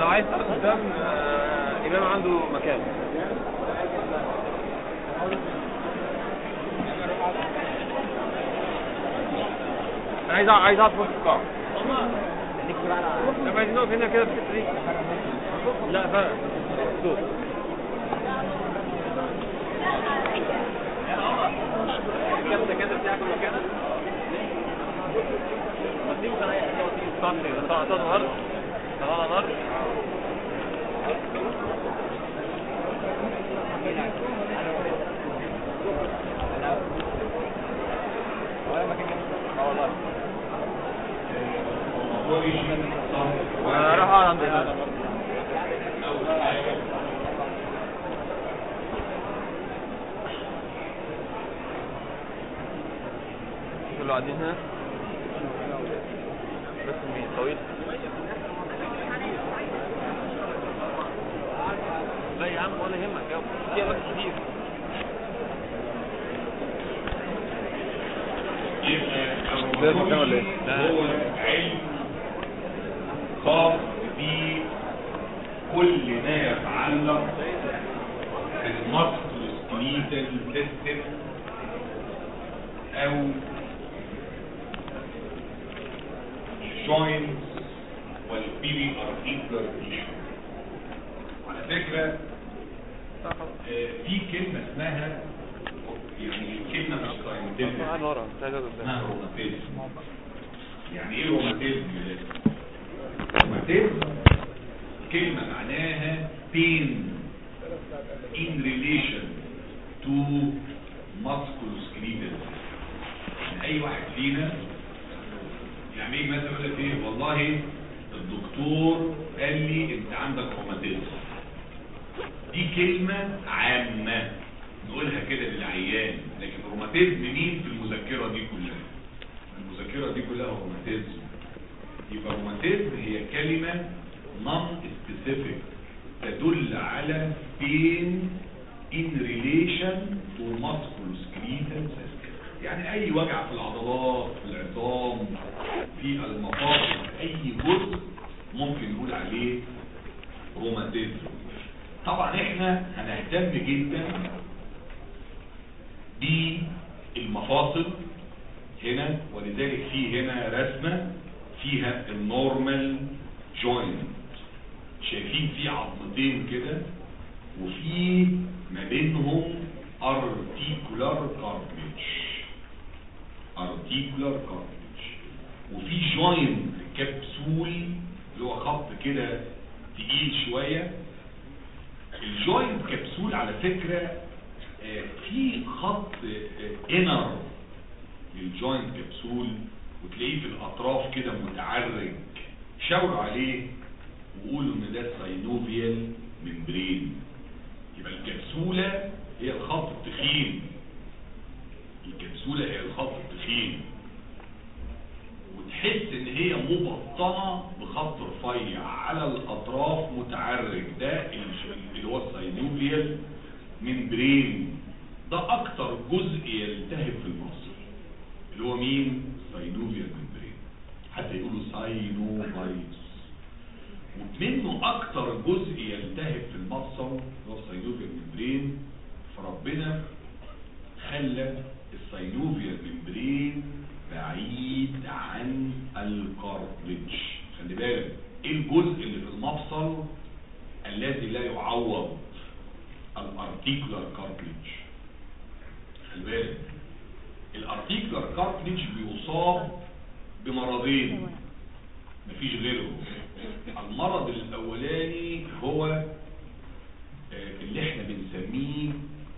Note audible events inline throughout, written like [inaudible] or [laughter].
لو عايز تاخد قدام آه، امام عنده مكان. أنا عايز عايز اقعد في القاعة. طب عايزين نقف هنا كده في الحته دي لا صوت الكابتن كده بتاعك مكانك صح تظهر تظهر أنا راح أقعد عند الناس. كله قاعدين هنا articular cartilage وفي joint capsule اللي هو خط كده تقيل شوية. ال joint capsule على فكرة آه، في خط inner لل joint capsule وتلاقيه في الأطراف كده متعرج. شاوروا عليه وقولوا إن ده synovial membrane يبقى الكبسولة هي الخط التخين. الكبسولة هي الخط التخين وتحس إن هي مبطنة بخط رفيع على الأطراف متعرج. ده ال- اللي هو الساينوفيال ممبرين ده أكتر جزء يلتهب في المفصل اللي هو مين؟ synovial membrane حتى يقولوا synovitis ومنه أكتر جزء يلتهب في المفصل اللي هو ال synovial membrane فربنا خلى ال synovial membrane بعيد عن ال cartilage خلي بالك إيه الجزء اللي في المفصل الذي لا يعوض ال articular cartilage خلي بالك ال articular cartilage بيصاب بمرضين. مفيش غيره المرض الأولاني هو آه، اللي إحنا بنسميه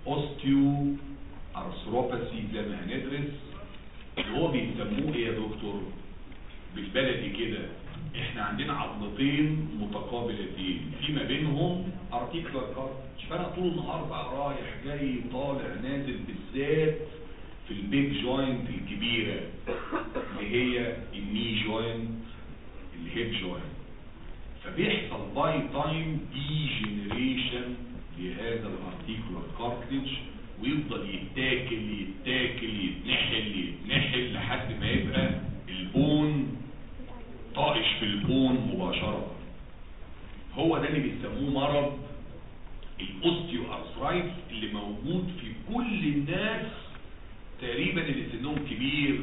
osteoarthropathy زي ما هندرس اللي هو بيسموه إيه يا دكتور؟ بالبلدي كده إحنا عندنا عظمتين متقابلتين في ما بينهم articular cartilage فأنا طول النهار بقى رايح جاي طالع نازل بالذات في ال big joint الكبيرة اللي هي ال knee joint ال hip joint. فبيحصل by time degeneration لهذا ال articular cartilage ويفضل يتاكل يتاكل يتنحل يتنحل لحد ما يبقى ال bone طايش في ال bone مباشرة. هو ده اللي بيسموه مرض ال osteoarthritis اللي موجود في كل الناس تقريبا اللي سنهم كبير.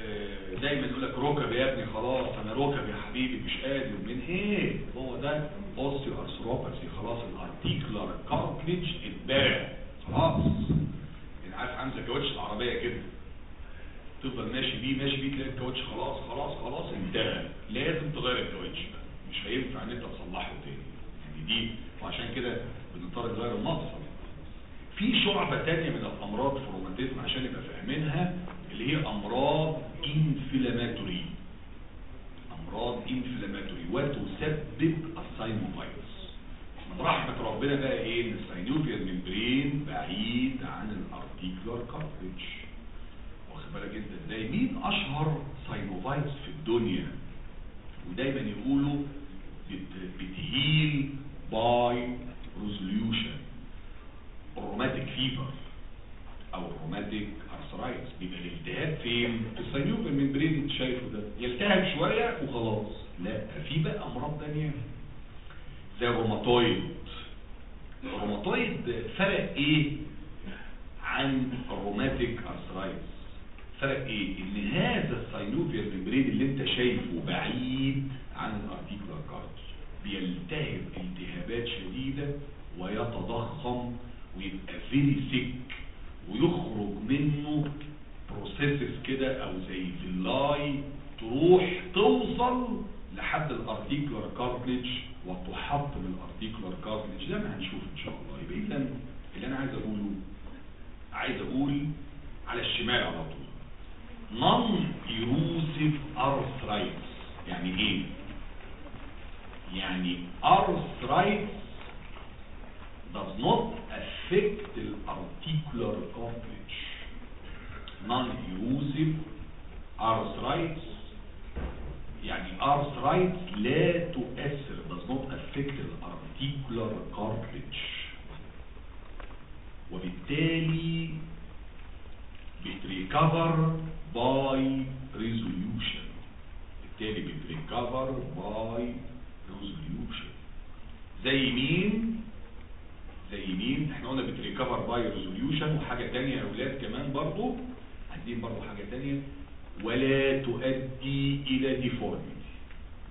آه، دايما يقول لك ركب يا ابني خلاص أنا ركب يا حبيبي مش قادر. من إيه؟ هو ده osteoarthropathy خلاص ال articular cartilage اتباع. خلاص يعني عارف عامل كاوتش العربية كده. تفضل ماشي بيه ماشي بيه تلاقي الكاوتش خلاص خلاص خلاص انتهى. لازم تغير الكاوتش مش هينفع إن أنت تصلحه تاني. يعني دي وعشان كده بنضطر نغير المفصل في شعبة تانية من الأمراض في الروماتيزم عشان نبقى فاهمينها اللي هي أمراض inflammatory أمراض inflammatory وتسبب الساينوفايروس من رحمة ربنا بقى إيه؟ إن ال synovial membrane بعيد عن ال articular cartilage واخد بالك انت إزاي مين أشهر synovitis في الدنيا؟ ودايما يقولوا بت- بت heal by resolution ال rheumatic fever أو ال rheumatic arthritis بيبقى الالتهاب فين؟ في ال synovial membrane انت شايفه ده. يلتهب شوية وخلاص. لا في بقى أمراض زي ال rheumatoid ال rheumatoid فرق إيه؟ عن ال rheumatic arthritis فرق إيه؟ إن هذا ال synovial membrane اللي أنت شايفه بعيد عن ال articular cartilage بيلتهب التهابات شديدة ويتضخم ويبقى very thick ويخرج منه processes كده أو زي villi تروح توصل لحد ال articular cartilage وتحط من ال articular cartilage زي ما هنشوف إن شاء الله. يبقى اذا اللي أنا عايز أقوله عايز أقول على الشمال على طول. Non erosive arthritis. يعني إيه؟ يعني arthritis does not affect the articular cartilage. Non-erosive arthritis يعني arthritis لا تؤثر. Does not affect articular cartilage وبالتالي بت recover by resolution بالتالي بت recover by resolution زي مين؟ زي مين؟ إحنا قلنا بت recover by resolution وحاجة تانية يا أولاد كمان برضو. عايزين برضو حاجة تانية؟ ولا تؤدي إلى deformity.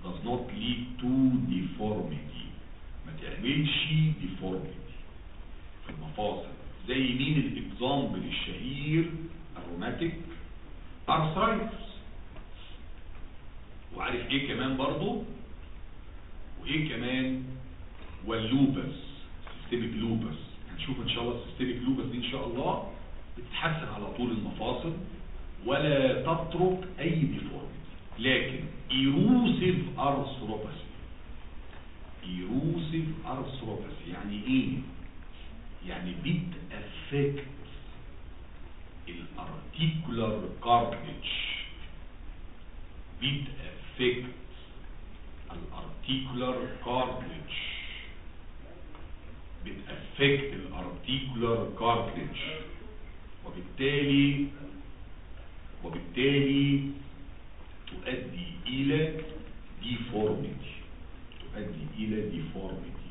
Does not lead to deformity. ما تعملش deformity. في المفاصل. زي مين ال example الشهير؟ ال rheumatic arthritis وعارف إيه كمان برضو؟ وإيه كمان؟ وال lupus. systemic lupus هنشوف إن شاء الله ال systemic lupus دي إن شاء الله بتتحسن على طول المفاصل. ولا تترك أي deformity لكن erosive arthropathy erosive arthropathy يعني إيه؟ يعني بتأفكت الارتيكولار كارتليج بتأفكت الارتيكولار كارتليج بتأفكت الارتيكولار كارتليج وبالتالي وبالتالي تؤدي إلى deformity تؤدي إلى deformity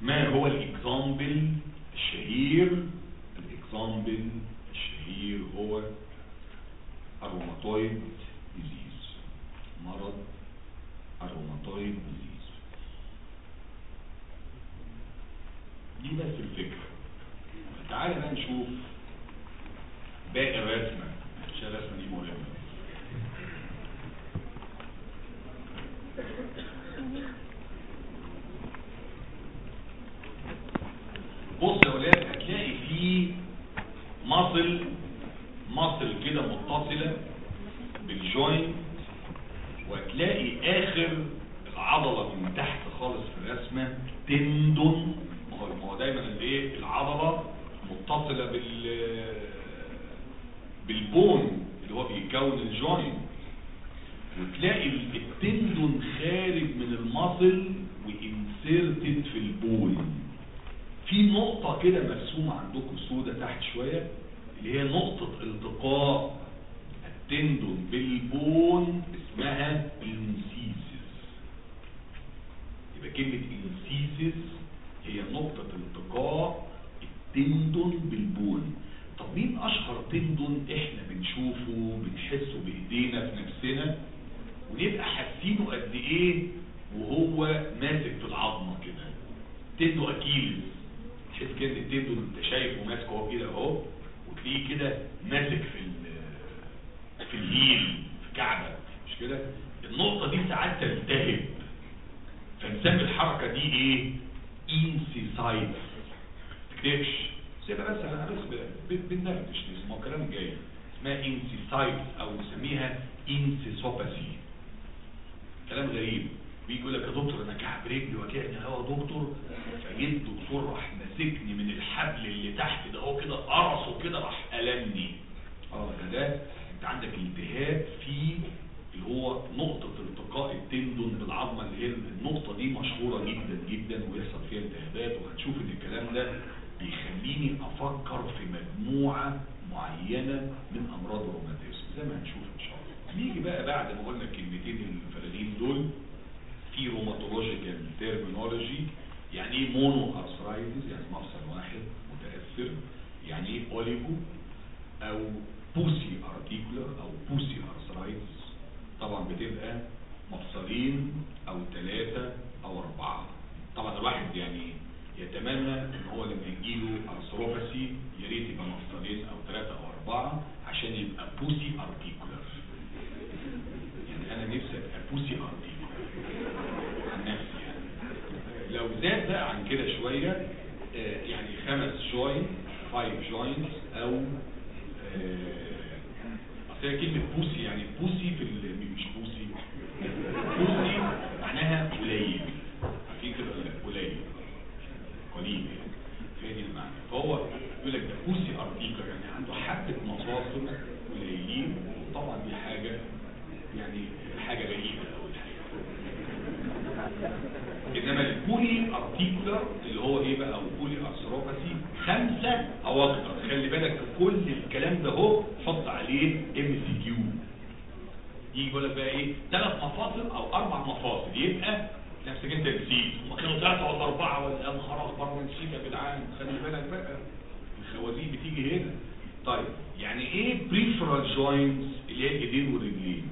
ما هو ال example الشهير؟ ال example الشهير هو ال rheumatoid disease مرض ال rheumatoid disease دي بس الفكرة. تعالى بقى نشوف باقي الرسمة. دي مهمة بص يا ولاد هتلاقي فيه muscle muscle كده متصلة بال joint وهتلاقي آخر العضلة من تحت خالص في الرسمة tendon هو دايما الإيه؟ العضلة متصلة بال بال bone اللي هو بيكون ال joint وتلاقي التندون خارج من المصل وإنسيرتد في البون في نقطة كده مرسومة عندكم سودة تحت شوية اللي هي نقطة التقاء. ال tendon بال bone اسمها ال enthesis يبقى كلمة enthesis هي نقطة التقاء ال tendon بال bone. مين أشهر tendon إحنا بنشوفه بنحسه بإيدينا في نفسنا؟ ونبقى حاسينه قد إيه وهو ماسك في العظمة كده. tendo Achilles. تحس كده ال tendo أنت شايفه ماسك أهو كده أهو وتلاقيه كده ماسك في في ال heel في كعبك مش كده؟ النقطة دي ساعات تلتهب فنسمي الحركة دي إيه؟ enthesitis. تكتبش سيبها بس أنا بس ب- بندردش دي ما هو كلام جاي اسمها enthesitis أو نسميها enthesopathy كلام غريب بيجي يقول لك يا دكتور أنا كعب رجلي وجعني اهو يا دكتور فجيت دكتور راح ماسكني من الحبل اللي تحت ده اهو كده قرصه كده راح ألمني آه ده ده انت عندك التهاب في اللي هو نقطة التقاء التندون بالعظمة هي النقطة دي مشهورة جدا جدا ويحصل فيها التهابات وهنشوف ان الكلام ده بيخليني أفكر في مجموعة معينة من أمراض الروماتيزم زي ما هنشوف إن شاء الله. نيجي بقى بعد ما قلنا الكلمتين الفلانين دول في rheumatological terminology يعني إيه mono arthritis يعني مفصل واحد متأثر يعني إيه oligo أو pauci articular أو pauci arthritis طبعا بتبقى مفصلين أو ثلاثة أو أربعة. طبعا الواحد يعني يتمنى إن هو لما يجيله arthropathy يا ريت يبقى مفصلين أو ثلاثة أو أربعة عشان يبقى pauci articular يعني أنا نفسي أبقى pauci articular عن نفسي يعني. لو زاد بقى عن كده شوية آه، يعني خمس joint five joints أو آه، أصل هي كلمة pauci يعني pauci في مش بوسي pauci معناها قليل عارفين كده ولا لا؟ قليل قليل يعني فهي دي المعنى فهو يقول لك ده pauci articular يعني عنده حبة مفاصل قليلين. طبعا دي حاجة يعني أوي الحقيقة إنما ال poly articular اللي هو إيه بقى؟ أو poly arthropathy خمسة أو أكتر خلي بالك كل الكلام ده أهو حط عليه MCQ يجي يقول لك بقى إيه؟ ثلاث مفاصل أو أربع مفاصل. يبقى نفسك انت نسيت هم كانوا ثلاثة ولا اربعة ولا يا نهار اكبر نسيت يا جدعان خلي بالك بقى. الخوازيق بتيجي هنا. طيب يعني إيه peripheral joints اللي هي الايدين والرجلين؟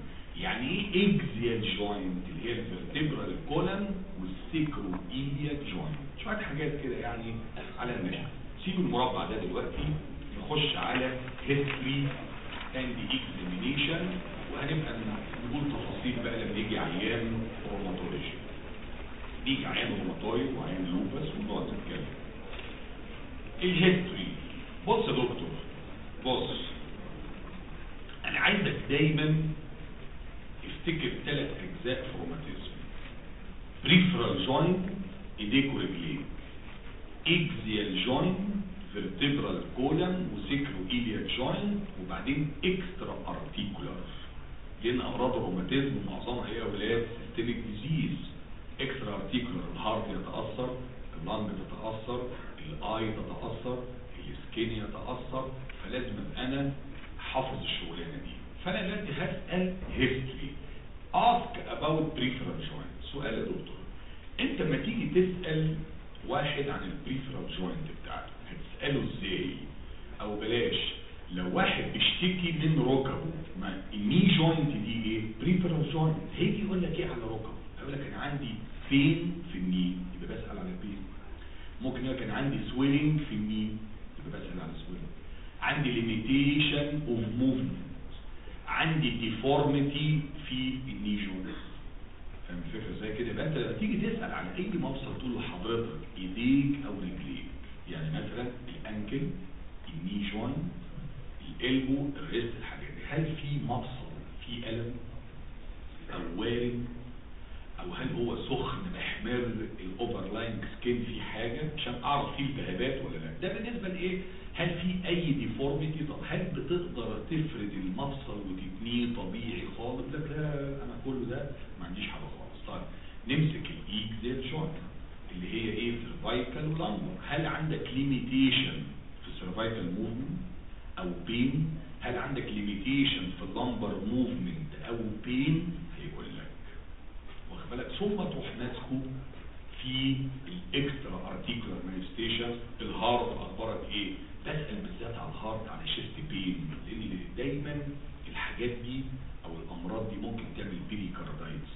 يعني إيه axial joint اللي هي ال vertebral column وال sacroiliac joint شوية حاجات كده يعني على المشي سيبوا المربع ده دلوقتي نخش على history and examination وهنبقى نقول تفاصيل بقى لما يجي عيان rheumatology بيجي عيان روماتويد وعيان lupus ونقعد نتكلم ال history بص يا دكتور بص أنا عايزك دايما افتكر ثلاث اجزاء في روماتيزم peripheral joint ايديك ورجليك axial joint vertebral column و sacroiliac joint وبعدين extra articular لأن امراض الروماتيزم معظمها هي أولا systemic disease extra articular ال heart يتأثر ال lung تتأثر ال eye تتأثر ال skin يتأثر فلازم أنا حافظ الشغلانة دي. فأنا دلوقتي هسال history ask about peripheral joint سؤال يا دكتور. أنت لما تيجي تسأل واحد عن ال peripheral joint بتاعته هتسأله إزاي؟ أو بلاش. لو واحد بيشتكي من ركبه ما ال knee joint دي إيه peripheral joint هيجي يقول لك إيه على ركبه؟ هيقول لك أنا عندي فين؟ في ال knee يبقى بسأل على ال pain ممكن لك أنا عندي swelling في ال knee يبقى بسأل على ال swelling عندي limitation of movement عندي deformity في ال knee joint فاهم الفكرة إزاي كده؟ يبقى أنت لما تيجي تسأل على أي مفصل تقول لحضرتك ايديك أو رجليك يعني مثلا الانكل الني جوينت الالبو الريست الحاجات دي. هل في مفصل في ألم؟ أو وارم أو هل هو سخن محمر ال overlying skin في حاجة؟ عشان أعرف فيه التهابات ولا لأ. ده بالنسبة لإيه؟ هل في أي deformity طب هل بتقدر تفرد المفصل وتتنيه طبيعي خالص؟ لا لا أنا كله ده ما عنديش حاجة خالص. طيب نمسك ال axial joint اللي هي إيه؟ cervical و lumbar هل عندك limitation في ال cervical movement أو pain هل عندك limitation في ال lumbar movement أو pain هيقول لك بالك ثم ماسكه في ال extra articular manifestation ال heart أخبارك إيه بسال بالذات على ال heart على chest pain لأن دايما الحاجات دي أو الأمراض دي ممكن تعمل pericarditis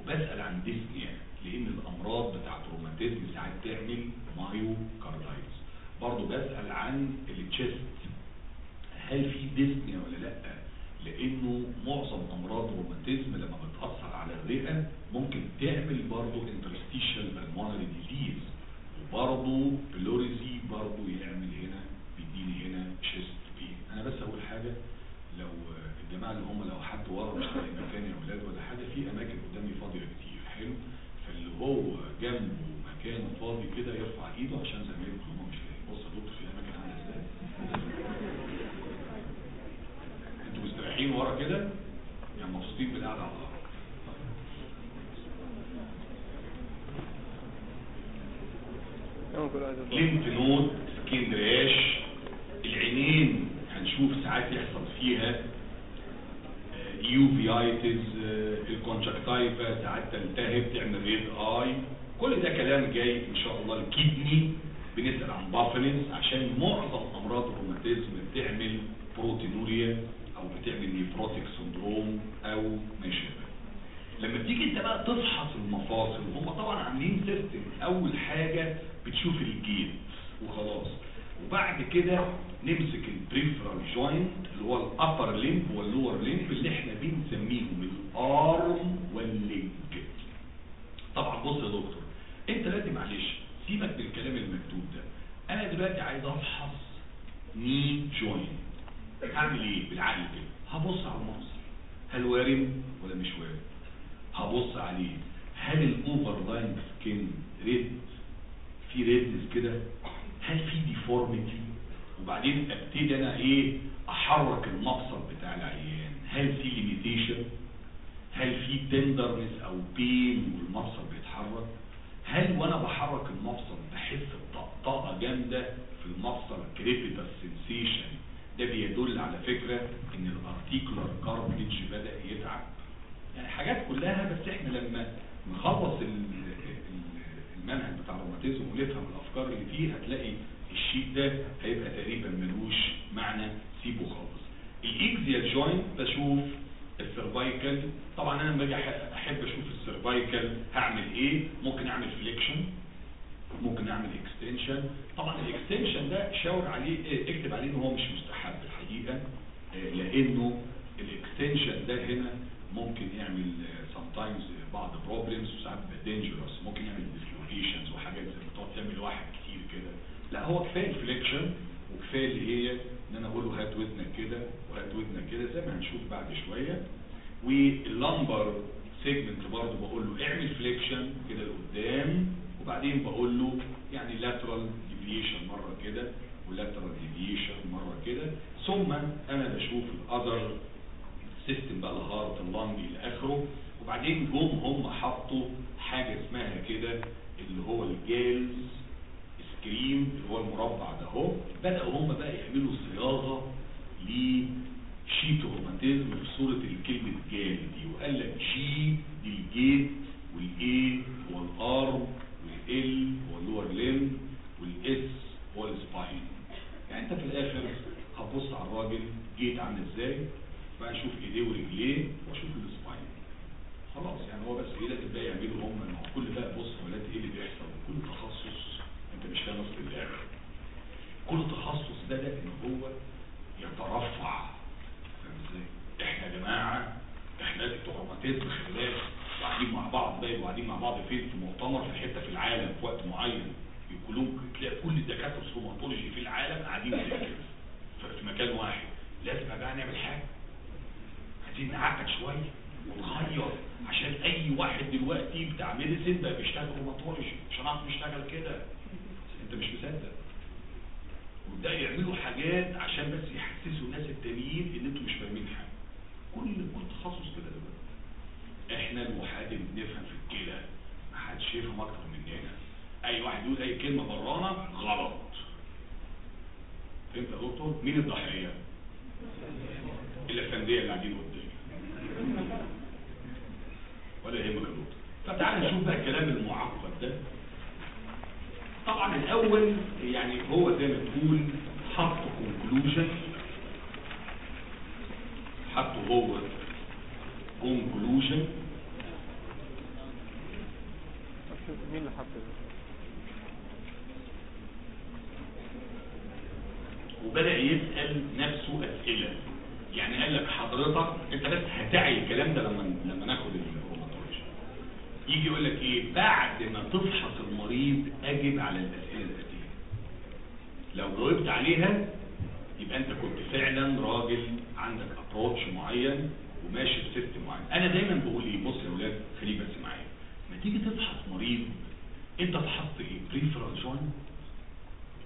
وبسأل عن dyspnea لأن الأمراض بتاعت الروماتيزم ساعات تعمل myocarditis برضه بسأل عن ال chest هل في dyspnea ولا لأ؟ لأنه معظم أمراض الروماتيزم لما بتأثر على الرئة ممكن تعمل برضه interstitial pulmonary disease وبرضه pleurisy برضه يعمل هنا بيديني هنا chest pain أنا بس أقول حاجة لو الجماعة اللي هم لو حد ورا مش لاقي مكان يا أولاد ولا حاجة في أماكن قدامي فاضية كتير. حلو. فاللي هو جنبه مكان فاضي كده يرفع إيده عشان زمايله مستريحين ورا كده يعني مبسوطين بالقعدة على الأرض. lymph node skin rash العينين هنشوف ساعات يحصل فيها uveitis ال conjunctiva ساعات تلتهب تعمل red eye كل ده كلام جاي إن شاء الله ال kidney بنسأل عن puffiness عشان معظم أمراض الروماتيزم بتعمل proteinuria أو بتعمل nephrotic syndrome أو ما شابه لما بتيجي أنت بقى تفحص المفاصل هم طبعا عاملين system أول حاجة بتشوف ال gait وخلاص. وبعد كده نمسك ال peripheral joint اللي هو ال upper limb وال lower limb اللي إحنا بنسميهم ال arm وال leg طبعا بص يا دكتور أنت لازم معلش سيبك من الكلام المكتوب ده. أنا دلوقتي عايز أفحص knee joint هعمل إيه بالعقل كده هبص على المفصل هل وارم ولا مش وارم هبص عليه. هل ال overlying skin red في redness كده؟ هل في deformity وبعدين أبتدي أنا إيه؟ أحرك المفصل بتاع العيان. هل في limitation هل في tenderness أو pain والمفصل بيتحرك؟ هل وأنا بحرك المفصل بحس بطقطقة جامدة في المفصل crepital sensation ده بيدل على فكرة إن ال articular cartilage بدأ يتعب. يعني حاجات كلها بس إحنا لما نخلص ال- ال- المنهج بتاع الروماتيزم ونفهم الأفكار اللي فيه هتلاقي ال sheet ده هيبقى تقريبا ملوش معنى سيبه خالص. ال axial joint بشوف ال cervical. طبعا أنا لما أجي أحب أشوف ال cervical هعمل إيه؟ ممكن أعمل flexion. ممكن اعمل extension طبعا ال extension ده شاور عليه اكتب عليه إن هو مش مستحب الحقيقة آه، لأنه ال extension ده هنا ممكن يعمل sometimes بعض problems وساعات dangerous ممكن يعمل dislocations وحاجات زي ما تقعد تعمل واحد كتير كده. لا هو كفاية ال flexion وكفاية اللي هي إن أنا أقول له هات ودنك كده وهات ودنك كده زي ما هنشوف بعد شوية. وال lumbar segment برضه بقول له اعمل flexion كده لقدام. وبعدين بقول له يعني lateral deviation مرة كده و lateral deviation مرة كده ثم أنا بشوف ال other system بقى ال heart ال lung إلى آخره وبعدين جم هم حطوا حاجة اسمها كده اللي هو ال GALS screen اللي هو المربع ده أهو بدأوا هم بقى يعملوا صياغة ل sheet روماتيزم في صورة الكلمة GALS دي وقال لك G دي ال gait وال A هو والال هو اللور ليم والإس هو السباين يعني أنت في الآخر هتبص على الراجل gait عامل إزاي؟ بقى أشوف إيديه ورجليه وأشوف ال spine خلاص يعني هو بس إيه لازم بقى يعملوا هم؟ ما هو كل بقى بص ولاد إيه اللي بيحصل؟ كل تخصص أنت مش فاهم أصل الآخر كل تخصص بدا إن هو يترفع. فاهم إزاي؟ إحنا يا جماعة إحنا بتوع روماتيزم خلاف قاعدين مع بعض يبقوا قاعدين مع بعض فين؟ في مؤتمر في حتة في العالم في وقت معين. يقولون تلاقي كل الدكاترة ال rheumatology في العالم قاعدين في مكان واحد. لازم بقى نعمل حاجة. عايزين نعقد شوية ونغير عشان أي واحد دلوقتي بتاع medicine بقى بيشتغل rheumatology مش هنعرف نشتغل كده. أنت مش مصدق. ويبداوا يعملوا حاجات عشان بس يحسسوا الناس التانيين إن أنتوا مش فاهمين حاجة. كل كل تخصص كده دلوقتي. إحنا الوحيد اللي بنفهم في الكلى ما حدش يفهم أكتر مننا. أي واحد يقول أي كلمة برانا غلط. فهمت يا دكتور؟ مين الضحية؟ الأفندية اللي قاعدين قدامي. ولا يهمك يا دكتور. فتعال نشوف بقى الكلام المعقد ده. طبعا الأول يعني هو زي ما تقول حط conclusion حطه هو. ده؟ وبدأ يسأل نفسه أسئلة. يعني قال لك حضرتك أنت بس هتعي الكلام ده لما لما ناخد ال rheumatology يجي يقول لك إيه؟ بعد ما تفحص المريض أجب على الأسئلة الاتيه لو جاوبت عليها يبقى أنت كنت فعلا راجل عندك approach معين. وماشي ب system معين أنا دايما بقول إيه بص يا أولاد خليك بس معايا. ما تيجي تفحص مريض أنت فحصت إيه؟ peripheral joint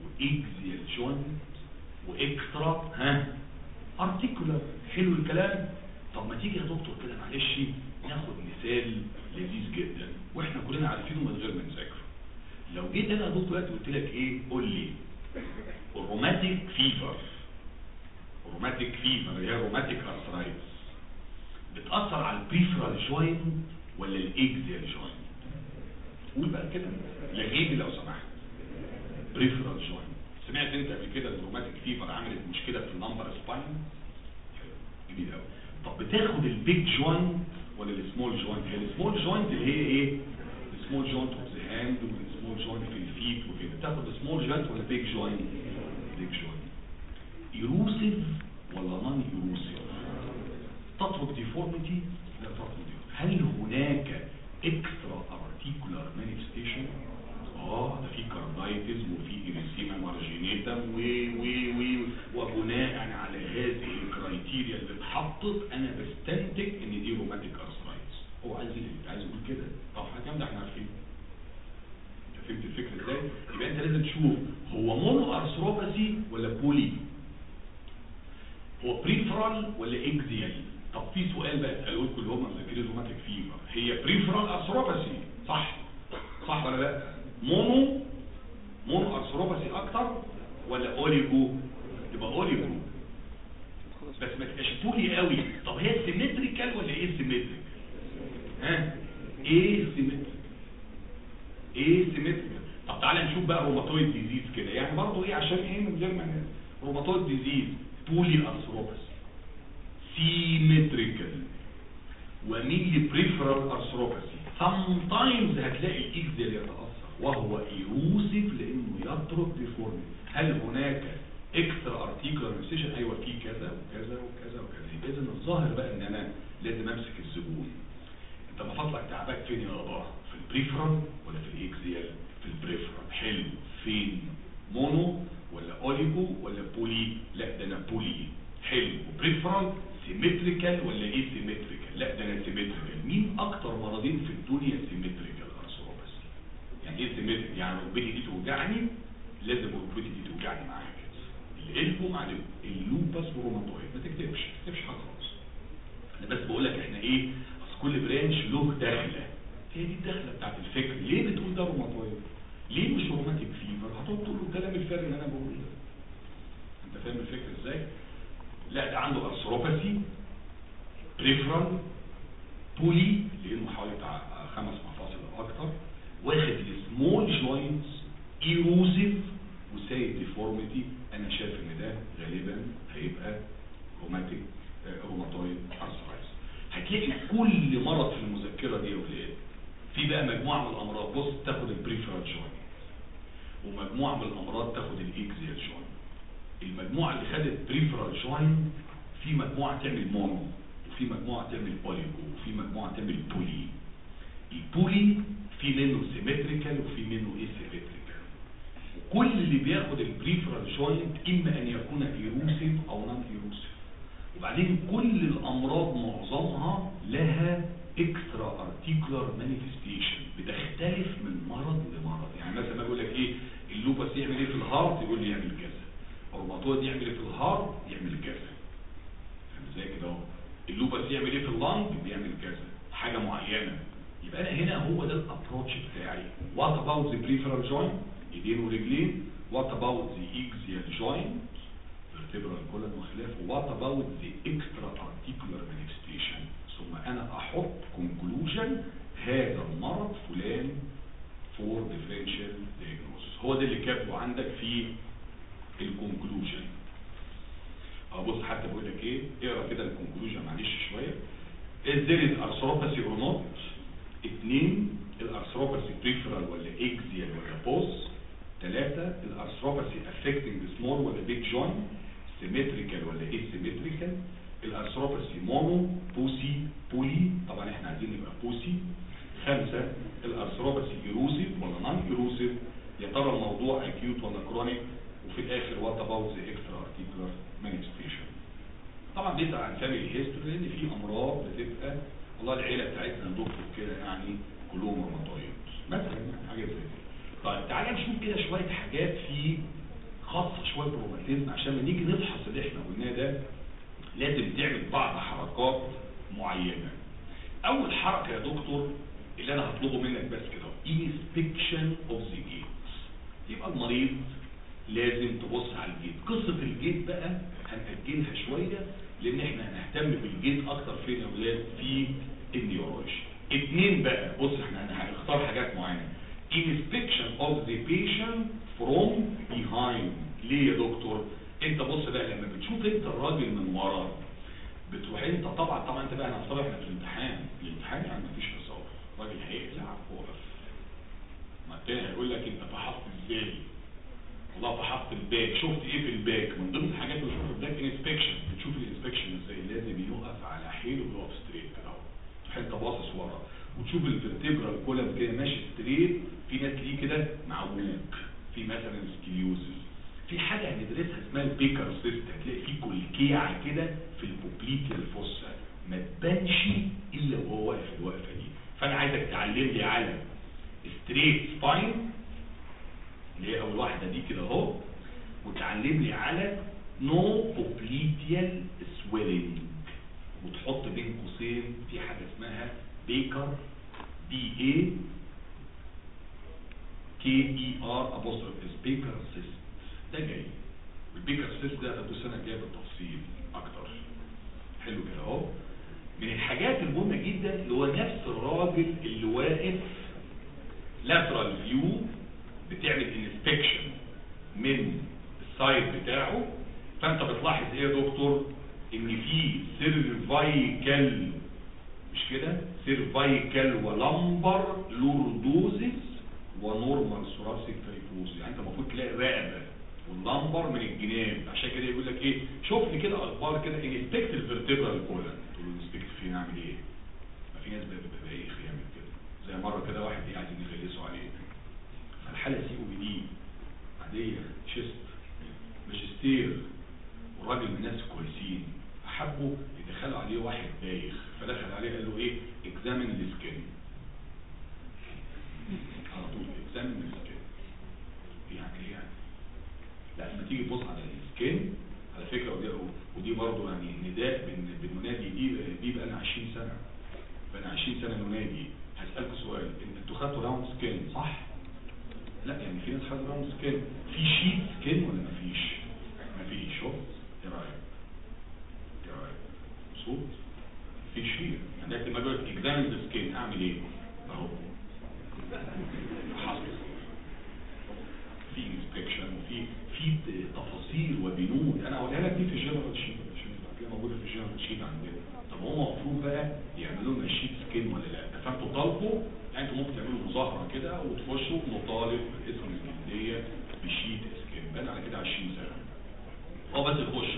و axial joint و extra ها؟ articular. حلو الكلام؟ طب ما تيجي يا دكتور كده معلش ناخد مثال لذيذ جدا وإحنا كلنا عارفينه من غير ما نذاكره. لو جيت أنا يا دكتور دلوقتي قلت لك إيه؟ قول لي. ال rheumatic fever ال rheumatic fever اللي هي ال rheumatic arthritis بتأثر على ال peripheral joint ولا ال axial joint قول بقى كده. لغيني لو سمحت. peripheral joint سمعت أنت قبل كده ال rheumatic fever عملت مشكلة في ال lumbar spine؟ جميل قوي طب بتاخد ال big joint ولا ال small joint هي ال small joint اللي هي إيه؟ ال small joint of the hand وال small joint في ال feet وكده. تاخد ال small joint ولا big joint big joint erosive ولا non-erosive تترك deformity لا تترك deformity هل هناك extra-articular manifestation آه ده في carditis وفي erythema marginatum و و و وبناء على هذه ال criteria اللي اتحطت أنا بستنتج إن دي rheumatic arthritis هو عايز إيه؟ عايز يقول كده. طب الكلام ده إحنا عارفين. أنت فهمت الفكرة إزاي؟ يبقى أنت لازم تشوف هو mono arthropathy ولا poly هو peripheral ولا axial طب في سؤال بقى أسأله لكم اللي هم مذاكرين rheumatic fever هي peripheral arthropathy صح؟ صح ولا لا؟ mono mono arthropathy أكتر ولا oligo يبقى oligo بس ما تبقاش poly قوي. طب هي symmetrical ولا asymmetrical ها؟ asymmetrical asymmetrical طب تعالى نشوف بقى rheumatoid disease كده. يعني برضه إيه؟ عشان إيه من غير ما rheumatoid disease poly arthropathy symmetrical و mainly peripheral arthropathy sometimes هتلاقي ال axial يتأثر وهو erosive لأنه يترك deformity هل هناك extra-articular manifestation أيوه في كذا وكذا وكذا وكذا. يبقى اذا الظاهر بقى إن أنا لازم أمسك الزبون. أنت مفاصلك تعباك فين يا بابا في ال peripheral ولا في ال axial في ال peripheral حلو. فين؟ mono ولا oligo ولا poly لا ده أنا poly حلو. و peripheral symmetrical ولا asymmetrical لا ده أنا symmetrical مين أكتر مرضين في الدنيا symmetrical arthropathy يعني إيه symmetrical يعني ركبتي دي توجعني لازم ركبتي دي توجعني معاها كده ال elbow مع ال lupus و rheumatoid ما تكتبش ما تكتبش حاجة خالص. أنا بس بقول لك إحنا إيه أصل كل branch له دخلة. هي دي الدخلة بتاعت الفكر. ليه بتقول ده روماتويد؟ ليه مش rheumatic fever هتقعد تقول له الكلام الفارغ اللي أنا بقوله ده. أنت فاهم الفكرة إزاي؟ لا ده عنده arthropathy peripheral poly لأنه حوالي بتاع خمس مفاصل أو أكتر واخد السمول جوينتس ايروزيف وسايد ديفورميتي أنا شايف إن ده غالبا هيبقى rheumatic rheumatoid arthritis هتلاقي كل مرض في المذكرة دي يا ولاد في بقى مجموعة من الأمراض. بص تاخد ال peripheral joint ومجموعة من الأمراض تاخد ال axial joint المجموعة اللي خدت peripheral joint في مجموعة تعمل mono وفي مجموعة تعمل بوليجو وفي مجموعة تعمل poly ال poly في منه symmetrical وفي منه asymmetrical كل اللي بياخد ال peripheral joint إما أن يكون erosive أو non-erosive وبعدين كل الأمراض معظمها لها extra-articular manifestation بتختلف من مرض لمرض. يعني مثلا أقول لك إيه ال lupus يعمل إيه في ال heart؟ يقول لي يعمل كذا. الروماتويد يعمل إيه في ال heart يعمل كذا. زي كده أهو؟ ال lupus يعمل إيه في ال lung؟ بيعمل كذا. حاجة معينة. يبقى أنا هنا هو ده ال approach بتاعي. what about the peripheral joint إيدين ورجلين. what about the axial joint vertebral column وخلافه what about the extra articular manifestation ثم أنا أحط conclusion هذا المرض فلان for differential diagnosis هو ده اللي كاتبه عندك في ال conclusion. آه بص حتى بيقول لك إيه اقرأ كده ال conclusion معلش شوية. Is arthropathy or not اتنين ال arthropathy peripheral ولا axial ولا both ثلاثة ال arthropathy affecting small ولا big joint. Symmetrical ولا asymmetrical. ال arthropathy mono pauci poly طبعا إحنا عايزين نبقى pauci خمسة ال arthropathy erosive ولا non-erosive يا ترى الموضوع acute ولا chronic the extra-articular manifestation طبعا بيسأل عن family history لأن في أمراض بتبقى والله العيلة بتاعتنا دكتور كده يعني كلهم روماتويد. مثلا حاجة زي كده. طيب تعالى نشوف كده شوية حاجات في خاصة شوية بالروماتيزم عشان لما نيجي نفحص اللي إحنا قلناه ده لازم تعمل بعض حركات معينة. أول حركة يا دكتور اللي أنا هطلبه منك بس كده inspection of the gait يبقى المريض لازم تبص على ال gait. قصة ال gait بقى هنأجلها شوية لأن إحنا هنهتم بال gait أكتر فين يا ولاد في ال neurology اتنين بقى بص إحنا هنختار حاجات معينة. Inspection of the patient from behind. ليه يا دكتور؟ أنت بص بقى لما بتشوف أنت الراجل من ورا بتروح أنت طبعا طبعا أنت بقى هنفترض إحنا في الامتحان. الامتحان يعني مفيش هزار. الراجل هيقلع وقف ما التاني هيقول لك أنت فحصت إزاي؟ والله فحصت ال back شفت إيه في ال back من ضمن الحاجات اللي شفت الباك inspection بتشوف ال inspection إزاي لازم يقف على حيله ويقف straight كده أنت باصص ورا وتشوف ال vertebral column كده ماشي straight في ناس ليه كده؟ معوج في مثلا scoliosis في حاجة هندرسها اسمها ال Baker's cyst هتلاقي في كلكيعة كده في ال popliteal fossa ما تبانش إلا وهو واقف الوقفة دي. فأنا عايزك تعلم لي على straight spine اللي هي أول واحدة دي كده أهو. وتعلم لي على no popliteal swelling وتحط بين قوسين في حاجة اسمها Baker B A K E R apostrophe S Baker's cyst ده جاي. ال Baker's cyst ده هتدرس السنة الجايه بالتفصيل أكتر. حلو كده أهو. من الحاجات المهمة جدا اللي هو نفس الراجل اللي واقف lateral view بتعمل inspection من ال side بتاعه فأنت بتلاحظ إيه يا دكتور؟ إن في cervical مش كده؟ cervical و lumbar lordosis و normal thoracic kyphosis يعني أنت المفروض تلاقي رقبة وال lumbar من الجناب. عشان كده يقول لك إيه؟ شوف لي كده أخبار كده inspect ال vertebral column تقول له inspect فين؟ أعمل إيه؟ ما في ناس بتبقى بايخ يعمل كده. زي مرة كده واحد عايزين يخلصوا عليه. فالحاله COPD عادية chest ماجستير والراجل من الناس كويسين. فحبوا يدخلوا عليه واحد بايخ فدخل عليه قال له إيه؟ examine ال skin على طول examine ال skin يعني إيه يعني؟ لما تيجي تبص على ال skin على فكرة ودي ودي برضه يعني نداء بن بننادي دي دي بقى لنا 20 سنة. بقى لنا 20 سنة ننادي هسألكم سؤال أنتوا خدتوا round skin صح؟ لا يعني في ناس خدوا round skin في sheet skin ولا مفيش؟ مفيش شفت؟ إيه رأيك؟ إيه رأيك؟ مبسوط؟ في شيء يعني لكن ما قلت examine skin أعمل إيه؟ اهو حصل في inspection وفي في تفاصيل وبنود أنا هقولها لك دي في general sheet عشان موجودة في general sheet عندنا طب هم المفروض بقى يعملوا لنا sheet skin ولا لا فانتوا طالبوا أنتوا ممكن تعملوا مظاهرة كده وتخشوا مطالب قسم الجلديه ب sheet skin بقى على كده 20 سنه هو بس تخش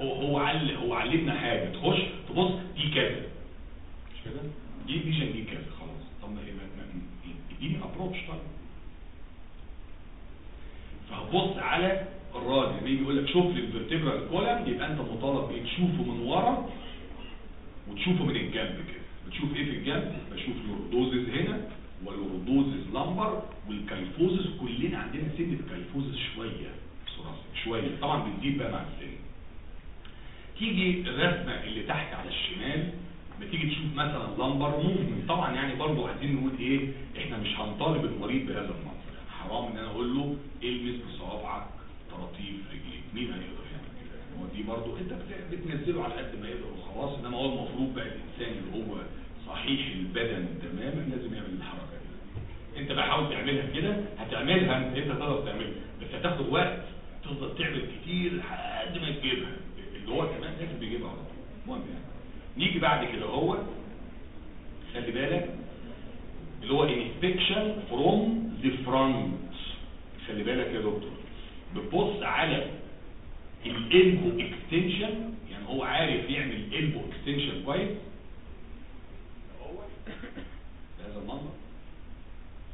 هو هو عل هو علمنا حاجة. تخش تبص دي كذا. مش كده؟ دي دي دي كذا. خلاص. طب ما اديني approach طيب. فهتبص على الراجل. لما يجي يقول لك شوف لي ال vertebral column يبقى أنت مطالب بإيه؟ تشوفه من ورا وتشوفه من الجنب كده. بتشوف إيه في الجنب بشوف lordosis هنا وال lordosis lumbar وال kyphosis كلنا عندنا سنة kyphosis شوية بصراحه شوية. طبعا بتزيد بقى مع السن تيجي الرسمة اللي تحت على الشمال بتيجي تشوف مثلا lumbar movement طبعا يعني برضو عايزين نقول إيه؟ إحنا مش هنطالب المريض بهذا المنظر. حرام إن أنا أقول له إلمس بصوابعك طراطيف رجليك. مين هيقدر يعمل كده؟ هو دي برضو أنت بتنزله على قد ما يقدر وخلاص. إنما هو المفروض بقى الإنسان اللي هو صحيح البدن تماما لازم يعمل الحركة دي. انت بقى حاول تعملها كده هتعملها انت تقدر تعملها بس فتاخد وقت تفضل تعمل كتير لحد ما تجيبها. اللي هو كمان لازم بيجيبها على طول. المهم يعني نيجي بعد كده هو خلي بالك اللي هو inspection from the front. خلي بالك يا دكتور. بتبص على ال elbow extension يعني هو عارف يعمل elbow extension كويس؟ بهذا المنظر.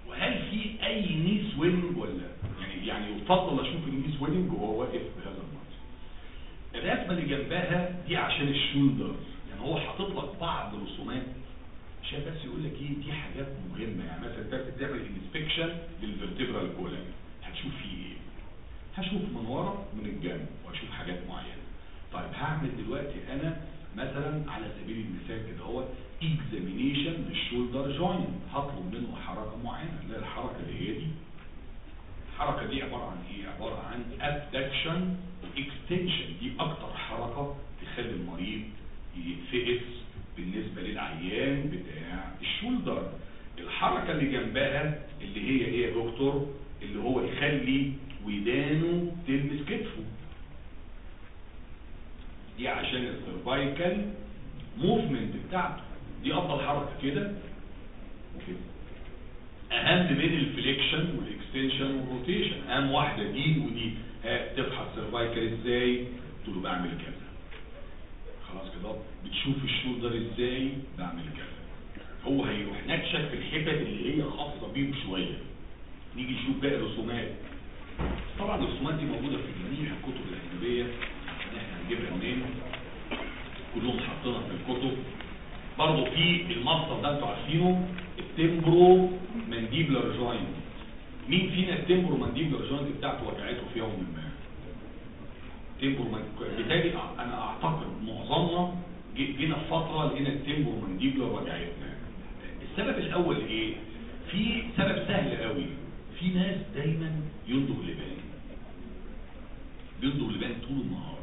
وهل في أي knee swelling ولا؟ يعني يعني يفضل أشوف ال knee swelling وهو واقف بهذا المنظر. الرسمة اللي جنبها دي عشان ال shoulder يعني هو حاطط لك بعض رسومات عشان بس يقول لك إيه دي حاجات مهمة. يعني مثلا أنت بتعمل inspection لل vertebral column هتشوف فيه إيه؟ هشوف من ورا من الجنب واشوف حاجات معينة. طيب هعمل دلوقتي أنا مثلا على سبيل المثال كده هو examination لل shoulder joint هطلب منه حركة معينة. اللي هي الحركة اللي هي دي. الحركة دي عبارة عن إيه؟ عبارة عن abduction و extension دي أكتر حركة تخلي المريض يتفقس بالنسبة للعيان بتاع ال shoulder. الحركة اللي جنبها اللي هي إيه يا دكتور؟ اللي هو يخلي ودانه تلمس كتفه. دي عشان ال cervical movement بتاعته. دي أفضل حركة كده. وكده أهم من ال flexion وال extension وال rotation. أهم واحدة دي ودي. ها تفحص cervical إزاي؟ تقول له بعمل كذا. خلاص كده. بتشوف ال shoulder إزاي؟ بعمل كذا. هو هيروح نكشف في الحتت اللي هي خاصة بيه شوية. نيجي نشوف باقي الرسومات. طبعا الرسومات دي موجودة في جميع الكتب الأجنبية. إحنا هنجيبها منين؟ كلهم حاطينها في الكتب. برضه في المصدر ده أنتوا عارفينه ال temporomandibular joint مين فينا ال temporomandibular joint بتاعته وجعته في يوم ما؟ temporo بالتالي أنا أعتقد معظمنا جي- جينا في فترة لقينا ال temporomandibular وجعتنا السبب الأول إيه؟ في سبب سهل قوي. في ناس دايما يندغ لبان. بيندغ لبان طول النهار.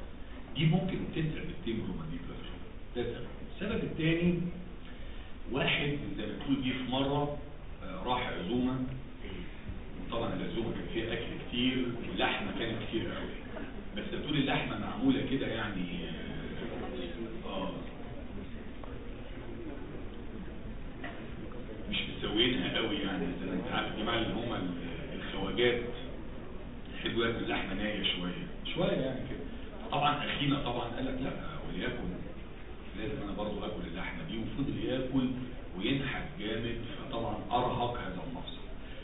دي ممكن تتعب ال temporomandibular سبب السبب الثاني واحد زي ما تقول جه في مرة آه، راح عزومة. وطبعا العزومة كان فيها أكل كتير واللحمه كانت كتير قوي بس بتقول اللحمة معمولة كده يعني آه آه، مش مسوينها قوي يعني. زي ما انت عارف الجماعه اللي هم ال- الخواجات يحبوا ياكلوا اللحمة نايه شوية. شوية يعني كده. طبعا أخينا طبعا قال لك لا وليكن لازم أنا برضو اكل اللحمه دي وفضل ياكل وينحت جامد فطبعا أرهق هذا المفصل.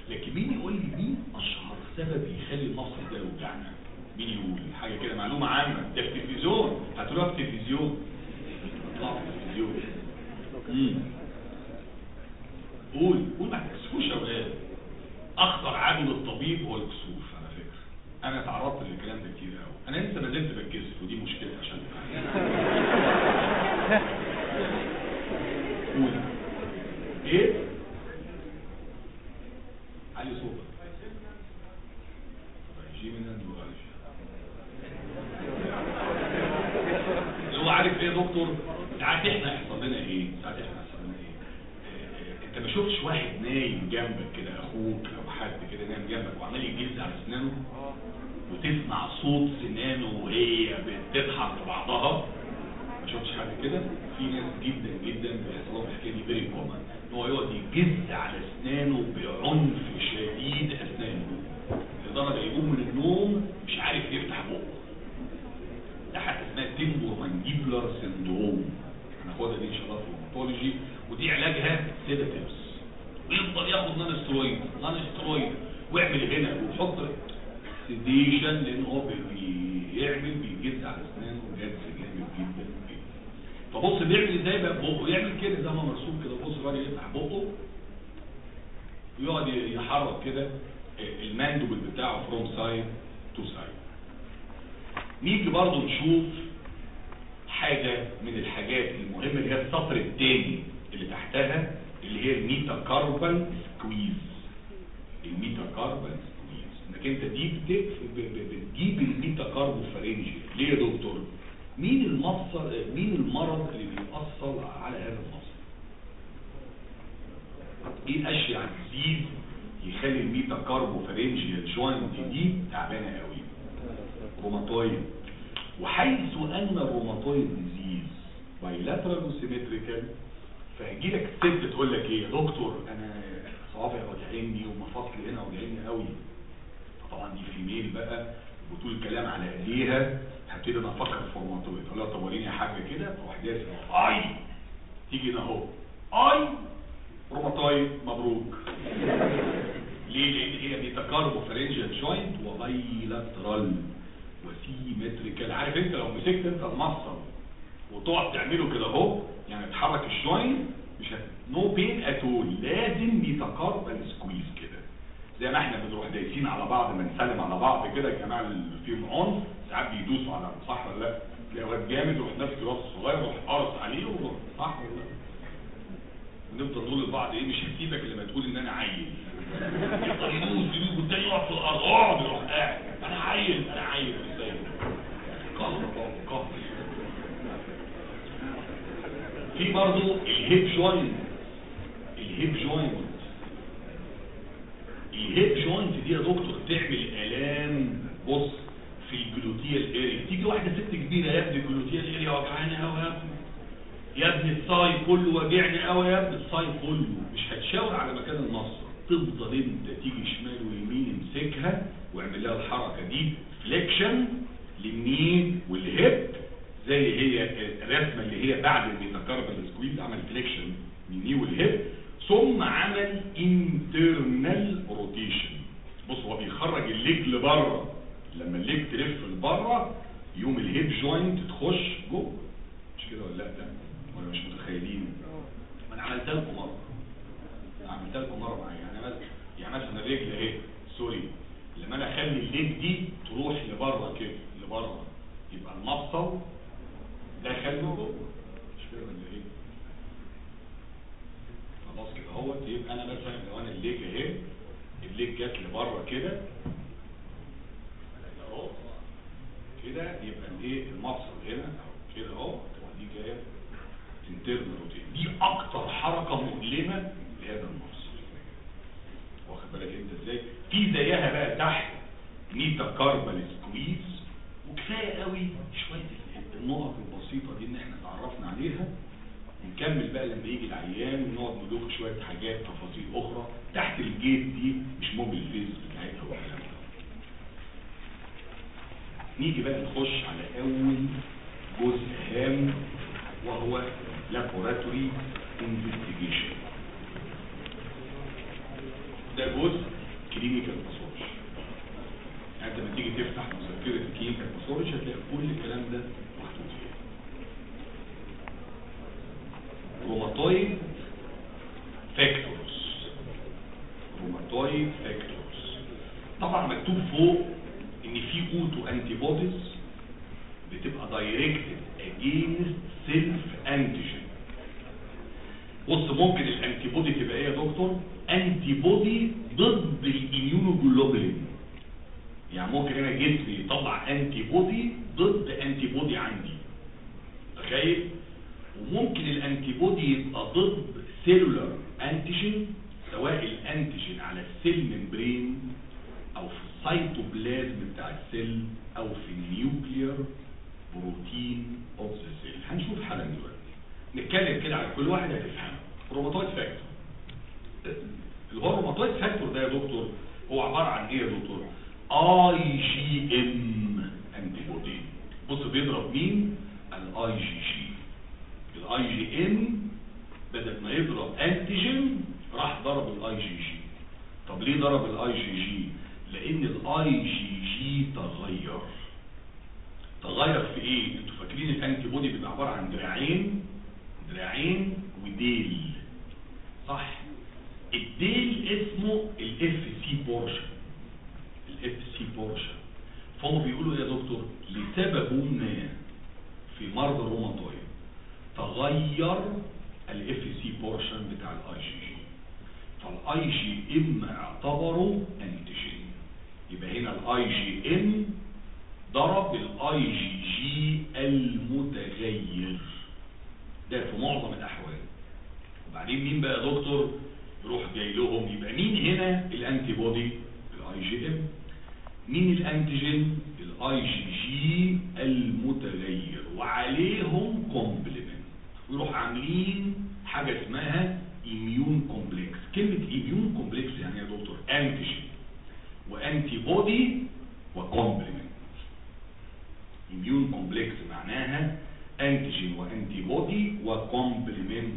لكن مين يقول لي مين أشهر سبب يخلي المفصل ده يوجعنا؟ مين يقول حاجة كده معلومة عامة. ده في التلفزيون. هتقولوها في التلفزيون. طلع في التلفزيون. قول. قول ما تكسفوش يا أخطر عامل الطبيب هو الكسوف على فكرة. أنا تعرضت للكلام ده كتير قوي أنا لسه ما زلت بتكسف ودي مشكله عشان قول إيه علي اللي هو عارف إيه يا دكتور ساعات إحنا يحصل لنا إيه ساعات إحنا يحصل لنا إيه آه، آه، انت ما شفتش واحد نايم جنبك كده أخوك أو حد كده نايم جنبك وعمال يجز على اسنانه وتسمع صوت سنانه وهي بتضحك بعضها شفتش حد كده؟ في ناس جدا جدا بيحصل لهم الحكاية دي very common إن هو يقعد يجز على أسنانه بعنف شديد أسنانه. لدرجه يقوم من النوم مش عارف يفتح بقه. ده حاجة اسمها mandibular syndrome هناخدها دي إن شاء الله في ال rheumatology ودي علاجها sedatives ويفضل ياخد non-steroid non-steroid ويعمل هنا ويحط sedation لأن هو بي- بيعمل بيجز على أسنانه جز جامد جدا. فبص بيعمل إزاي بقى؟ بقه يعمل كده زي ما مرسوم كده. بص الراجل يفتح بقه ويقعد يحرك كده ال mandible بتاعه from side to side نيجي برضو نشوف حاجة من الحاجات المهمة اللي هي السطر الثاني اللي تحتها اللي هي ال metacarpal squeeze. ال metacarpal squeeze. إنك أنت دي بت- ب- ب- بتجيب ال metacarpophalangeal ليه يا دكتور؟ مين المفصل مين المرض اللي بيأثر على هذا المفصل إيه اشيع disease يخلي ال metacarpophalangeal joint دي تعبانة قوي. روماتويد. وحيث أن ال rheumatoid disease bilateral و symmetrical فهيجي لك تقول لك إيه؟ يا دكتور أنا صوابعي وجعاني ومفاصلي هنا وجعاني قوي. طبعا دي female بقى وطول الكلام على إيديها. هبتدي أنا أفكر في روماتويد أقول لها طب وريني يا حاجة كده. تروح دايس أي! تيجي هنا أهو. أي! روماتويد مبروك. [laughs] ليه؟ لأن هي metacarpophalangeal joint و bilateral و symmetrical عارف أنت لو مسكت أنت المفصل وتقعد تعمله كده أهو يعني تحرك الجوينت مش. نو بين اتول لازم يتقاربل سكويز كده زي ما إحنا بنروح دايسين على بعض ما نسلم على بعض كده يا جماعة اللي فيهم عنف ساعات بيدوسوا على صح ولا لا؟ تلاقي واد جامد يروح ماسك الواد الصغير يروح قارص عليه ويروح صح ولا لا؟ ونفضل نقول لبعض إيه مش هسيبك إلا ما تقول إن أنا عيل. يدوس يدوس والتاني يقعد في الأرض اقعد يروح قاعد. أنا عيل أنا عيل إزاي قهر قهر في برضو ال hip joint ال hip joint ال hip joint دي يا دكتور تعمل الام بص في ال gluteal area تيجي واحدة ست كبيرة يا ابني ال gluteal area وجعانه قوي يا ابني. يا ابني كله واجعني قوي يا ابني. الصاي كله مش هتشاور على مكان المفصل تفضل أنت تيجي شمال ويمين امسكها واعمل لها الحركة دي. flexion لل knee وال hip زي هي الرسمة اللي هي بعد ال metacarpal squeeze عمل flexion لل knee وال hip. ثم عمل internal rotation بص هو بيخرج ال leg لبره. لما ال leg تلف لبره يوم ال hip joint تخش جوه. مش كده ولا لأ؟ ولا مش متخيلين. ما أنا عملتها لكم مرة. عملتها لكم مرة معايا. يعني مثلا يعني مثلا الرجل أهي. sorry. لما أنا أخلي ال leg دي تروح لبره كده لبره. يبقى المفصل دخل جوه مش كده ولا إيه خلاص كده اهوت يبقى أنا مثلا لو أنا ال leg اهي ال leg جت لبره كده. اهو كده يبقى الايه؟ المفصل هنا اهو كده اهو تبقى دي جاية internal rotation دي أكتر حركة مؤلمة لهذا المفصل واخد بالك انت إزاي؟ في زيها بقى تحت metacarpal squeeze. وكفاية قوي شوية النقط البسيطة دي ان إحنا اتعرفنا عليها. نكمل بقى لما يجي العيان ونقعد ندوق شوية حاجات تفاصيل أخرى. تحت ال gait دي مش مهم ال phase بتاعتها والكلام ده نيجي بقى نخش على أول جزء هام وهو laboratory investigation ده جزء clinical يعني انت لما تيجي تفتح مذكره ال clinical pathology هتلاقي كل الكلام ده محطوط فيها rheumatoid factors rheumatoid factors طبعا مكتوب فوق ان في autoantibodies بتبقى directed against self antigen بص ممكن ال antibody تبقى إيه يا دكتور antibody ضد ال immunoglobulin يعني ممكن أنا جسمي يطلع antibody ضد antibody عندي تخيل وممكن ال antibody يبقى ضد cellular antigen سواء ال antigen على ال cell membrane أو في السيتوبلازم بتاع ال cell أو في ال nuclear protein of the cell هنشوف حالا دلوقتي. نتكلم كده على كل واحد هتفهمه. rheumatoid factor. اللي هو ال rheumatoid factor ده يا دكتور هو عبارة عن إيه يا دكتور؟ IgM antibody بص بيضرب مين؟ ال IgG ال IgM بدل ما يضرب antigen راح ضرب الاي جي جي طب ليه ضرب الاي جي جي لأن الاي جي جي تغير. تغير في إيه؟ أنتوا فاكرين ال antibody بيبقى عبارة عن دراعين دراعين وديل. صح؟ الديل اسمه ال Fc portion ال Fc portion فهم بيقولوا يا دكتور؟ لسبب ما في مرض الروماتويد تغير ال Fc portion بتاع الاي جي جي فالاي جي ام اعتبره antigen يبقى هنا ال IgM ضرب الاي جي جي المتغير. ده في معظم الأحوال. وبعدين مين بقى يا دكتور؟ يروح جاي لهم. يبقى مين هنا ال antibody ال IgM مين ال antigen ال IgG المتغير. وعليهم complement ويروح عاملين حاجة اسمها immune complex كلمة immune complex يعني إيه يا دكتور antigen و antibody و complement immune complex معناها antigen و antibody و complement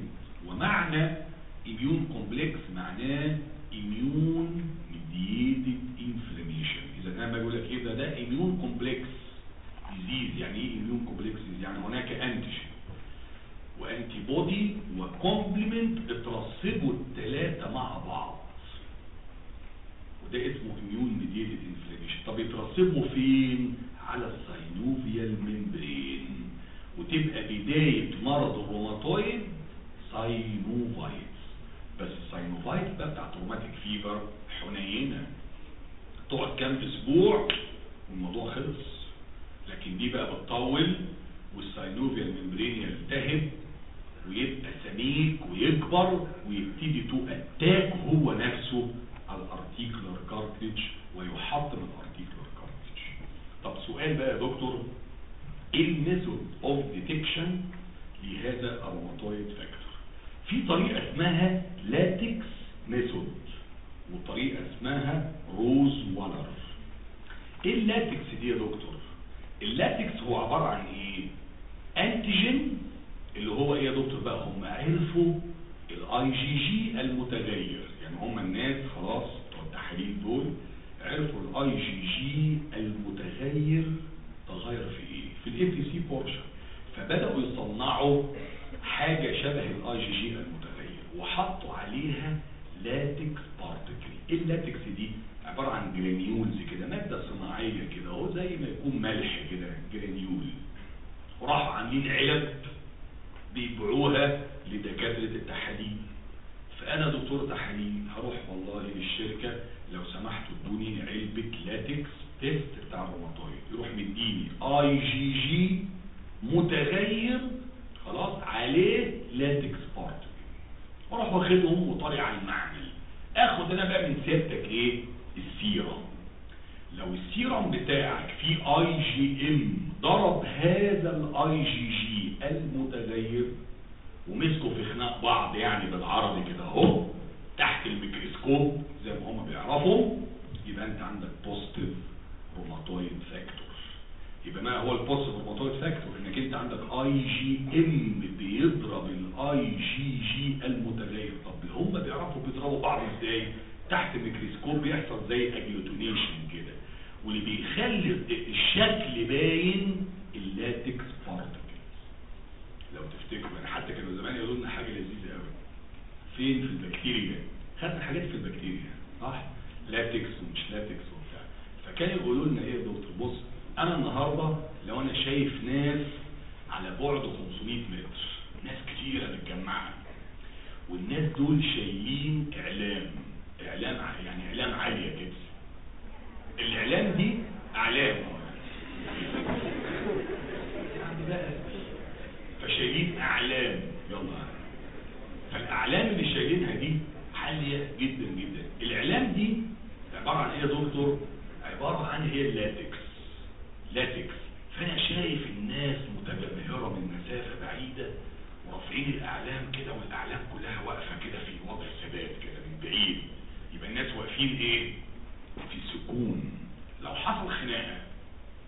ومعنى immune complex معناه immune mediated inflammation إذا أنا بقول لك إيه ده؟ ده immune complex disease يعني إيه immune complex يعني هناك antigen و antibody و complement اترسبوا الثلاثه مع بعض. وده اسمه immune mediated inflammation طب يترسبوا فين؟ على ال synovial membrane وتبقى بداية مرض ال rheumatoid synovitis بس ال synovitis ده بتاعت rheumatic fever حنينة. تقعد كام أسبوع والموضوع خلص. لكن دي بقى بتطول وال synovial membrane يلتهب. ويبقى سميك ويكبر ويبتدي to attack هو نفسه على ال articular cartilage ويحطم ال articular cartilage طب سؤال بقى يا دكتور إيه ال method of detection لهذا ال rheumatoid factor؟ في طريقة اسمها latex method وطريقة اسمها Rose-Waaler إيه اللاتكس دي يا دكتور؟ اللاتكس هو عبارة عن إيه؟ antigen اللي هو إيه يا دكتور بقى؟ هم عرفوا الاي جي جي المتغير. يعني هم الناس خلاص بتوع التحاليل دول عرفوا الاي جي جي المتغير تغير في إيه؟ في ال Fc portion فبدأوا يصنعوا حاجة شبه الاي جي جي المتغير وحطوا عليها latex particle إيه اللاتكس دي؟ عبارة عن granules كده مادة صناعية كده أهو زي ما يكون ملح كده granule وراحوا عاملين علب. بيبيعوها لدكاترة التحاليل. فأنا دكتور تحاليل هروح والله للشركة لو سمحتوا ادوني علبة latex test بتاع الروماتويد. يروح مديني اي جي جي متغير خلاص عليه latex particle وأروح واخدهم وطالع على المعمل. آخد أنا بقى من سيادتك إيه؟ السيرم. لو السيرم بتاعك فيه IgM ضرب هذا الاي جي جي المتغير. ومسكوا في خناق بعض يعني بالعربي كده اهو تحت الميكروسكوب زي ما هم بيعرفوا. يبقى انت عندك positive rheumatoid factor يبقى ما هو ال positive rheumatoid factor انك انت عندك IgM بيضرب الاي جي جي المتغير. طب هم بيعرفوا بيضربوا بعض إزاي؟ تحت الميكروسكوب بيحصل زي agglutination كده. واللي بيخلي الشكل باين ال latex particles لو تفتكروا يعني حتى كانوا زمان يقولوا لنا حاجة لذيذة قوي فين؟ في البكتيريا. خدنا حاجات في البكتيريا صح؟ لاتكس ومش لاتكس وبتاع. فكانوا يقولوا لنا إيه يا دكتور؟ بص أنا النهارده لو أنا شايف ناس على بعد 500 متر ناس كتيرة متجمعة والناس دول شايلين إعلام. إعلام يعني إعلام عاليه كده. الإعلام دي إعلام. [laughs] يعني بقى فشايلين أعلام. يلا. فالأعلام اللي شايلينها دي عالية جدا جدا. الإعلام دي عبارة عن إيه يا دكتور؟ عبارة عن هي اللاتكس لاتكس. فأنا شايف الناس متجمهره من مسافة بعيدة ورافعين الأعلام كده والأعلام كلها واقفة كده في وضع ثبات كده من بعيد. يبقى الناس واقفين إيه؟ في سكون. لو حصل خناقة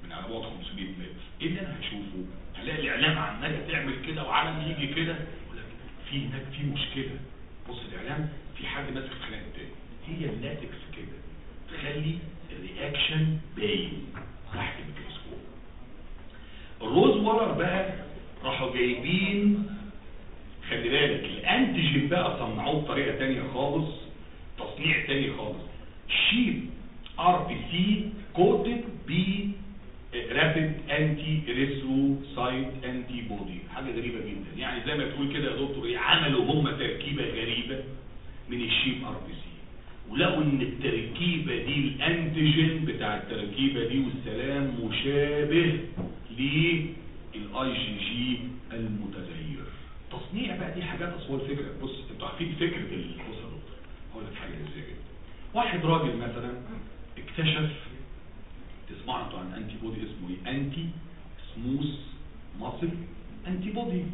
من على بعد 500 متر إيه اللي أنا هشوفه؟ هلاقي الاعلام عماله تعمل كده وعلم يجي كده يقول لك في هناك في مشكلة. بص الاعلام في حد ماسك خناقه تاني هي اللاتكس كده. تخلي ال reaction باين. تحت الميكروسكوب ال Rose-Waaler بقى راحوا جايبين خلي بالك ال antigen بقى صنعوه بطريقة تانية خالص تصنيع تاني خالص. sheep RBC coated ب rabbit anti erythrocyte antibody حاجة غريبة جدا. يعني زي ما تقول كده يا دكتور إيه عملوا هم تركيبة غريبة من ال sheep RBC ولقوا إن التركيبة دي ال antigen بتاع التركيبة دي والسلام مشابه للاي جي جي المتغير. تصنيع بقى دي حاجات اصل الفكرة بص أنتوا عارفين فكرة بص يا دكتور. واحد راجل مثلا اكتشف تسمعوا أنتوا عن antibody اسمه إيه؟ anti smooth muscle antibody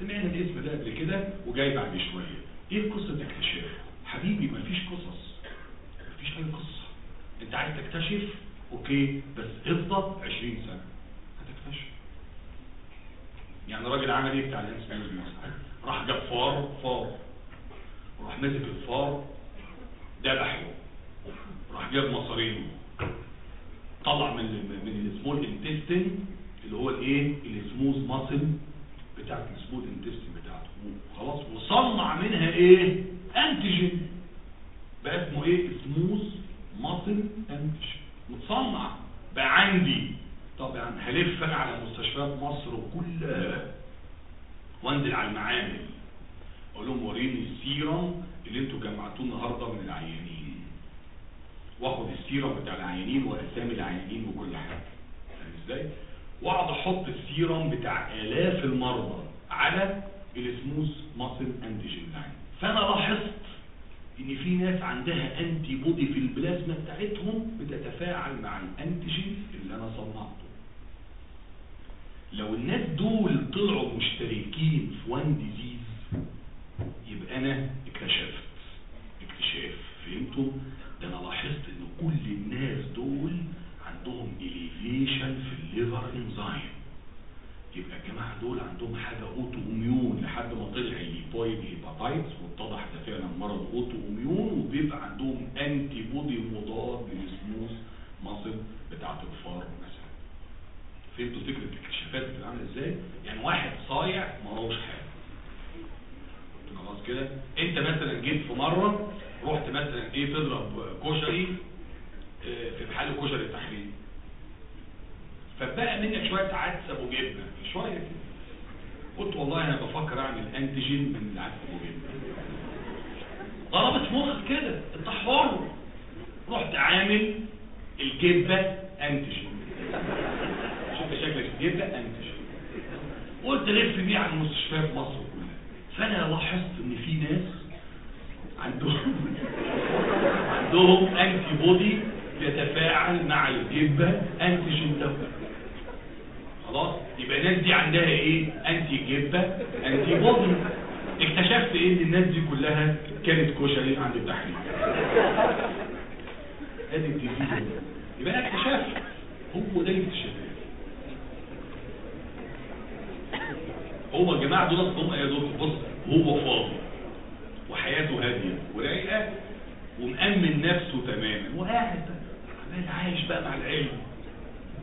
سمعنا الاسم ده قبل كده وجاي بعد شوية. إيه قصه اكتشاف حبيبي مفيش قصص. مفيش أي قصة. أنت عايز تكتشف؟ okay بس افضل 20 سنة. هتكتشف. يعني راجل عمل إيه بتاع الانسان مثلا راح جاب فار فار. وراح مسك الفار. ذبحه راح جاب مصارينه. طلع من من ال small intestine اللي هو الايه؟ ال smooth muscle بتاعت ال small intestine بتاعته. خلاص. وصنع منها إيه؟ antigen بقى اسمه إيه؟ smooth muscle antigen متصنع بقى عندي طبعا هلف أنا على مستشفيات مصر كلها. وانزل على المعامل. أقول لهم وريني السيرم اللي أنتوا جمعتوه النهارده من العيانين. واخد السيرم بتاع العيانين وأسامي العيانين وكل حاجة. فاهم إزاي؟ وأقعد أحط السيرم بتاع آلاف المرضى على ال smooth muscle antigen line فأنا لاحظت إن في ناس عندها antibody في البلازما بتاعتهم بتتفاعل مع ال antigen اللي أنا صنعته. لو الناس دول طلعوا مشتركين في one disease يبقى أنا اكتشفت. اكتشاف. فهمتوا؟ ده أنا لاحظت إن كل الناس دول عندهم elevation في ال liver enzyme يبقى الجماعة دول عندهم حاجة autoimmune لحد ما طلع ال lupoid hepatitis واتضح ده فعلا مرض autoimmune وبيبقى عندهم antibody مضاد لل smooth muscle بتاعت الفار مثلا. فهمتوا فكرة الاكتشافات بتبقى عاملة إزاي؟ يعني واحد صايع ما هوش حاجة. خلاص كده. أنت مثلا جيت في مرة رحت مثلا إيه تضرب كشري آه في محل كشري تحرير فبقى منك شوية عدس أبو جبنة شوية كده. قلت والله أنا بفكر أعمل انتيجين من العدس أبو جبنة. ضربت مخك كده حر رحت عامل الجبة انتيجين شوف شكل الجبة انتيجين قلت لف بيه على المستشفيات مصر كلها. فأنا لاحظت إن في ناس عندهم. عندهم انتي بودي يتفاعل مع الجبه انتيجين ده خلاص؟ يبقى الناس دي عندها إيه؟ انتي جبه انتي بودي اكتشفت إيه؟ إن الناس دي كلها كانت كشري عند التحرير. ادي الجديد يبقى أنا اكتشفت. هو ده الاكتشافات هو يا جماعة دول هم يا دول بص هو فاضي. وحياته هادية ورايقة ومأمن نفسه تماما. وقاعد عمال عايش بقى مع العلم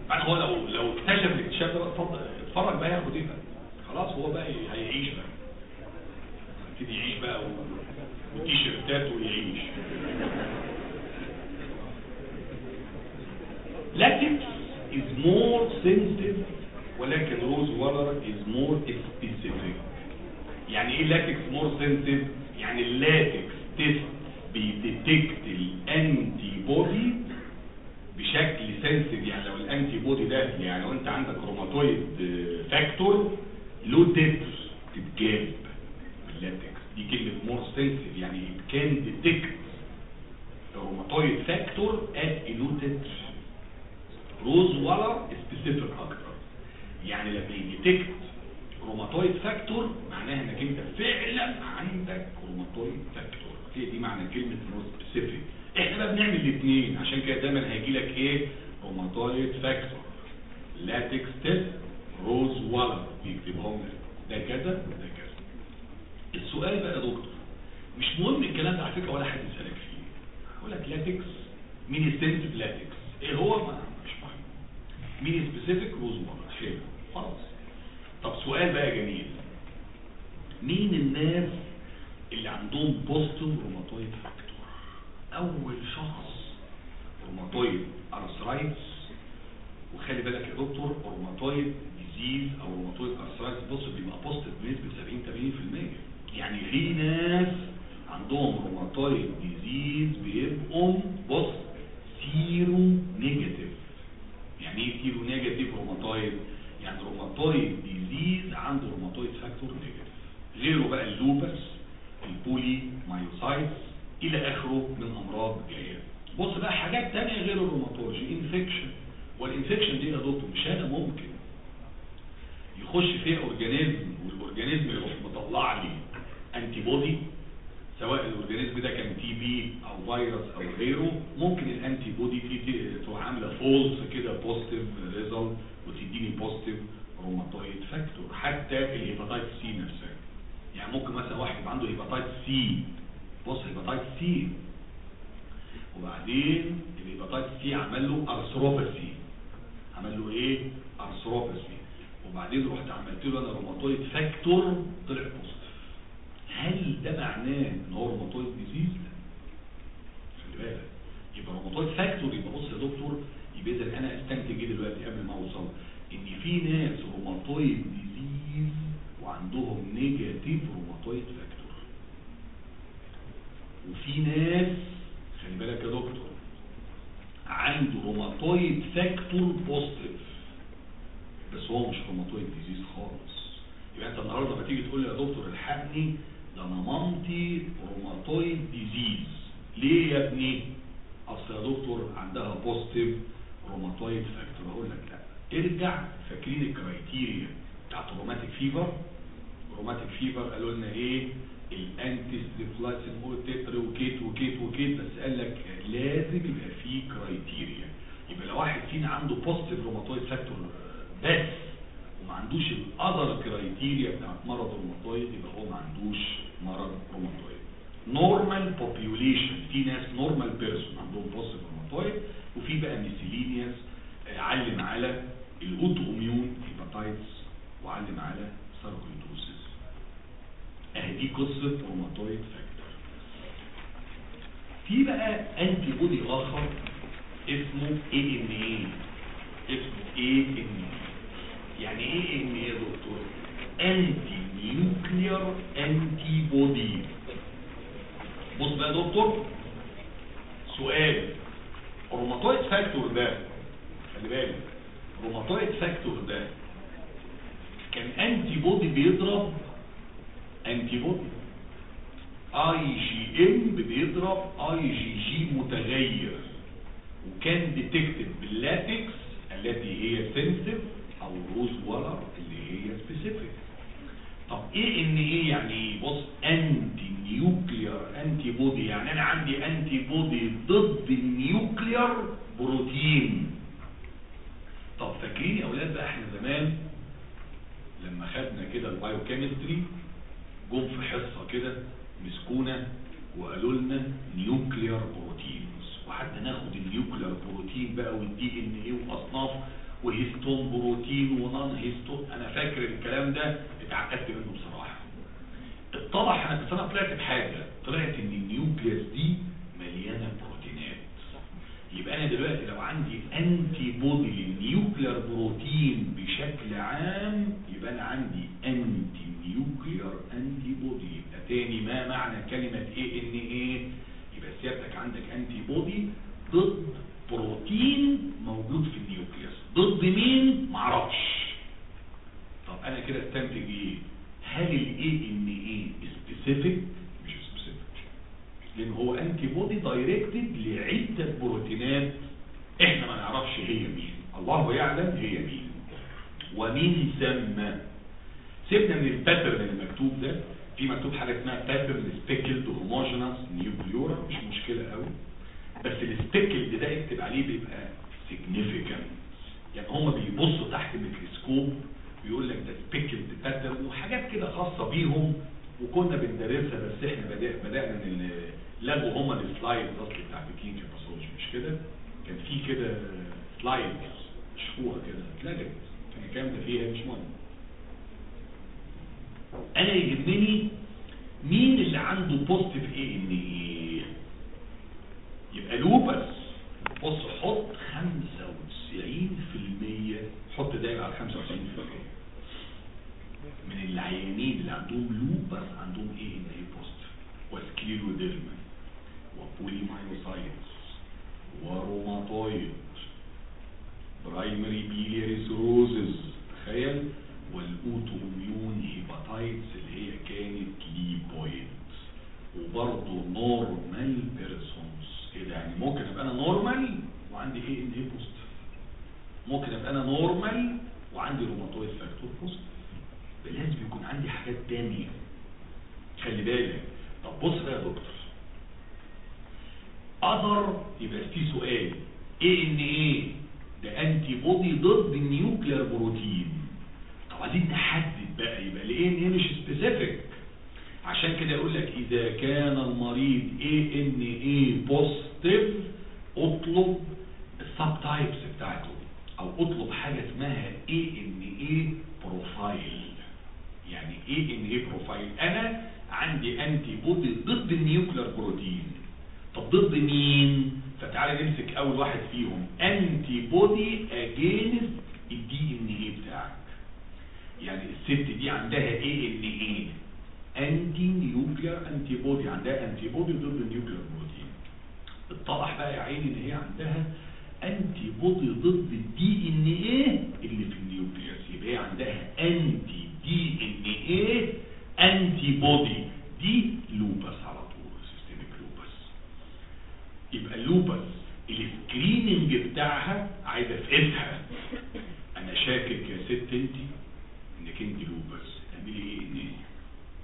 بعد هو لو لو اكتشف الاكتشاف ده اتفرج بقى ياخد إيه بقى؟ خلاص هو بقى هيعيش بقى. يبتدي يعيش بقى وتيشيرتات ويعيش. لاتكس is more sensitive ولكن روز وولر is more specific. يعني إيه latex more sensitive يعني ال latex test بي detect ال antibody بشكل sensitive يعني لو ال antibody ده يعني لو انت عندك rheumatoid factor low titer تتجاب باللاتكس دي كلمة more sensitive يعني can detect rheumatoid factor at low titer Rose Waaler specific أكتر يعني لما ي detect rheumatoid factor معناها إنك أنت فعلا عندك rheumatoid factor هي دي معنى كلمة more specific إحنا بقى بنعمل الاثنين عشان كده دايما هيجي لك إيه؟ rheumatoid factor latex test Rose Waaler بيكتبهم لك. ده كذا ده كذا. السؤال بقى يا دكتور مش مهم الكلام ده على فكرة ولا حد يسألك فيه. يقول لك لاتكس مين ال sensitive latex إيه هو؟ ما مش مهم. مين specific Rose Waaler خلاص. طب سؤال بقى جميل. مين الناس اللي عندهم positive rheumatoid factor أول شخص rheumatoid arthritis وخلي بالك يا دكتور rheumatoid disease أو rheumatoid arthritis بص بيبقى positive بنسبة 70 80% يعني في ناس عندهم rheumatoid disease بيبقوا بص seronegative يعني إيه seronegative rheumatoid يعني rheumatoid disease عنده rheumatoid factor negative. غيره بقى ال lupus ال polymyositis إلى آخره من أمراض جاية. بص بقى حاجات تانية غير ال rheumatology infection وال infection دي يا دكتور مش أنا ممكن. يخش فيها organism وال organism يروح مطلع لي antibody سواء ال organism ده كان TB أو فيروس أو غيره ممكن ال antibody تروح عاملة false كده positive result وتديني positive rheumatoid factor حتى ال hepatitis C نفسها. يعني ممكن مثلا واحد يبقى عنده hepatitis C. بص hepatitis C. وبعدين ال hepatitis C عمل له arthropathy عمل له إيه؟ arthropathy وبعدين رحت عملت له أنا rheumatoid factor طلع positive. هل ده معناه إن هو rheumatoid disease؟ خلي بالك. يبقى rheumatoid factor يبقى بص يا دكتور اذا أنا أستنتج إيه دلوقتي قبل ما أوصل إن في ناس rheumatoid disease وعندهم negative rheumatoid factor. وفي ناس خلي بالك يا دكتور عنده rheumatoid factor positive بس هو مش rheumatoid disease خالص. يبقى أنت النهارده لما تيجي تقول لي يا دكتور الحقني ده أنا مامتي rheumatoid disease. ليه يا ابني؟ أصل يا دكتور عندها positive rheumatoid factor أقول لك لا. ارجع فاكرين ال criteria بتاعت ال rheumatic fever rheumatic fever قالوا لنا إيه؟ ال anti streptolysin تتر وكيت وكيت وكيت بس قال لك لازم يبقى فيه criteria يبقى لو واحد فينا عنده positive rheumatoid factor بس وما عندوش ال other criteria بتاعت مرض الروماتويد يبقى هو ما عندوش مرض rheumatoid normal population في ناس normal person عندهم positive rheumatoid وفي بقى miscellaneous علم على ال autoimmune hepatitis وعلم على sarcoidosis اهي دي قصة rheumatoid factor في بقى antibody آخر اسمه ANA اسمه ANA يعني ANA يا دكتور؟ antinuclear antibody بص بقى يا دكتور سؤال. ال rheumatoid factor ده خلي بالك. ال rheumatoid factor ده كان انتي بودي بيضرب انتي بودي اي جي ام بيضرب اي جي جي متغير وكان detected بال latex التي هي sensitive أو Rose-Waaler اللي هي specific طب ANA يعني بص antinuclear antibody يعني أنا عندي antibody ضد ال nuclear بروتين. طب فاكرين يا أولاد بقى إحنا زمان لما خدنا كده ال biochemistry جم في حصة كده مسكونا وقالوا لنا nuclear proteins وحتى ناخد ال nuclear protein بقى وال DNA وأصناف و histone protein و non-histone. أنا فاكر الكلام ده اتعقدت منه بصراحة. اتضح بس أنا طلعت بحاجه طلعت إن ال nucleus دي مليانة بروتينات. يبقى أنا دلوقتي لو عندي antibody لل nuclear protein بشكل عام يبقى أنا عندي antinuclear antibody يبقى تاني ما معنى كلمة ANA يبقى سيادتك عندك antibody ضد بروتين موجود في ال nucleus ضد مين؟ معرفش. طب أنا كده استنتج إيه؟ هل ال ANA specific مش specific لأن هو antibody directed لعدة بروتينات إحنا ما نعرفش هي مين. الله يعلم هي مين. ومين سمى سيبنا من ال pattern المكتوب ده. في مكتوب حاجة اسمها pattern speckled homogeneous nucleolar مش مشكلة قوي. بس ال speckled ده اكتب عليه بيبقى significant. يعني هم بيبصوا تحت الميكروسكوب ويقول لك ده speckled pattern وحاجات كده خاصة بيهم. وكنا بندرسها بس إحنا بدأنا لغوا هم ال slide الاصلي بتاع ال clinical pathology مش كده؟ كان في كده slide مشهورة كده. اتلغت كان الكلام ده فيها مش مهم. أنا يهمني مين اللي عنده positive ANA يبقى lupus بص حط 95% حط دايما على 95% من العيانين اللي عندهم lupus عندهم ANA positive و scleroderma و polymyositis و rheumatoid primary biliary cirrhosis تخيل؟ وال autoimmune hepatitis اللي هي كانت lupoid برضه normal persons إيه ده يعني ممكن أبقى أنا normal وعندي ANA positive ممكن أبقى أنا normal وعندي rheumatoid factor positive لازم يكون عندي حاجات تانية. خلي بالك. طب بص بقى يا دكتور. other يبقى في سؤال. ANA ده antibody ضد ال nuclear protein طب عايزين نحدد بقى. يبقى ال ANA مش specific عشان كده يقول لك إذا كان المريض ANA positive اطلب ال subtypes بتاعته. أو اطلب حاجة اسمها ANA profile يعني ANA profile أنا عندي antibody ضد ال nuclear protein. طب ضد مين؟ فتعالى نمسك أول واحد فيهم. antibody against ال DNA بتاعك. يعني الست دي عندها إيه ان إيه انتي نيوكلير انتي بودي عندها antibody ضد ال nuclear protein اتضح بقى يا عيني إن هي عندها antibody ضد ال DNA اللي في ال nucleus يبقى هي عندها انتي دي ان إيه انتي بودي دي lupus على طول systemic lupus يبقى ال lupus ال screening بتاعها عايز افقدها أنا شاكك يا ست انت إنك انت lupus. اعملي ANA؟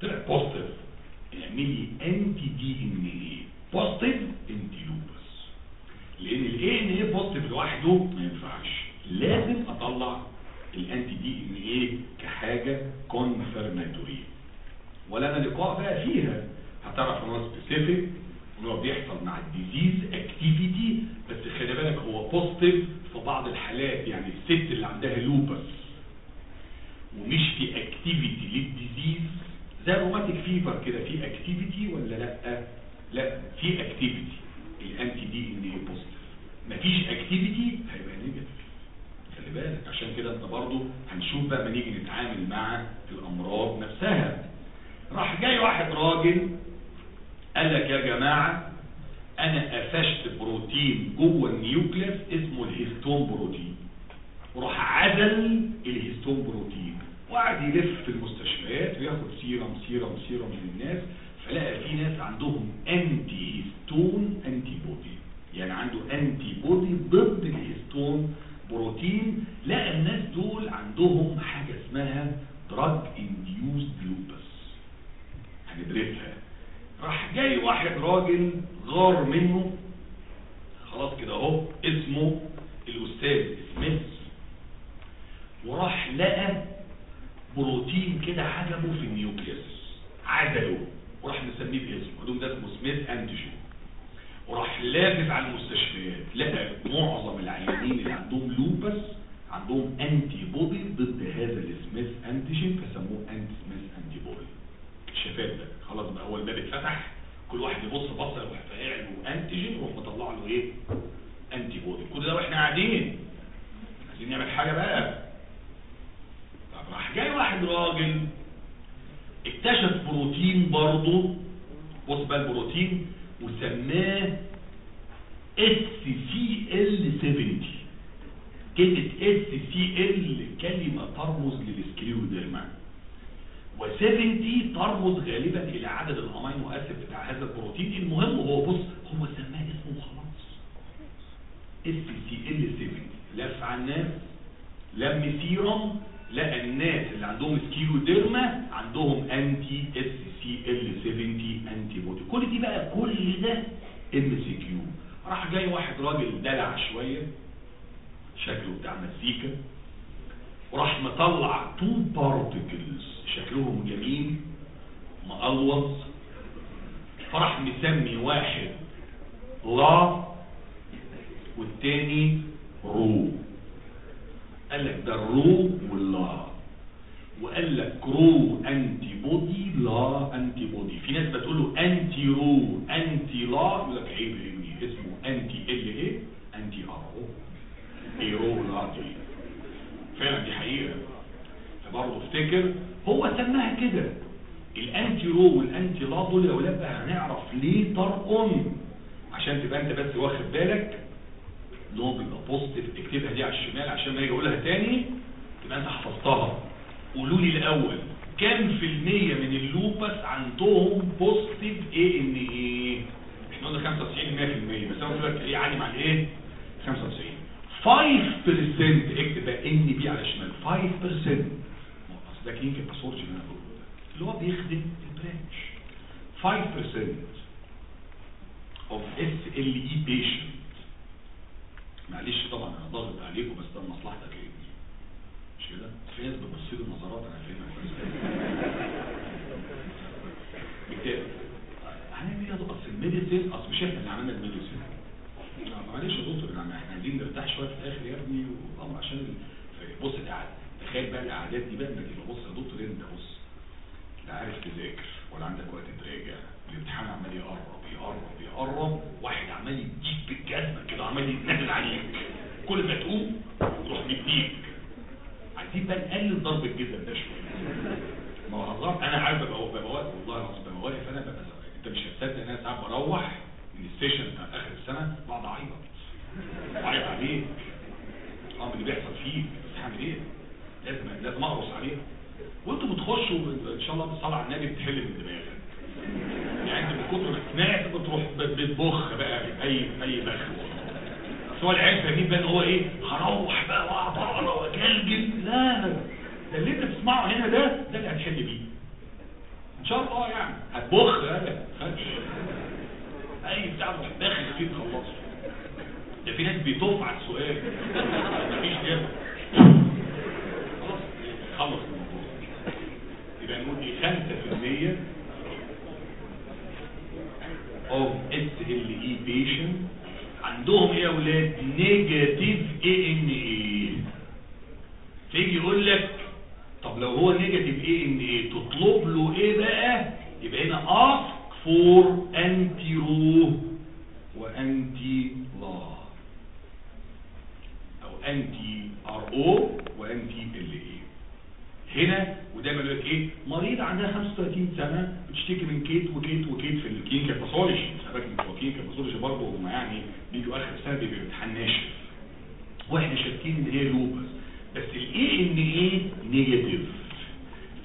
طلع positive اعملي anti-DNA؟ positive انت lupus. لأن ال ANA positive لوحده ما ينفعش. لازم أطلع ال anti-DNA كحاجة confirmatory ولا أنا لقاء بقى فيها. هتعرف إن هو specific ان هو بيحصل مع ال disease activity بس خلي بالك هو positive في بعض الحالات يعني الست اللي عندها lupus ومش في activity لل disease زي rheumatic fever كده في activity ولا لأ؟ لأ في activity ال anti-DNA positive مفيش activity هيبقى negative خلي بالك عشان كده انت برضو هنشوف بقى ما نيجي نتعامل مع الأمراض نفسها. راح جاي واحد راجل قال لك يا جماعة أنا قفشت بروتين جوه ال nucleus اسمه ال histone protein. وراح عزل ال histone protein. وقعد يلف في المستشفيات وياخد serum serum serum من الناس. فلقى في ناس عندهم anti-histone antibody يعني عنده antibody ضد ال histone protein. لقى الناس دول عندهم حاجة اسمها drug-induced lupus هندرسها راح جاي واحد راجل غار منه. خلاص كده اهو اسمه الأستاذ سميث وراح لقى بروتين كده عجبه في ال nucleus عزله وراح مسميه باسمه قالوا ده اسمه Smith antigen وراح لافف على المستشفيات لقى معظم العيانين اللي عندهم lupus عندهم antibody ضد هذا ال Smith antigen فسموه anti-Smith antibody شفاف ده. خلاص بقى هو الباب اتفتح كل واحد يبص بصة يروح فاقع له antigen ويروح مطلع له إيه؟ antibody كل ده وإحنا قاعدين. عايزين نعمل حاجة بقى. طب راح جاي واحد راجل اكتشف بروتين برضه بص بقى البروتين وسماه Scl 70 كلمة Scl كلمة ترمز لل scleroderma و70 ترمز غالبا إلى عدد ال amino acid بتاع هذا البروتين. المهم هو بص هو سماه اسمه خلاص. Scl 70 لف على الناس لم سيرم لقى الناس اللي عندهم scleroderma عندهم anti Scl 70 antibody كل دي بقى كل ده MCQ راح جاي واحد راجل دلع شوية شكله بتاع مزيكا وراح مطلع two particles شكلهم جميل. مقلوص فراح مسمي واحد. La. والتاني Ro. قال لك ده ال Ro وال La. وقال لك Ro antibody La antibody في ناس بتقول له anti-Ro anti-La يقول لك عيب ابني اسمه anti LA anti RO إيه Ro La دي فعلا دي حقيقة. فبرضه افتكر هو سماها كده. ال anti-Ro وال anti-La دول يا ولاد بقى هنعرف ليه طرقهم عشان تبقى انت بس واخد بالك. إن بيبقى positive اكتبها دي على الشمال عشان ما يجي اقولها تاني. تبقى انت حفظتها. قولوا لي الأول. كام في المية من ال lupus عندهم positive ANA إحنا قلنا 95 100% بس أنا قلت لك إيه عالي مع الإيه؟ 95 5% اكتب بقى NB على الشمال. 5% ما اصل ده clinical pathology اللي أنا بقوله ده اللي هو بيخدم ال branch. 5% of SLE patient معلش طبعا أنا ضاغط عليكم بس ده لمصلحتك إيه مش كده؟ في ناس بتبص لي بنظرات أنا فاهمها كويس هنعمل إيه أصل ال medicine أصل مش إحنا اللي عملنا ال medicine. معلش يا دكتور إحنا عايزين نرتاح شوية في الآخر يا إبني وطبعا عشان بص القعده تخيل بقى القعدات دي بقى إنك يبقى بص يا دكتور انت بص لا عارف تذاكر ولا عندك وقت تراجع الامتحان عمال يقرب يقرب يقرب واحد عمال يديك بالجزمة كده عمال يتنزل عليك. كل ما تقوم يروح مديك. عايزين بقى نقلل ضرب الجزم ده شوية. ما هو هزار أنا عارف ببقى ببقى واقف والله العظيم ببقى واقف أنا ببقى أنت مش هتصدق إن أنا ساعات بروح من السيشن بتاع آخر السنة بقعد أعيط. أعيط عليك. أه اللي بيحصل فيك. بس هعمل إيه؟ لازم لازم أقرص عليها وانتوا بتخشوا ان شاء الله بالصلاه على النبي بتحل من دماغك. يعني انت من كتر ما بتروح بتبخ بقى اي أي بخ. بس هو العيال فاهمين بقى إن هو إيه؟ هروح بقى وأقعد أقرأ واجلجل لا ده اللي أنت بتسمعه هنا ده ده اللي هتحل بيه. إن شاء الله يعني. هتبخ خدش أي بتاع تروح داخل فيه تخلصه ده في ناس بيطوف على السؤال. مفيش جاب خلاص خلص. الموضوع يبقى نقول إيه 5% of SLE patient. عندهم إيه يا أولاد نيجاتيف ANA فيجي يقول لك طب لو هو negative ANA تطلب له إيه بقى؟ يبقى هنا ask for anti-Ro و anti-La أو anti RO و anti L هنا ودايما يقول لك إيه؟ مريض عندها 35 سنة بتشتكي من كيت وكيت وكيت في ال clinical pathology بالك ال clinical pathology برضه هم يعني بيجوا آخر السنة بيبقى امتحان ناشف وإحنا شاكين إن هي lupus بس ال ANA؟ negative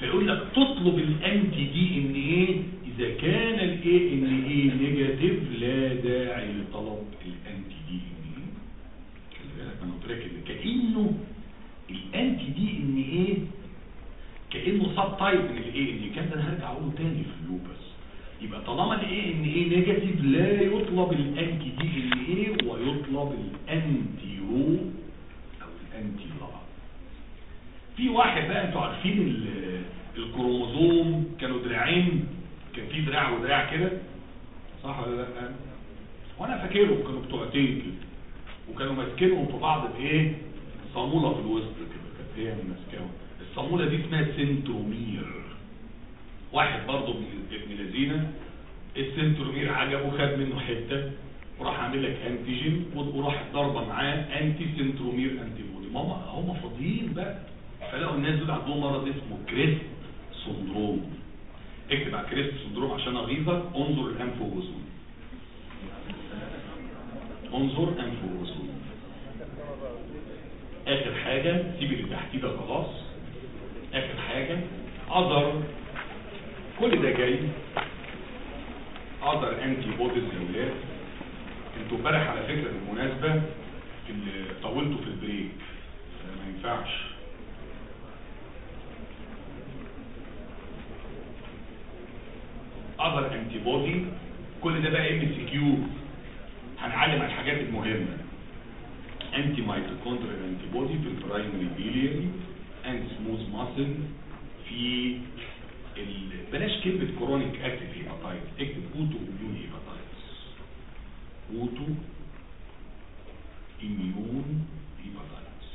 فيقول لك تطلب ال anti-DNA؟ إذا كان ال ANA negative لا داعي لطلب ال anti-DNA. خلي بالك أنا قلت لك إن كأنه ال anti-DNA كأنه subtype من ال AN كان ده أنا هرجع أقوله تاني في ال lupus يبقى طالما ال ANA negative لا يطلب ال anti-DNA ويطلب ال anti-Ro أو ال anti-La في واحد بقى أنتوا عارفين ال- الكروموزوم كانوا دراعين كان في دراع ودراع كده؟ صح ولا لأ؟ وأنا فاكرهم كانوا بتوعتين كده وكانوا ماسكينهم في بعض بإيه؟ صامولة في الوسط كده كانت هي ماسكاهم. الصاموله دي اسمها centromere واحد برضه ابن لذينة ال centromere عجبه خد منه حتة وراح عامل لك antigen وراح ضربة معاه anti centromere antibody ما هم فاضيين بقى. فلقوا الناس دول عندهم مرض اسمه CREST syndrome. اكتب على CREST syndrome عشان أغيظك. انظر الانف والوزن انظر انف والوزن آخر حاجة سيب اللي تحتيه ده خلاص. آخر حاجة other كل ده جاي other antibodies يا ولاد أنتوا امبارح على فكرة بالمناسبة اللي طولتوا في ال break. ما ينفعش. other antibody كل ده بقى MCQ هنعلم على الحاجات المهمة. anti mitochondrial antibody في ال primary biliary and smooth muscle في. بلاش كلمة chronic active hepatitis اكتب autoimmune hepatitis autoimmune hepatitis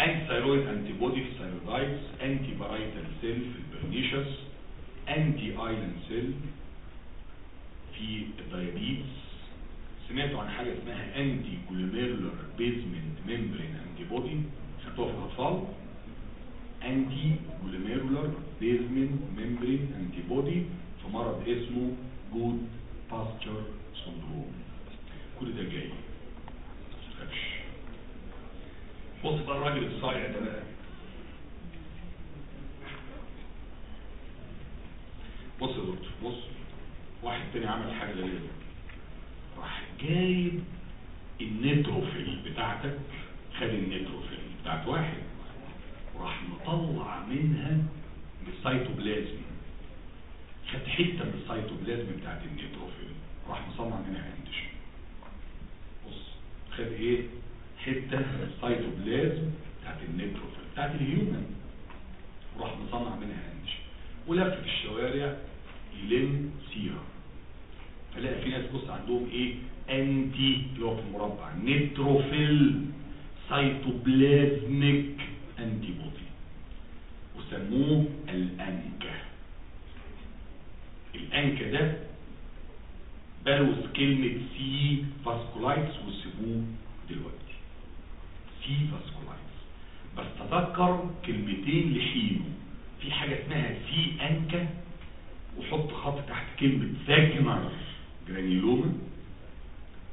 anti thyroid antibody في ال thyroiditis anti parietal cell في ال pernicious anti island cell في ال diabetes سمعتوا عن حاجة اسمها anti glomerular basement membrane antibody خدتوها في الأطفال؟ anti glomerular basement membrane antibody في مرض اسمه Goodpasture syndrome كل ده جاي. متخافش بص بقى الراجل الصايع ده بقى. بص يا دكتور بص. واحد تاني عمل حاجة غريبة. راح جايب ال neutrophil بتاعتك خد ال neutrophil بتاعت واحد وراح مطلع منها السيتوبلازم خد حتة من السيتوبلازم بتاعت ال neutrophil راح مصنع منها antigen بص خد إيه؟ حتة من السيتوبلازم بتاعت ال neutrophil بتاعت ال human وراح مصنع منها antigen ولف في الشوارع يلم sera فلاقي في ناس بص عندهم إيه؟ anti اللي هو في المربع neutrophil cytoplasmic antibody وسموه ال ANCA. ال ANCA ده plus كلمة see vasculitis وسيبوه دلوقتي. see vasculitis بس تذكر كلمتين لحينه. في حاجة اسمها C-ANCA وحط خط تحت كلمة Wegener granuloma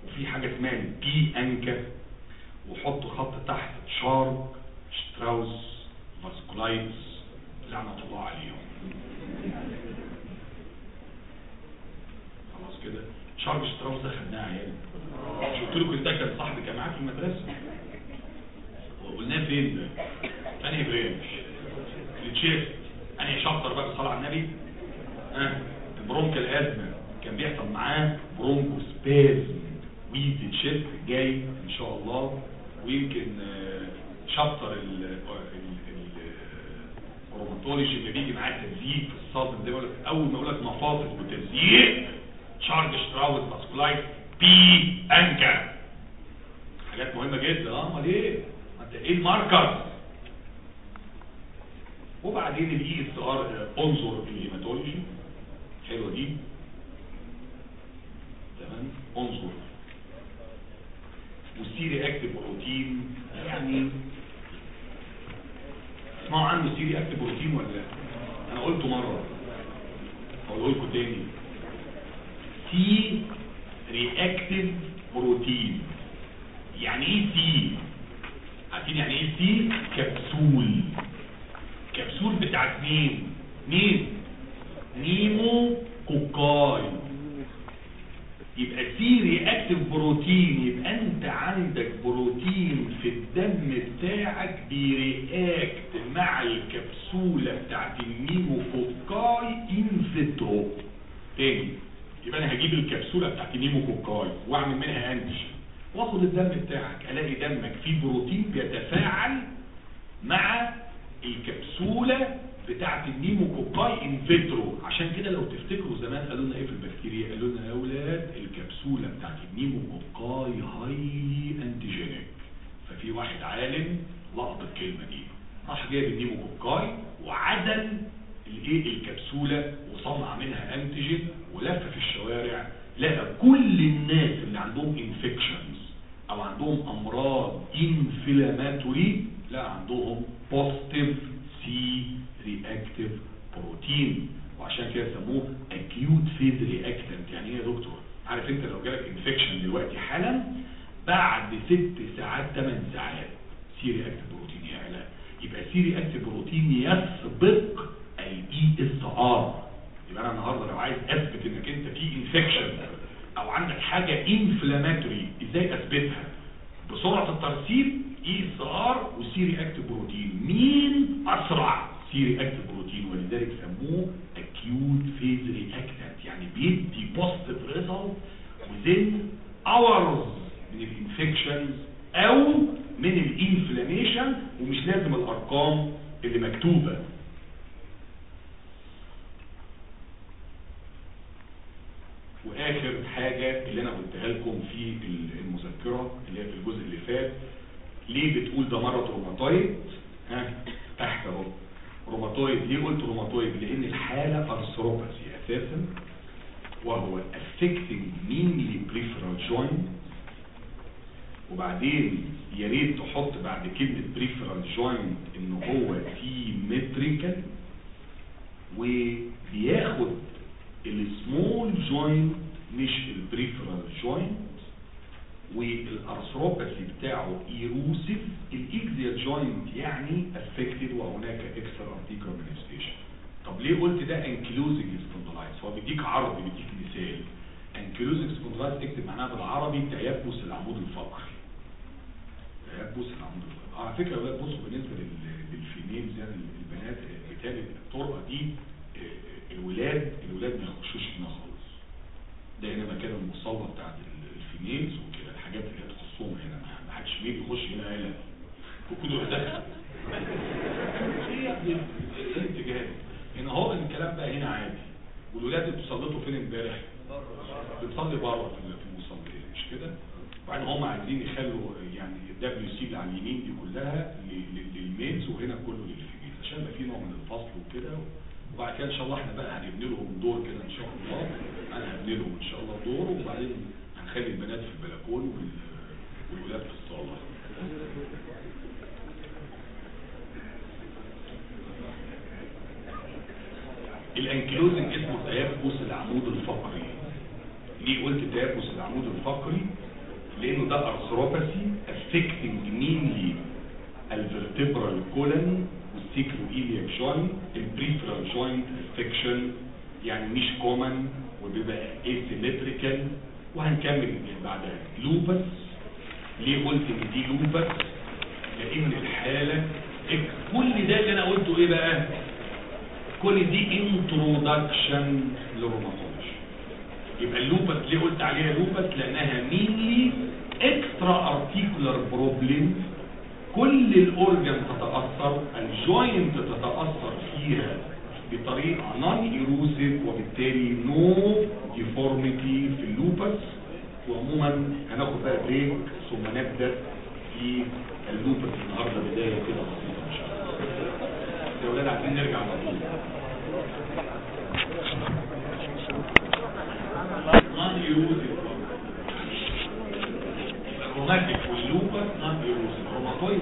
وفي حاجة اسمها ال P-ANCA. وحط خط تحت Churg Strauss vasculitis. لعنة الله عليهم خلاص كده. Churg Strauss ده خدناه عيال. قلت لكم ده كان صاحبي كان معاك في المدرسة. وقلناه فين ده؟ أنهي branch؟ ال chest أنهي chapter بقى؟ بالصلاة على النبي؟ ها ال bronchial asthma. كان بيحصل معاه bronchospasm with chest جاي إن شاء الله. ويمكن آه، chapter ال- ال- ال- الـ rheumatology اللي بيجي معاه تزييق في الصدر زي ما بقول لك أول ما يقول لك مفاصل وتزييق Churg Strauss vasculitis P-ANCA حاجات مهمة جدا. آه أمال إيه؟ أنت إيه ال marker؟ وبعدين ال ESR انظر ال hematology. حلوة دي. تمام؟ انظر. وال C reactive protein. يعني؟ اسمعوا عنه C reactive protein ولا لا؟ أنا قلته مرة. أقوله لكم تاني. C reactive protein يعني إيه C عارفين يعني إيه C capsule. capsule بتاعت مين؟ مين؟ pneumococci يبقى C reactive protein يبقى انت عندك بروتين في الدم بتاعك بي react مع الكبسولة بتاعت ال pneumococci in vitro تاني. يبقى أنا هجيب الكبسولة بتاعت ال pneumococci وأعمل منها antigen وآخد الدم بتاعك ألاقي دمك فيه بروتين بيتفاعل مع الكبسولة بتاعت ال pneumococci in vitro عشان كده لو تفتكروا زمان قالوا لنا إيه في البكتيريا؟ قالوا لنا يا أولاد الكبسولة بتاعت ال pneumococci highly antigenic ففي واحد عالم لقط الكلمة دي. راح جايب ال pneumococci وعدل الإيه؟ الكبسولة وصنع منها antigen ولف في الشوارع لقى كل الناس اللي عندهم infections أو عندهم أمراض inflammatory لا عندهم positive C reactive protein وعشان كده سموه acute phase reactant يعني إيه يا دكتور؟ عارف أنت لو جالك infection دلوقتي حالا بعد ست ساعات 8 ساعات سي رياكتيف بروتين يعلى. يبقى سي رياكتيف بروتين يسبق الاي اس ار يبقى أنا النهارده لو عايز أثبت إنك أنت في انفكشن أو عندك حاجة انفلاماتوري إزاي أثبتها؟ بسرعة الترسيب اي اس ار وسي رياكتيف بروتين مين أسرع؟ سي رياكتيف بروتين ولذلك سموه اكيوت فيز رياكتنت يعني بيدي بوزيتيف ريزلت within hours من الانفكشنز أو من الانفلاميشن ومش لازم الأرقام اللي مكتوبة. وآخر حاجة اللي أنا قلتها لكم في المذكرة اللي هي في الجزء اللي فات ليه بتقول ده مرض روماتويد؟ ها تحت أهو. روماتويد ليه قلت روماتويد لأن الحالة ارثروباثي أساسا وهو affecting mainly peripheral joint. وبعدين يا ريت تحط بعد كلمة peripheral joint ان هو symmetrical وبياخد السمول جوينت مش البريفرال جوينت والأرثروباثي بتاعه ايروسيف الاكزيال جوينت يعني افكتد وهناك اكسترا ارتيكال مانيفستيشن طب ليه قلت ده انكلوزنج سبوندلايتس هو بيديك عرض بيديك مثال. انكيلوزنج سبوندلايتس اكتب معناها بالعربي تيبس العمود الفقري. تيبس العمود الفقري. على فكرة ولاد بصوا بالنسبة لل- للفيميلز يعني البنات بالتالي الطرقه دي آه، آه، الولاد الولاد ما يخشوش هنا خالص. ده هنا مكان المصلى بتاعت ال- الفيميلز الحاجات اللي تخصهم هنا. ما- ما حدش ميل يخش هنا هنا وكله دخل هي الاتجاه. هنا هو الكلام بقى هنا عادي. والولاد بتصلتوا فين امبارح؟ بتصلي بره في المصليات مش كده؟ وبعدين هم عايزين يخلوا يعني الدبليو سي اللي على اليمين دي كلها ل- ل- للمينز وهنا كله للفيميلز عشان يبقى في نوع من الفصل وكده. وبعد كده إن شاء الله إحنا بقى هنبني لهم دور كده إن شاء الله. أنا هبني لهم إن شاء الله دور وبعدين هنخلي البنات في البلكون وال- والولاد في الصالة. الانكلوزنج اسمه تيبس العمود الفقري. ليه قلت تيبس العمود الفقري؟ لأنه ده ارثروباثي affecting mainly الفرتبرال كولن والسيكرو ايلياك جوينت البريفرال جوينت افكشن يعني مش كومن وبيبقى asymmetrical. وهنكمل بعدها لوبس. ليه قلت إن دي لوبس؟ لأن الحالة إك- كل ده اللي أنا قلته إيه بقى؟ كل دي انترودكشن للروماتولوجي يبقى اللوبس ليه قلت عليها لوبس؟ لأنها مينلي اكسترا ارتيكولار بروبلم كل الاورجن تتأثر الجوينت تتأثر فيها. بطريقه نون ايروسيف وبالتالي نو ديفورميتي في اللوبس. وعموما هناخد بقى بريك ثم نبدأ في اللوبس النهارده بداية كده بسيطة إن شاء الله. يا ولاد عايزين نرجع على طول. نون ايروسيف الروماتيك واللوبس نون ايروسيف الروماتويد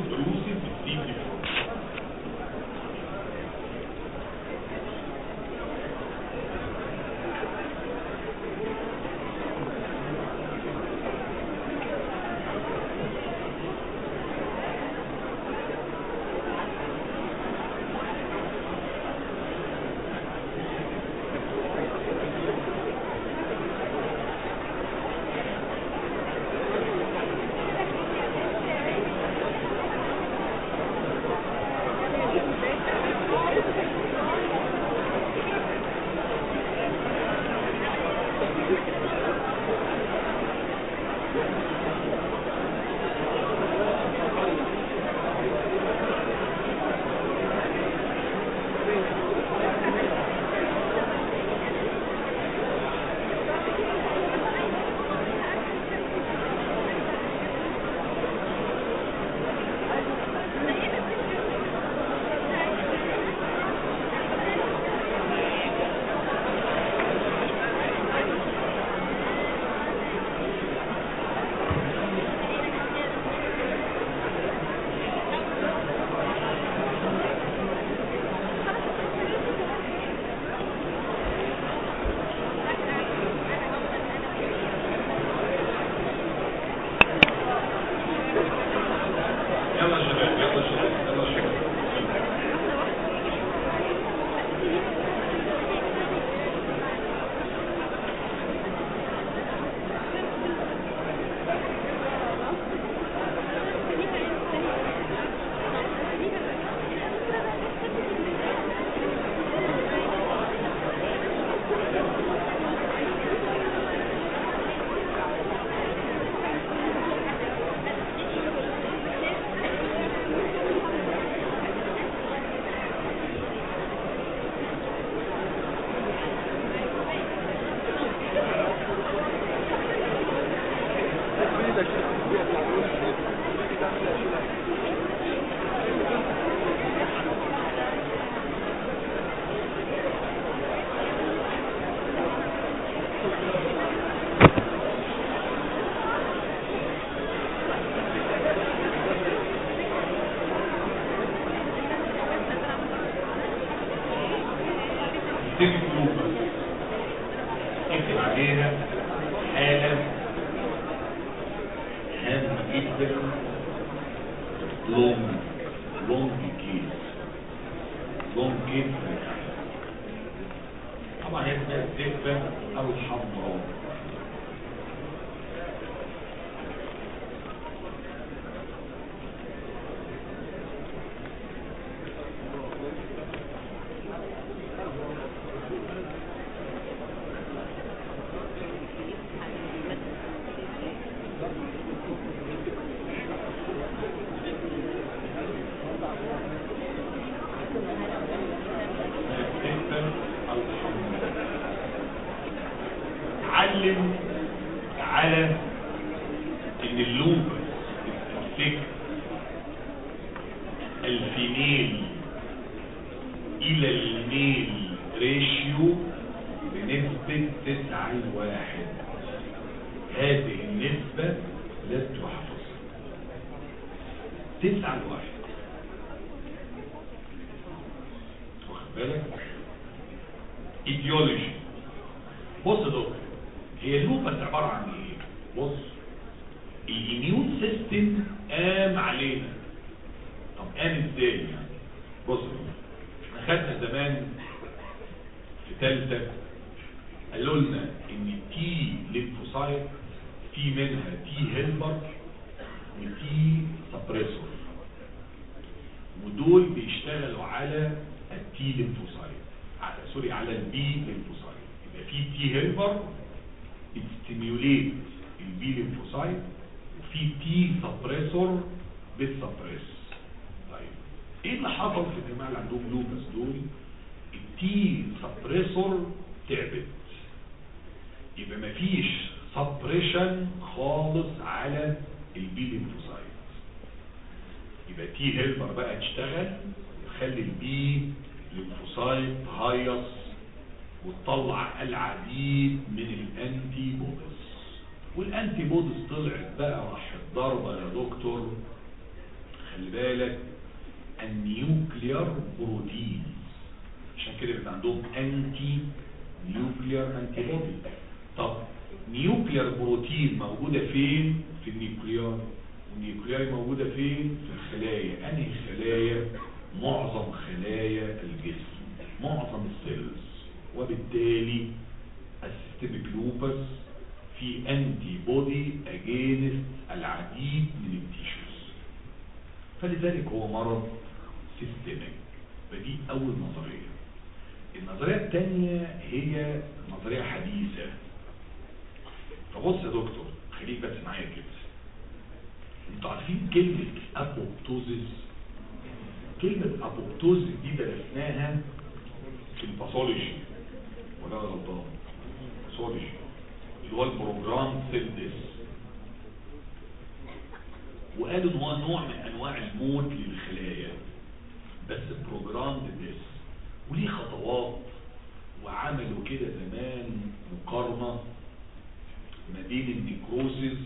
سبريسور بتسبريس طيب إيه اللي حصل في الجماعه اللي عندهم لوبس دول؟ التي سبريسور تعبت. يبقى مفيش سبريشن خالص على البي ليمفوسايت يبقى تي هيلبر بقى تشتغل تخلي البي ليمفوسايت تهيص وتطلع العديد من الانتي بودز والانتي بودز طلعت بقى راحت ضربه يا دكتور. خلي بالك النيوكليار بروتين. عشان كده بيبقى عندهم انتي نيوكليار انتي بودي طب نيوكليار بروتين موجودة فين؟ في النيوكليار. والنيوكليار موجودة فين؟ في الخلايا. أنهي خلايا؟ معظم خلايا الجسم. معظم السيلز وبالتالي السيستميك لوبس في انتي بودي اجينست العديد من التيشوز فلذلك هو مرض سيستميك فدي أول نظرية. النظرية الثانية هي نظرية حديثة. فبص يا دكتور خليك بس معايا كده. أنتوا عارفين كلمة ابوبتوزيس كلمة ابوبتوزيس دي درسناها في الباثولوجي ولا غلطان؟ باثولوجي اللي هو البروجرام سيل ديس وقالوا إن هو نوع من أنواع الموت للخلايا بس بروجرام ديس وليه خطوات وعملوا كده زمان مقارنة ما بين النيكروزيس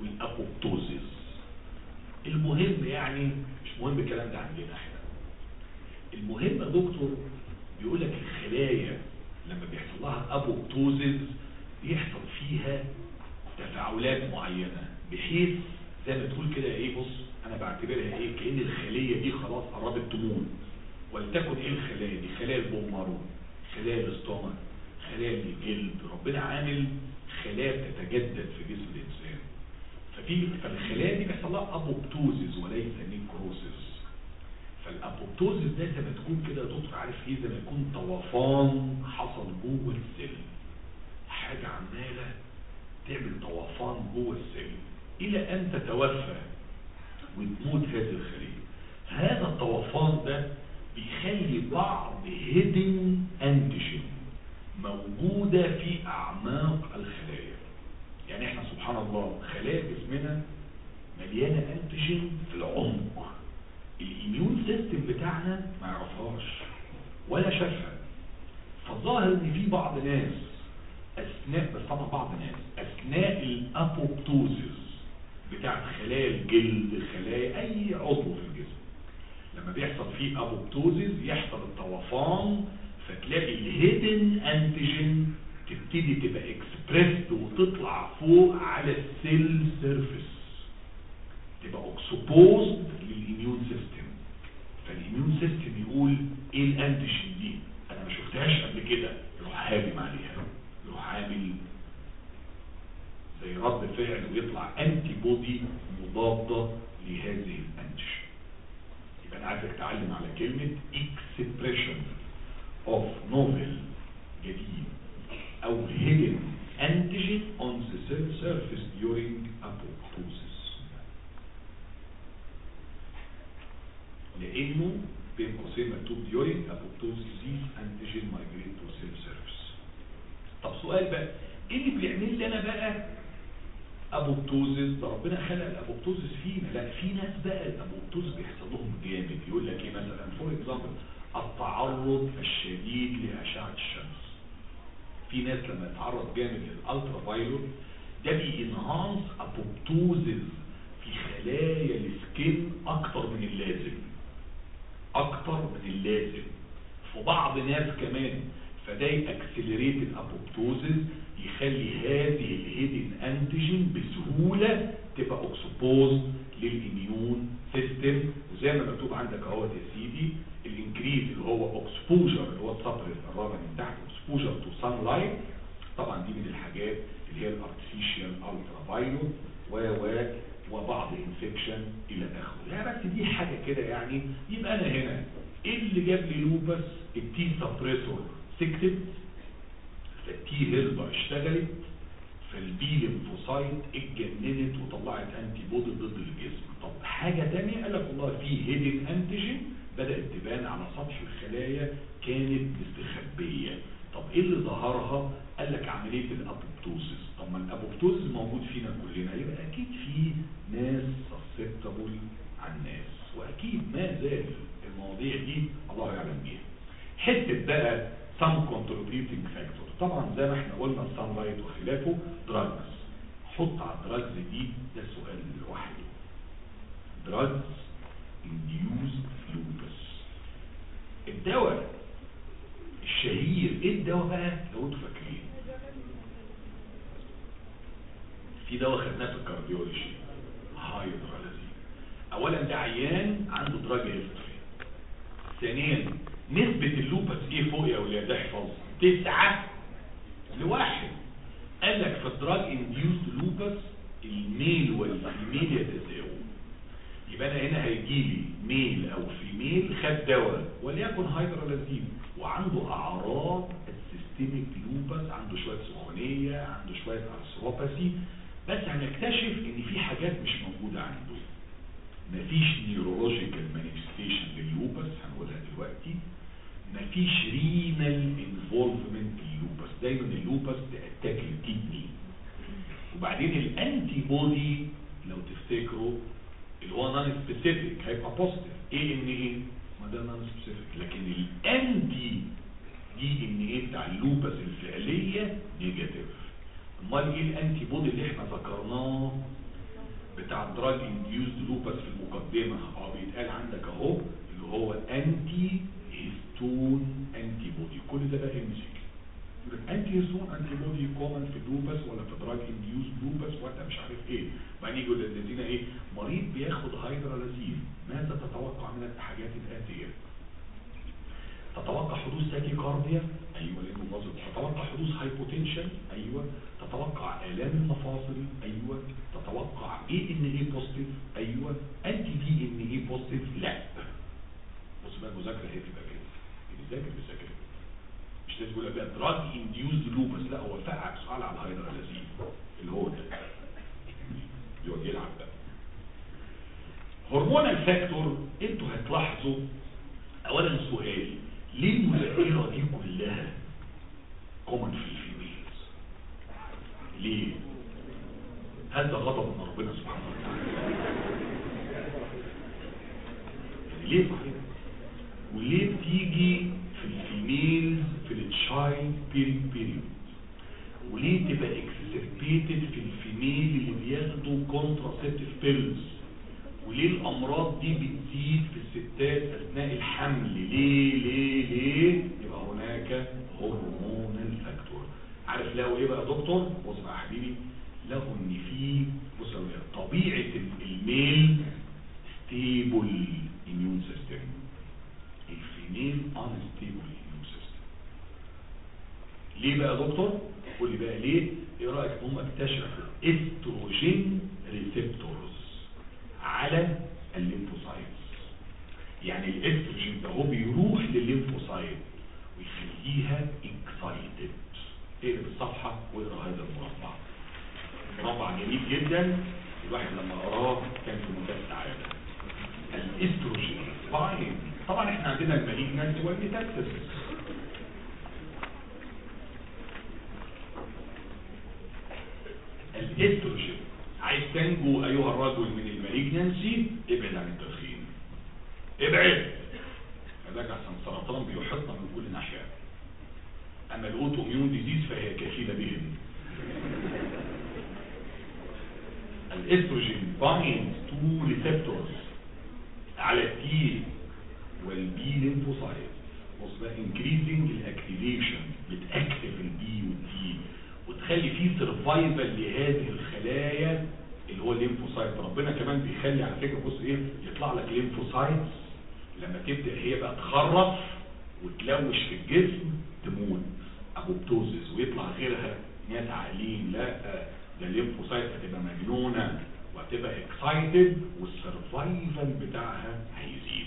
وال apoptosis المهم يعني مش مهم الكلام ده عندنا إحنا. المهم يا دكتور بيقول لك الخلايا لما بيحصل لها apoptosis بيحصل فيها تفاعلات معينة بحيث زي ما تقول كده إيه بص أنا بعتبرها إيه كأن الخلية دي خلاص قربت تموت. ولتكن إيه الخلايا دي؟ خلايا ال bone marrow خلايا ال stomach خلايا الجلد. ربنا عامل خلايا بتتجدد في جسم الإنسان. ففي فالخلايا دي بيحصل لها apoptosis وليس necrosis فال apoptosis ده زي ما تكون كده يا دكتور عارف إيه؟ زي ما يكون طوفان حصل جوه ال cell حاجة عمالة تعمل طوفان جوه ال cell إلى أن تتوفى وتموت هذه الخليه هذا الطوفان ده بيخلي بعض hidden antigen موجودة في أعماق الخلايا. يعني إحنا سبحان الله خلايا جسمنا مليانة antigen في العمق. ال immune system بتاعنا ما يعرفهاش ولا شافها. فالظاهر إن في بعض ناس أثناء بس طبعا بعض ناس أثناء ال apoptosis بتاعت خلايا الجلد خلايا أي عضو في الجسم. لما بيحصل فيه apoptosis يحصل الطوفان فتلاقي ال hidden antigen تبتدي تبقى expressed وتطلع فوق على ال cell surface تبقى exposed لل immune system فال immune system يقول إيه ال antigen دي؟ أنا ما شفتهاش قبل كده. يروح هاجم عليها. يعمل زي رد فعل ويطلع antibody مضادة لهذه ال antigen يبقى أنا عايزك تعلم على كلمة expression of novel جديد أو hidden antigen on the cell surface during apoptosis لأنه بين قوسين مكتوب during apoptosis antigen migrate to cell surface طب سؤال بقى إيه اللي بيعمل لي أنا بقى apoptosis ده ربنا خلق ال apoptosis فينا لا في ناس بقى ال apoptosis بيحصل لهم جامد يقول لك إيه مثلا؟ for example التعرض الشديد لأشعة الشمس. في ناس لما يتعرض جامد لل ultraviolet ده بي enhance apoptosis في خلايا ال skin أكتر من اللازم أكتر من اللازم. في بعض ناس كمان فده accelerate ال apoptosis يخلي هذه ال hidden antigen بسهولة تبقى exposed لل immune system وزي ما مكتوب عندك اهوت يا سيدي ال increase اللي هو exposure اللي هو السطر الرابع من تحت exposure to sunlight طبعا دي من الحاجات اللي هي ال artificial ultraviolet و و وبعض infection إلى آخره. لا بس دي حاجة كده يعني يبقى أنا هنا. إيه اللي جاب لي lupus ال T suppressor سكتت فال T helper اشتغلت فال B lymphocyte اتجننت وطلعت antibody ضد الجسم طب حاجة تانية قال لك والله في hidden antigen بدأت تبان على سطح الخلايا كانت مستخبية طب إيه اللي ظهرها؟ قال لك عملية ال apoptosis طب ما ال apoptosis موجود فينا كلنا. يبقى أكيد في ناس susceptible عن ناس وأكيد ما زال المواضيع دي الله يعلم بيها. حتة بقى some contributing factor. طبعا زي ما إحنا قلنا ال sunlight وخلافه drugs حط على ال drugs دي ده سؤال لوحده. drugs induced lupus. الدواء الشهير إيه الدواء بقى؟ لو أنتوا فاكرين. في دواء خدناه في ال cardiology. hydralazine اولا ده عيان عنده drug history ثانيا نسبة ال lupus إيه فوق يا أولاد احفظ تسعة لواحد. قال لك في ال drug induced lupus ال male وال female يتساووا يبقى أنا هنا هيجي لي male أو female خد دواء وليكن hydralazine وعنده أعراض ال systemic lupus عنده شوية سخونية عنده شوية arthropathy بس هنكتشف إن في حاجات مش موجودة عنده. مفيش neurological manifestation لل lupus هنقولها دلوقتي. مفيش renal involvement لل lupus. دايما ال lupus ت attack ال kidney وبعدين ال antibody لو تفتكروا اللي هو non specific هيبقى positive ANA ما ده non specific لكن ال anti DNA بتاع ال lupus الفعلية negative أمال إيه ال antibody اللي إحنا ذكرناه؟ بتاع drug induced lupus في المقدمة. آه بيتقال عندك اهو اللي هو anti histone antibody كل ده بقى MC anti histone antibody common في ال lupus ولا في drug induced lupus ولا مش عارف إيه. بعدين يجوا الذين إيه؟ مريض بياخد hydralazine ماذا تتوقع من الحاجات الآتية؟ تتوقع حدوث tachycardia أيوه لأنه باظت تتوقع حدوث hypotension أيوه. تتوقع آلام المفاصل؟ أيوه. تتوقع إيه ANA positive أيوه. anti DNA positive لا. بص بقى المذاكرة هي بتبقى كده. اللي بيذاكر بيذاكر. مش لازم يقول لك بقى drug induced lupus لا هو فقع سؤال على ال hydralazine اللي هو ده. يقعد يلعب بقى. hormonal factor أنتوا هتلاحظوا اولا سؤال ليه المذكره دي كلها common في ال females ليه؟ هل ده غضب من ربنا سبحانه وتعالى؟ ليه؟ صحيح وليه بتيجي في ال females في ال child bearing period وليه تبقى exacerbated في ال female اللي بياخدوا contraceptive pills وليه الأمراض دي بتزيد في الستات أثناء الحمل؟ ليه؟ ليه؟ ليه؟ يبقى هناك hormonal factor عارف لقوا إيه بقى يا دكتور؟ بص يا حبيبي لقوا إن في بص طبيعة ال male stable immune system. ال female unstable immune system. ليه بقى يا دكتور؟ قول لي بقى ليه؟ إيه رأيك إن هم اكتشفوا استروجين receptors على ال lymphocytes يعني الاستروجين ده هو بيروح للل lymphocyte ويخليها excited اقلب الصفحة؟ واقرا هذا المربع. مربع جميل جدا. الواحد لما قراه كان في منتهى السعادة. ال estrogen bind طبعا إحنا عندنا ال malignant وال metastasis الإستروجين. عايز تنجو أيها الرجل من ال malignancy ابعد عن التدخين. ابعد. هذاك عشان السرطان بيحطنا من كل ناحية. أما ال autoimmune disease فهي كفيلة بهم. ال estrogen bind to receptors. على ال T وال B lymphocyte بقى increasing ال activation بت activate ال B وال T وتخلي فيه survival لهذه الخلايا هو ال lymphocyte ربنا كمان بيخلي على فكرة بص إيه يطلع لك lymphocytes لما تبدأ هي بقى تخرف وتلوش في الجسم تموت. apoptosis ويطلع غيرها. ناس عاقلين لا ده ال lymphocyte هتبقى مجنونة وهتبقى excited وال survival بتاعها هيزيد.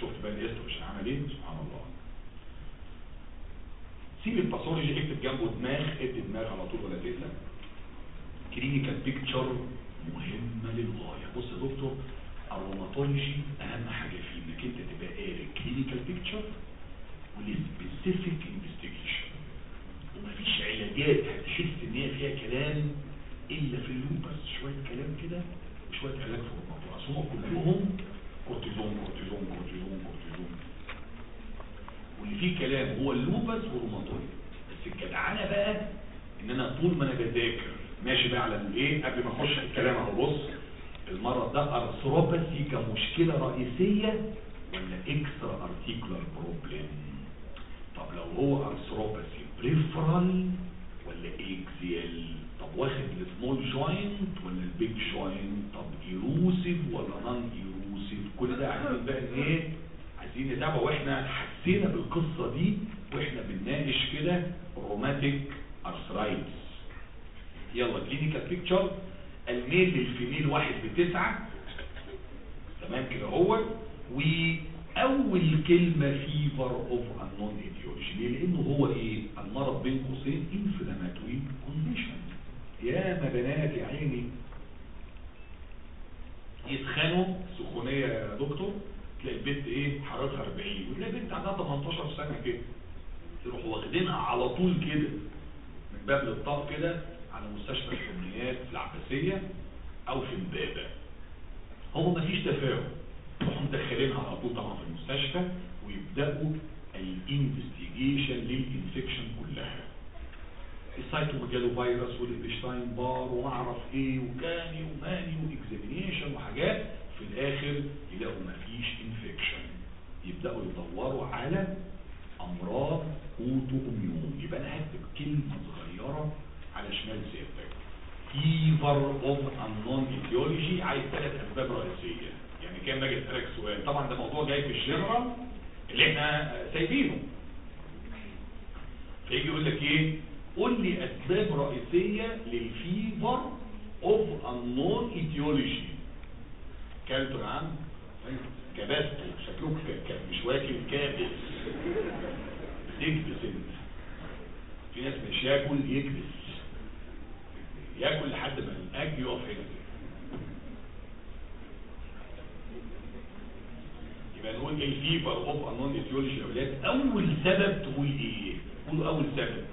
شفت بقى الاستروجين عمل إيه؟ سبحان الله. سيب ال pathology اكتب جنبه دماغ ادي دماغ على طول ولا تقلق. clinical picture مهمة للغاية. بص يا دكتور ال rheumatology أهم حاجة فيه إنك أنت تبقى قاري clinical picture وال specific investigation ومفيش علاجات هتحس إن هي فيها كلام إلا في ال lupus شوية كلام كده وشويه علاج في ال rheumatology اصل هم كلهم كورتيزون كورتيزون كورتيزون كورتيزون واللي فيه كلام هو ال lupus وال rheumatoid بس الجدعنة بقى إن أنا طول ما أنا بذاكر ماشي بقى على الايه قبل ما أخش الكلام أهو بص المرض ده arthropathy كمشكلة رئيسية ولا extra articular problem طب لو هو arthropathy peripheral ولا axial طب واخد ال small joint ولا ال big joint طب erosive ولا non erosive كل ده عايزين بقى إيه؟ عايزين نتابع وإحنا حسينا بالقصة دي وإحنا بنناقش كده rheumatic arthritis يلا clinical picture ال male لل female واحد بتسعة تمام كده هو. وأول كلمة fever of unknown etiology ليه لأنه هو إيه؟ المرض بين قوسين inflammatory كونديشن يا ما بنات يا عيني. يتخانوا سخونية يا دكتور. تلاقي البنت إيه؟ حرارتها 40 وتلاقي بنت عندها 18 سنة كده. يروحوا واخدينها على طول كده من باب للطاق كده. على مستشفى الحميات في العباسية أو في امبابة هو مفيش تفاهم. يروحوا مدخلينها على طول طبعا في المستشفى ويبدأوا ال investigation لل infection كلها. ال cytomegalovirus وال Epstein Barr ومعرف إيه وكاني وماني و examination وحاجات. في الآخر يلاقوا مفيش infection يبدأوا يدوروا على أمراض autoimmune. يبقى أنا هكتب كلمة صغيرة على شمال سيادتك fever of unknown etiology عايز ثلاث أسباب رئيسية. يعني كان باجي اسالك سؤال. طبعا ده موضوع جاي في الجنرال اللي إحنا سايبينه. فيجي يقول لك إيه؟ قول لي أسباب رئيسية لل fever of unknown etiology. كلتوا يا عم كبستوا شكلكم مش واكل كابس. بتكبس أنت. في ناس مش ياكل يكبس. ياكل لحد ما الأكل يقف هنا. يبقى نقول إيه ال fever of unknown etiology أولاد أول سبب تقول إيه؟ قولوا أول سبب.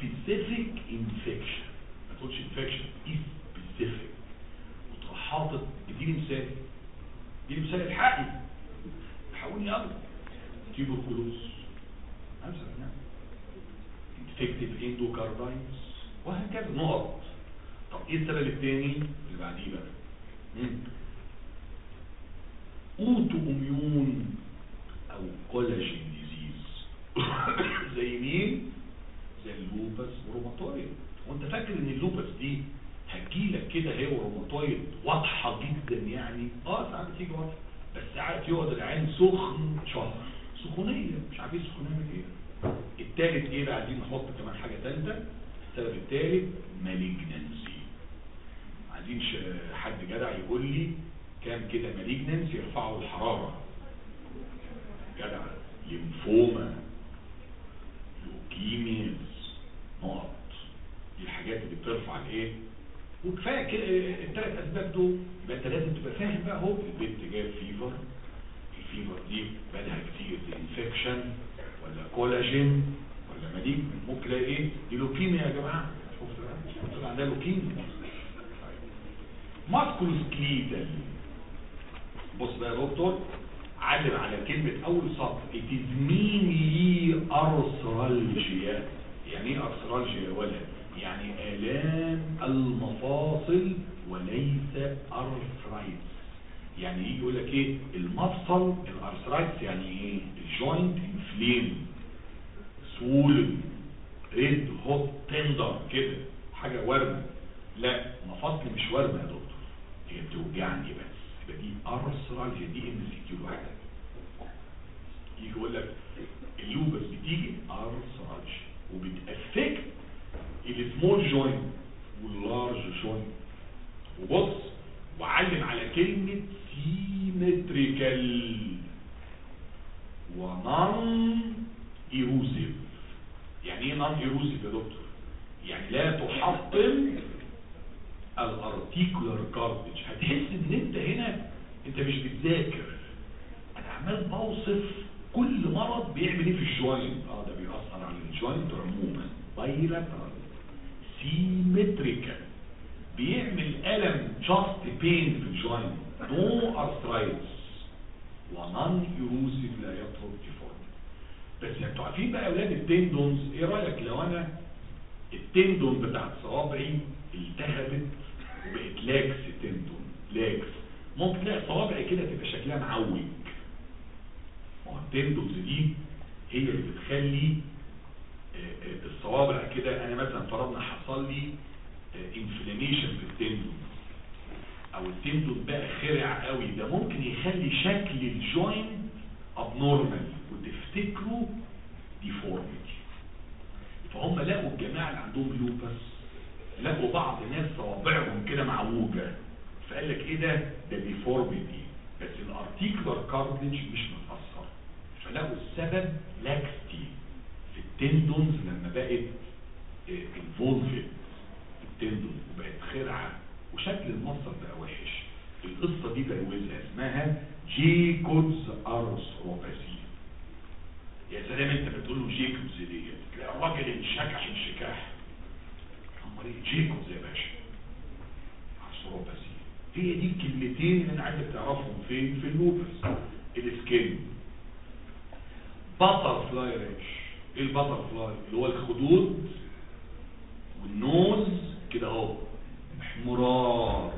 specific infection ما تقولش infection specific وتروح حاطط اديني مثال اديني مثال الحقي حاولني قبل tuberculosis نعم. infective endocarditis وهكذا نقط. طب إيه السبب الثاني اللي بعديه بقى. auto immune أو collagen disease. [coughs] زي مين؟ زي ال lupus و rheumatoid وأنت فاكر إن ال lupus دي هتجيلك كده هي وروماتويد واضحة جدا يعني؟ آه ساعات بتيجي واضحة. بس ساعات يقعد العين سخن شهر. سخونية مش عارف إيه سخونيه من إيه التالت إيه عايزين نحط كمان حاجة ثالثة السبب التالت مالجنسي عايزين ش- حد جدع يقول لي كام كده مالجنسي يرفعوا الحرارة جدع ليمفوما لوكيميز نقط. دي الحاجات اللي بترفع الايه؟ وكفاية كده الثلاث أسباب دول. يبقى انت لازم تبقى فاهم بقى اهو البنت جاية fever ال fever دي بقالها كتير دي infection ولا كولاجين ولا malignancy ممكن إيه؟ دي لوكيميا يا جماعة. شفت بقى عندها leukemia. musculoskeletal بص بقى يا دكتور علم على كلمة أول سطر. Mainly arthralgia. يعني إيه arthralgia يا ولد؟ يعني آلام المفاصل وليس arthritis. يعني يقول لك إيه؟ المفصل ال arthritis يعني إيه؟ ال joint inflamed swollen red hot tender كده حاجة ورمة لا مفاصل مش ورمة يا دكتور. هي بتوجعني بس. يبقى دي arthralgia دي MCQ لوحدها يجي يقول لك ال lupus بتيجي arthralgia وبت affect ال small joint وال large joint وبص وعلم على كلمة symmetrical و non erosive يعني إيه non erosive يا دكتور؟ يعني لا تحطم ال articular cartilage هتحس إن أنت هنا أنت مش بتذاكر. أنا عمال بوصف كل مرض بيعمل إيه في ال joint آه ده بيأثر على ال joint عموما. bilateral symmetrical. بيعمل ألم just pain في ال joint no arthritis. و non erosive لا يترك بس أنتوا عارفين بقى أولاد ال tendons إيه رأيك لو أنا ال tendon بتاعت صوابعي التهبت وبقت lax tendon lax. ممكن تلاقي صوابعي كده تبقى شكلها معوج. ما هو ال tendons دي هي اللي بتخلي آه، آه، الصوابع كده أنا مثلا فرضنا حصل لي inflammation في ال tendon أو ال tendon بقى خرع قوي ده ممكن يخلي شكل ال joint abnormal وتفتكروا deformity فهم لقوا الجماعة اللي عندهم lupus لقوا بعض ناس صوابعهم كده معوجه فقال لك إيه ده؟ ده deformity بس ال articular cartilage مش متأثر. فلقوا السبب laxity في ال tendons لما بقت involved ال tendon وبقت خرعه وشكل المفصل بقى وحش. القصة دي بروزها اسمها Jaccoud's arthropathy يا سلام انت بتقول له Jaccoud's دي تلاقي الراجل انشكح انشكاح امال إيه Jaccoud's يا باشا arthropathy هي دي الكلمتين اللي أنا عايزك تعرفهم فين في ال lupus ال skin butterfly rash إيه ال butterfly اللي هو الخدود وال nose كده اهو احمرار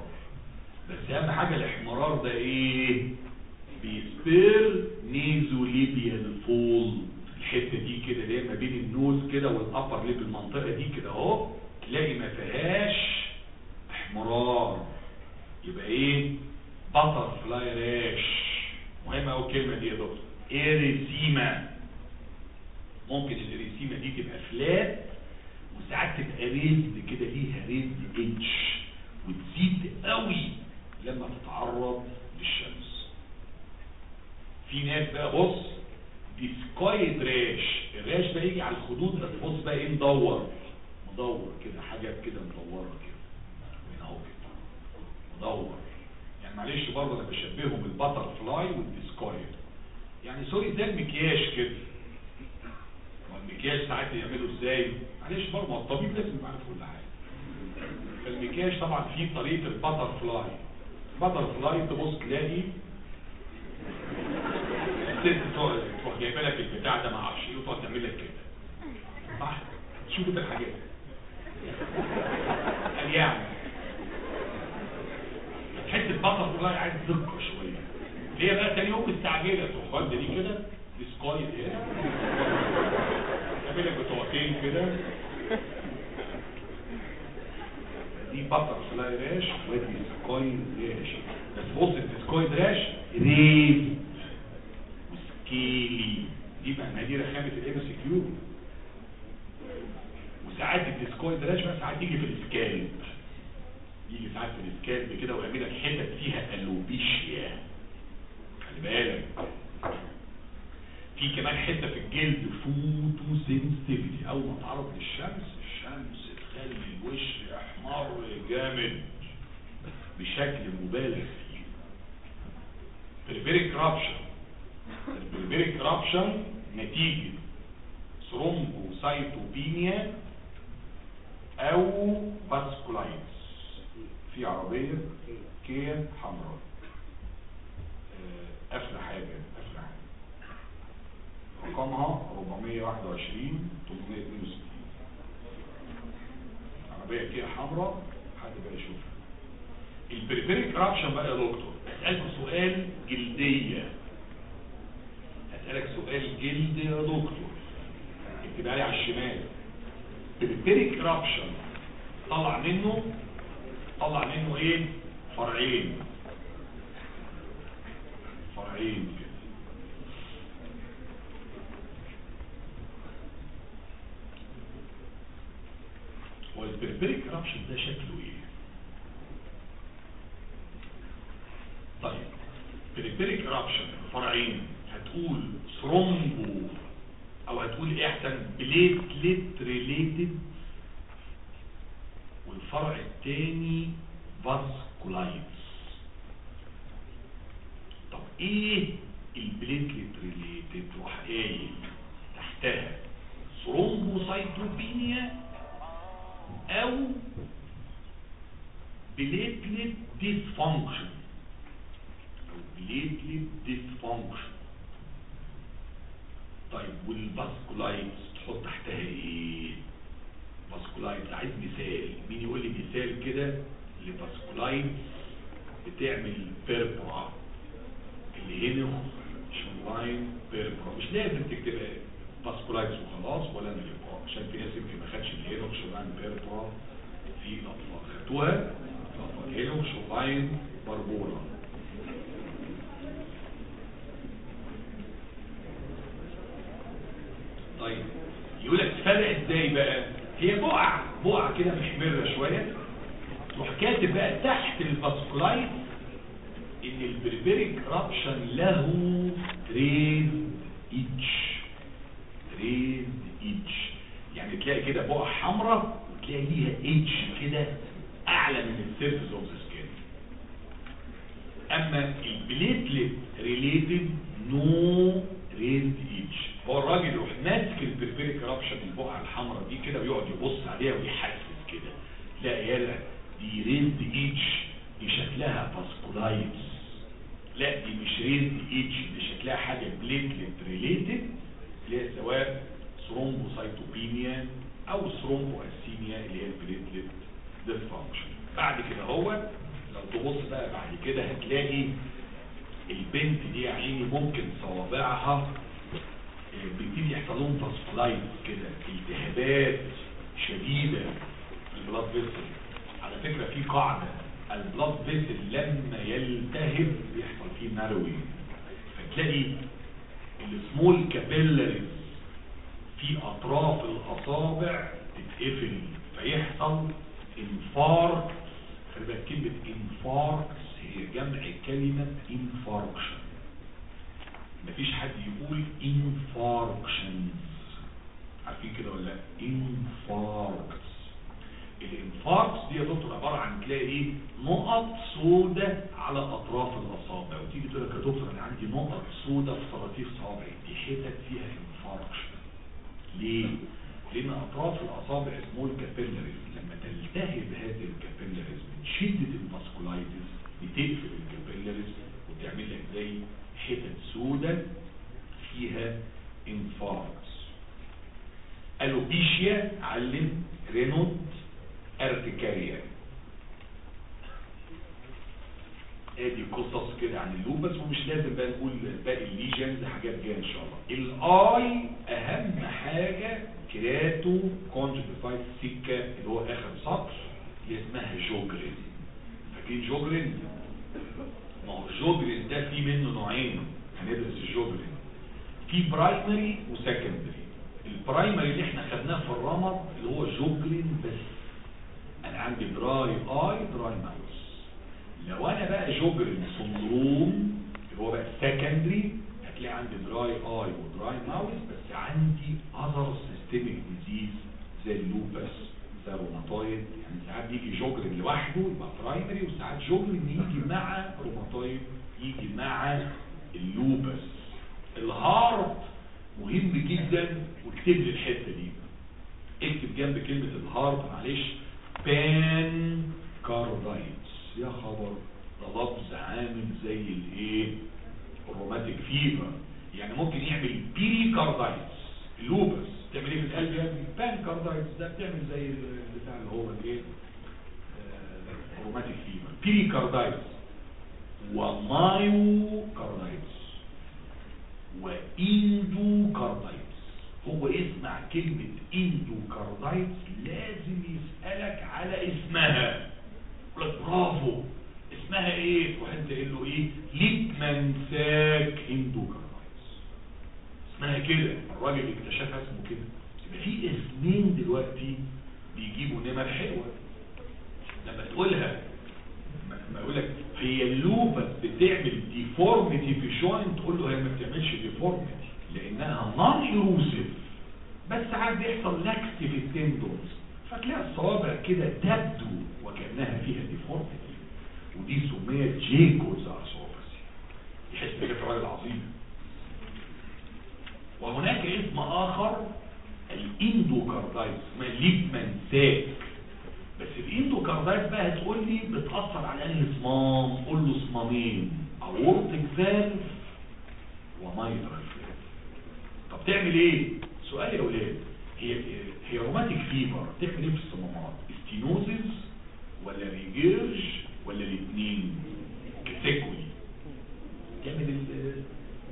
بس اهم حاجة الاحمرار ده إيه بي spare nasolabial fold. الحتة دي كده اللي هي ما بين ال nose كده وال upper lip المنطقة دي كده اهو تلاقي ما فيهاش احمرار. يبقى إيه؟ butterfly rash مهمة قوي الكلمة دي يا دكتور. erythema ممكن ال erythema دي تبقى flat وساعات تبقى raised كده ليها raised edge وتزيد قوي لما تتعرض للشمس في ناس بقى بص discoid rash ال rash ده يجي على الخدود بس بص بقى إيه مدور. مدور كده حاجات كده مدورة كده. وهنا أهو. كده مدور. يعني معلش برضه أنا بشبههم بال butterfly وال discoid يعني sorry زي المكياج كده. ما المكياج ساعات يعملوا إزاي؟ معلش برضه الطبيب لازم يبقى عارف كل حاجة. فالمكياج طبعا فيه طريقة ال butterfly ال butterfly تبص تلاقي الست تروح جايبه لك البتاع ده ما أعرفش إيه وتقعد تعمل لك كده صح؟ شوف انت الحاجات قال يعني تحس ال butterfly عايز دقه شوية. اللي هي بقى تاني يوم مستعجله تروح واخده دي كده؟ discoid هنا تعمل لك بطاقتين كده. دي butterfly rash ودي discoid rash بس بص ال discoid rash raised. و scaly دي ما دي رخامه ال MCQ ال discoid rash بقى ساعات يجي في ال scalp يجي ساعات في ال scalp كده ويعمل لك حتت فيها alopecia. خلي بالك. في كمان حتة في الجلد photosensitivity أول ما تعرض للشمس الشمس تخلي الوش أحمر جامد بشكل مبالغ فيه. purpuric eruption ال purpuric eruption نتيجة thrombocytopenia أو vasculitis في عربية كيا حمراء. آه، قافلة حاجة قافلة حاجة. رقمها 421 362 عربية كيا حمراء حد بقى يشوفها. ال purpuric eruption بقى يا دكتور. اسألكوا سؤال جلدية. أسألك سؤال جلد يا دكتور. اكتبها لي على الشمال. purpuric eruption طلع منه؟ طلع منه إيه؟ فرعين. فرعين. كده هو ال purpuric eruption ده شكله إيه؟ طيب. purpuric eruption فرعين. هتقول thrombo أو هتقول احسن platelet related والفرع الثاني vasculitis طب إيه ال platelet related روح قايل؟ تحتها thrombocytopenia أو platelet dysfunction أو platelet dysfunction طيب وال vasculitis تحط تحتها إيه؟ vasculitis عايز مثال. مين يقول لي مثال كده ل vasculitis بتعمل purpura ال Henoch Schonlein purpura مش لازم تكتب vasculitis وخلاص ولا نلقاها عشان في ناس يمكن ما خدش ال Henoch Schonlein purpura في الاطفال خدتوها؟ الاطفال Henoch Schonlein purpura طيب. يقول لك تفرق إزاي بقى؟ هي بقع بقع كده محمرة شوية. تروح كاتب بقى تحت ال vasculitis إن ال purpuric eruption له raised edge. raised edge. يعني تلاقي كده بقع حمراء وتلاقي ليها edge كده أعلى من ال surface of the skin. أما ال platelet related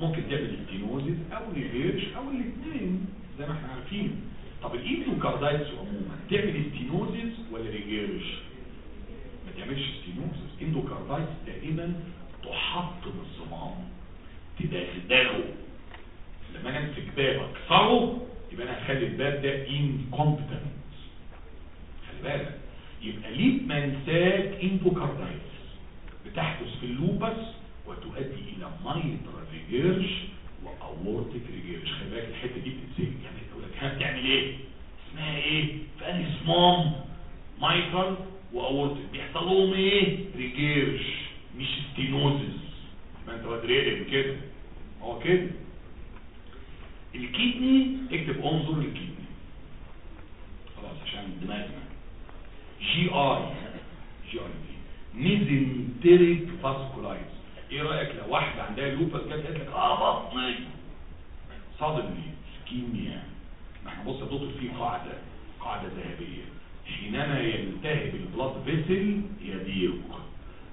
ممكن تعمل stenosis أو regurge أو الاثنين زي ما إحنا عارفين. طب ال endocarditis عموما تعمل stenosis ولا regurge ما تعملش stenosis endocarditis دائما تحطم الصمام تدغدغه. لما أنا أمسك باب أكسره يبقى أنا هخلي الباب ده incompetent خلي بالك. يبقى Libman-Sacks endocarditis؟ بتحدث في ال lupus وتؤدي إلى mitral regurge و aortic regurge خلي بالك الحتة دي بتتسجل يعني تقول لك ها بتعمل إيه؟ اسمها إيه؟ في أنهي صمام mitral و aortic بيحصل لهم إيه؟ regurge مش stenosis ما أنت بدري كده هو كده. ال kidney اكتب انظر لل kidney. خلاص عشان دماغنا. GI. GI. mesenteric vasculitis. إيه رأيك لو واحدة عندها lupus جت قالت لك آه بطني ده من ischemia ما إحنا بص يا دكتور في قاعدة قاعدة ذهبية. حينما يلتهب ال blood vessel يضيق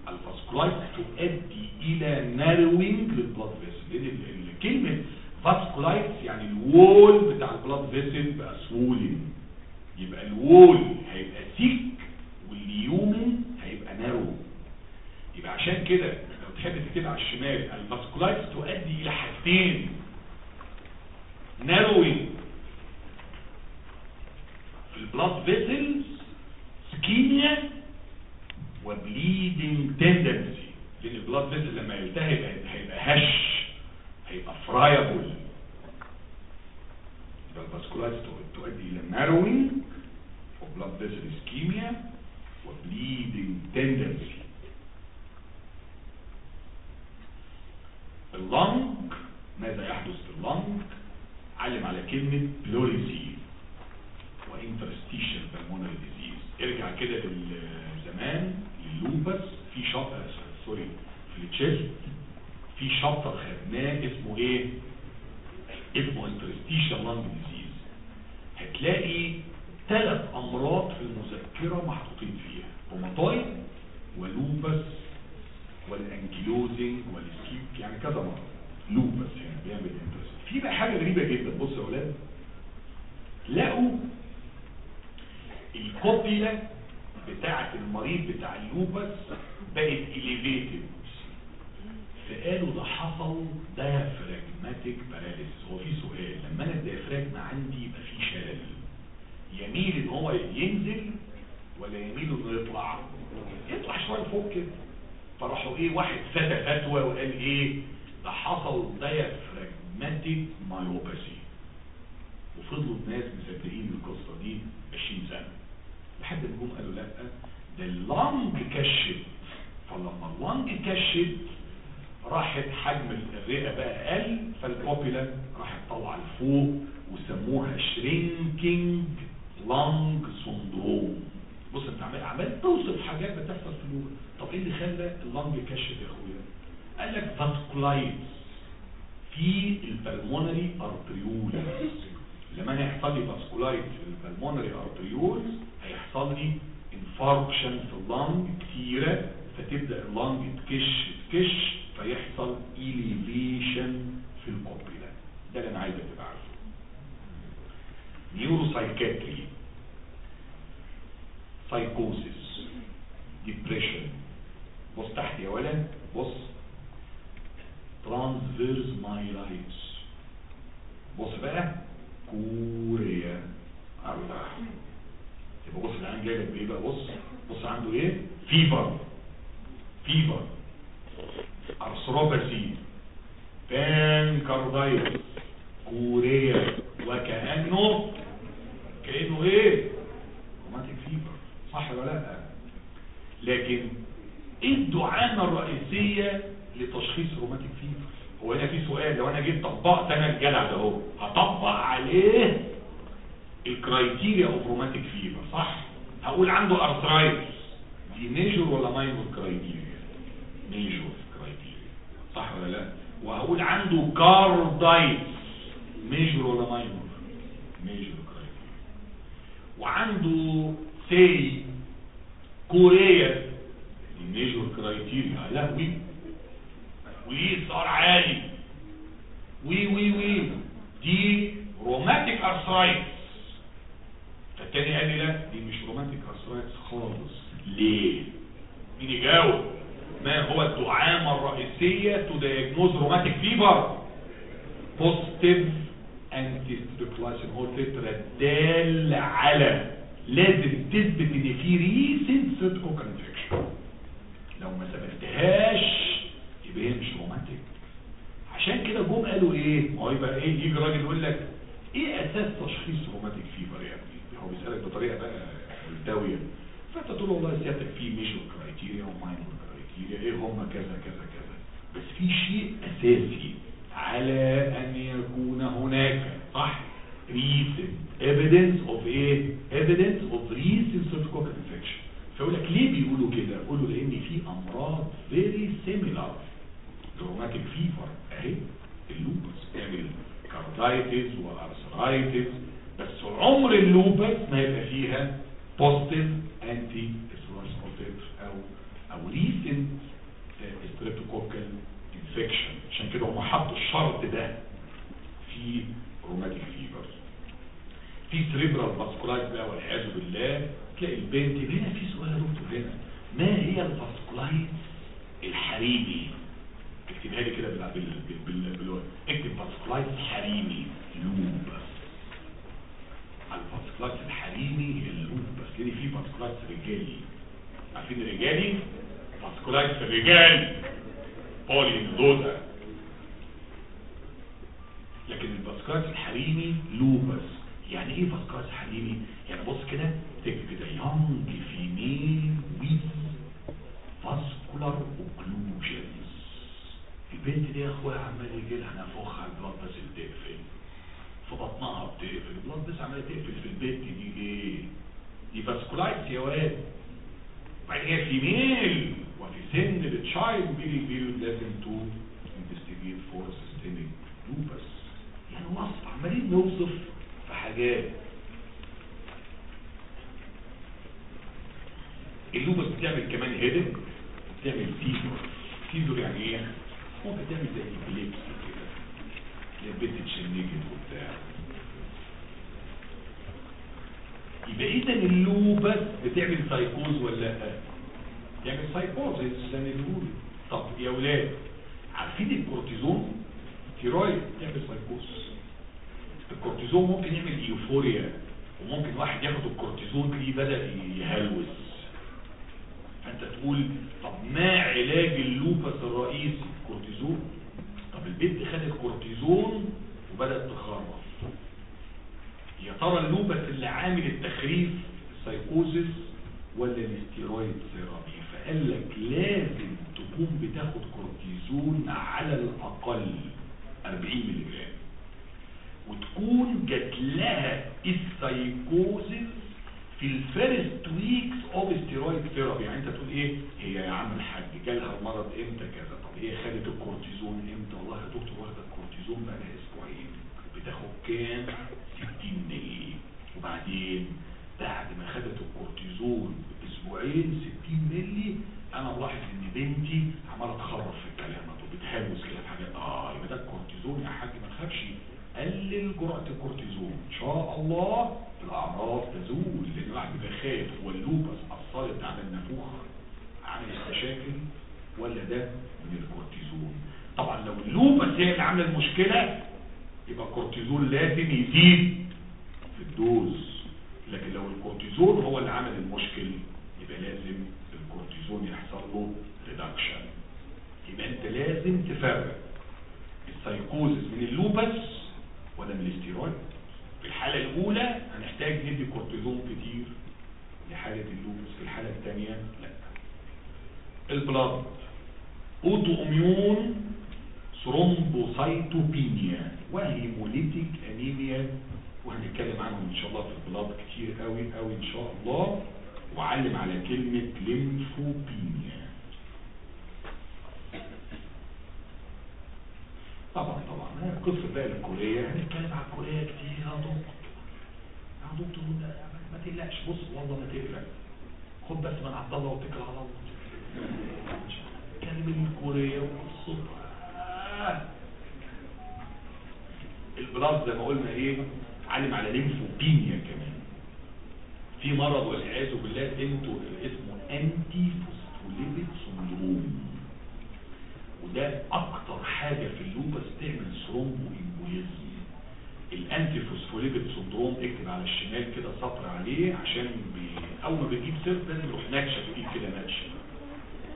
ال vasculitis تؤدي إلى narrowing لل blood vessel لأن كلمة vasculitis يعني ال wall بتاع ال blood vessel بقى swollen يبقى ال wall هيبقى thick وال lumen هيبقى narrow يبقى عشان كده تحب تكتب على الشمال ال vasculitis تؤدي إلى حاجتين. narrowing في ال blood vessels ischemia و bleeding tendency لأن ال blood vessel لما يلتهب هيبقى هش هيبقى friable يبقى ال vasculitis تؤدي إلى narrowing و blood vessel ischemia و bleeding tendency ال lung ماذا يحدث في ال lung؟ علم على كلمة pleurisy و interstitial pulmonary disease. ارجع كده للزمان لل lupus. في chapter sorry في ال chest في شابتر خدناه اسمه إيه؟ اسمه انترستيشن لانج ديزيز. هتلاقي ثلاث أمراض في المذكرة محطوطين فيها روماتويد ولوبس والانجلوزنج والسكيب يعني كذا مرة. لوب بس يعني بيعمل انترست في بقى حاجة غريبة جدا. بص يا أولاد لقوا الكوبيلا بتاعة المريض بتاع اللوبس بقت elevated فقالوا ده حصل diaphragmatic paralysis هو في سؤال. لما أنا ال diaphragm عندي يبقى في شلل. يميل إن هو ينزل ولا يميل إنه يطلع؟ يطلع شوية فوق كده. فراحوا إيه؟ واحد فتى فتوى وقال إيه؟ ده حصل diaphragmatic myopathy وفضلوا الناس مصدقين القصة دي 20 سنة. لحد ما جم قالوا لأ ده ال lung كش فلما ال lung كش راحت حجم الرئة بقى قل فال cupola راحت طالعة لفوق وسموها shrinking lung syndrome بص انت عمال عمال توصف حاجات بتحصل في الوقت طب إيه اللي خلى ال lung يكش يا أخويا؟ قال لك vasculitis في ال pulmonary arterioles لما أنا يحصل لي vasculitis في ال pulmonary arterioles هيحصل لي infarction في ال lung كتيرة فتبدأ ال lung تكش تكش فيحصل elevation في ال cupola ده اللي أنا عايزك تبقى عارفه. neuropsychiatry psychosis depression بص تحت يا ولد بص transverse myelitis بص بقى chorea الله يبقى بص العين جاي لك بايه بقى بص بص عنده إيه fever fever arthropathy pancarditis chorea وكانه كانه إيه صح ولا لا؟ لكن إيه الدعامه الرئيسية لتشخيص rheumatic fever هو هنا في سؤال لو أنا جيت طبقت أنا الجدع ده أهو هطبق عليه ال criteria of rheumatic fever صح؟ هقول عنده arthritis دي major ولا minor criteria major criteria صح ولا لا؟ وهقول عنده carditis major ولا minor major criteria وعنده سي chorea major criteria. يا لهوي وايه صار عالي. وي وي وي. دي rheumatic arthritis فالتاني قال لي لا دي مش rheumatic arthritis خالص. ليه؟ مين يجاوب؟ ما هو الدعامة الرئيسية to diagnose rheumatic fever positive anti streptolysin O titer دال على لازم تثبت إن في recent streptococcal infection لو ما ثبتهاش يبقى مش rheumatic عشان كده جم قالوا إيه؟ ما هو يبقى إيه؟ يجي راجل يقول لك إيه أساس تشخيص rheumatic fever يا ابني هو بيسألك بطريقة بقى ملتوية. فانت تقول له والله سيادتك في major criteria و minor criteria إيه هم؟ كذا كذا كذا. بس في شيء أساسي على أن يكون هناك صح؟ Recent evidence of إيه evidence of recent streptococcal infection. فيقول لك ليه بيقولوا كده؟ يقولوا لأن في أمراض very similar. rheumatic fever أهي ال lupus. بيعمل carditis و arthritis بس عمر ال lupus ما يبقى فيها positive anti أو أو recent streptococcal infection عشان كده هم حطوا الشرط ده في rheumatic fever في cerebral vasculitis بقى والعياذ بالله. تلاقي البنت هنا في سؤال يا دكتور هنا. ما هي ال vasculitis الحريمي؟ اكتبها لي كده بال بال بال بال اكتب vasculitis حريمي lupus ال vasculitis الحريمي هي ال lupus لأن في vasculitis رجالي. عارفين الرجالي vasculitis الرجالي poly nodosa لكن ال vasculitis الحريمي lupus يعني إيه vasculitis حريمي؟ يعني بص كده تكتب كده young female with vascular occlusions البنت دي يا أخويا عمال يجي لها نفوخها ال blood vessels بتقفل. في بطنها بتقفل. ال blood vessels عمالة تقفل في البنت دي إيه؟ دي vasculitis يا واد بعدين هي female وفي سن ال childbearing period لازم to investigate for systemic lupus يعني وصف عمالين نوصف في حاجات. ال lupus بتعمل كمان headache بتعمل فيفر فيفر يعني إيه؟ ممكن تعمل زي ال epilepsy كده. البنت تشنجت وبتاع يبقى إذا ال lupus بتعمل سايكوز ولا لا؟ تعمل سايكوزيس زي ما بيقولوا. طب يا ولاد عارفين الكورتيزون؟ تيرويد تعمل سايكوز الكورتيزون ممكن يعمل euphoria وممكن واحد ياخد الكورتيزون تلاقيه بدا يهلوس. انت تقول طب ما علاج ال lupus الرئيسي كورتيزون طب البنت خدت كورتيزون وبدأت تخرف. يا ترى ال lupus اللي عامل التخريف السايكوزس ولا ال steroid therapy؟ فقال لك لازم تكون بتاخد كورتيزون على الأقل. 40 ملي جرام وتكون جات لها السايكوزس في ال first weeks of steroid therapy يعني انت تقول إيه؟ هي يا عم الحاج جالها المرض إمتى كذا؟ طب هي خدت الكورتيزون إمتى؟ والله يا دكتور واخدة الكورتيزون بقى لها أسبوعين. بتاخد كام؟ 60 مللي. وبعدين بعد ما خدت الكورتيزون أسبوعين 60 مللي أنا ملاحظ إن بنتي عمالة تخرف في الكلام وبتهوس كده في حاجات. آه يبقى ده الكورتيزون يا حاج ما تخافش. قلل جرعه الكورتيزون. إن شاء الله الأعراض تزول لأن الواحد بيبقى خايف. هو ال lupus أثرت على النافوخ عملت مشاكل ولا ده من الكورتيزون؟ طبعا لو ال lupus هي اللي عاملة المشكلة يبقى الكورتيزون لازم يزيد في ال dose. لكن لو الكورتيزون هو اللي عمل المشكلة يبقى لازم الكورتيزون يحصل له reduction يبقى انت لازم تفرق ال psychosis من ال lupus ولا من الاستيرويد. في الحالة الأولى هنحتاج ندي كورتيزون كتير لحالة ال lupus في الحالة الثانية لا. ال blood autoimmune thrombocytopenia و hemolytic anemia وهنتكلم عنهم إن شاء الله في ال blood كتير قوي قوي إن شاء الله. وعلم على كلمة ليمفوبينيا. طبعا طبعا. قصة بقى الكورية. هنتكلم على الكورية كتير يا دكتور. يا دكتور ما تقلقش. بص والله ما تقلق خد بس من عبد الله واتكل على الله. كلمة الكورية وقصتها. البلاد زي ما قلنا إيه علم على lymphopenia كمان. في مرض والعياذ بالله أنتوا اسمه antiphospholipid syndrome وده أكتر حاجة في ال lupus تعمل thromboembolism ال antiphospholipid syndrome اكتب على الشمال كده سطر عليه عشان بي... أول ما بتجيب سيرته لازم يروح نكشة بايد كده نكشة.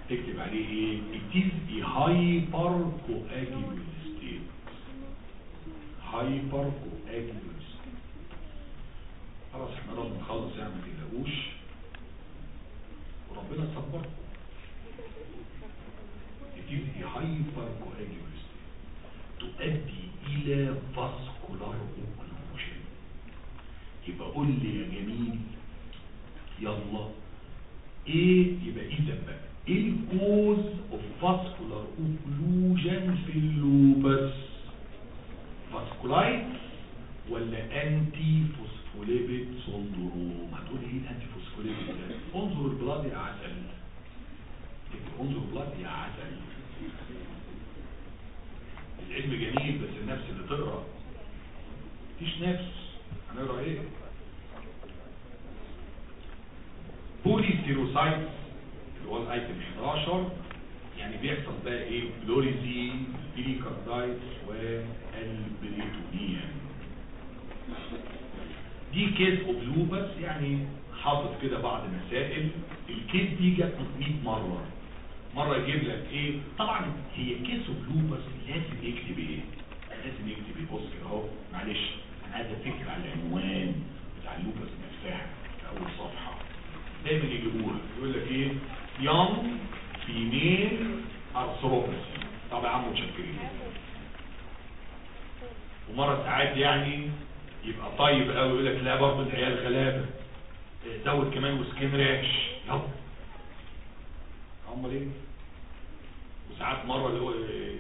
تكتب عليه إيه؟ It is a hypercoagulable state hypercoagulable state خلاص إحنا لازم نخلص يعني ما تقلقوش. وربنا يصبركم. It is a hypercoagulable state تؤدي إلى vascular occlusion يبقى قول لي يا جميل يلا. إيه؟ يبقى اذا بقى؟ إيه ال cause of vascular occlusion في ال lupus؟ vasculitis ولا antiphospholipid syndrome هتقول إيه ال antiphospholipid ده؟ انظر ال blood يا عسل. انظر ال blood يا عسل. العلم جميل بس النفس اللي تقرأ مفيش نفس. هنقرا إيه؟ polyserositis اللي هو ال item 11 يعني بيحصل بقى إيه؟ pleurisy pericarditis وال peritonitis دي case of lupus يعني حاطط كده بعض مسائل ال case دي جت 100 مرة. مرة يجيب لك إيه؟ طبعا هي case of lupus لازم يكتب إيه؟ لازم يكتب إيه؟ بص أهو معلش أنا عايز أفتكر على العنوان بتاع ال lupus نفسها في أول صفحة. دايما يجيبوها يقول لك إيه؟ young female arthropathy طب يا عم متشكرين. ومرة ساعات يعني يبقى طيب قوي يقول لك لا برضه العيال غلابة. زود كمان و skin rash يلا. امال إيه وساعات مرة اللي هو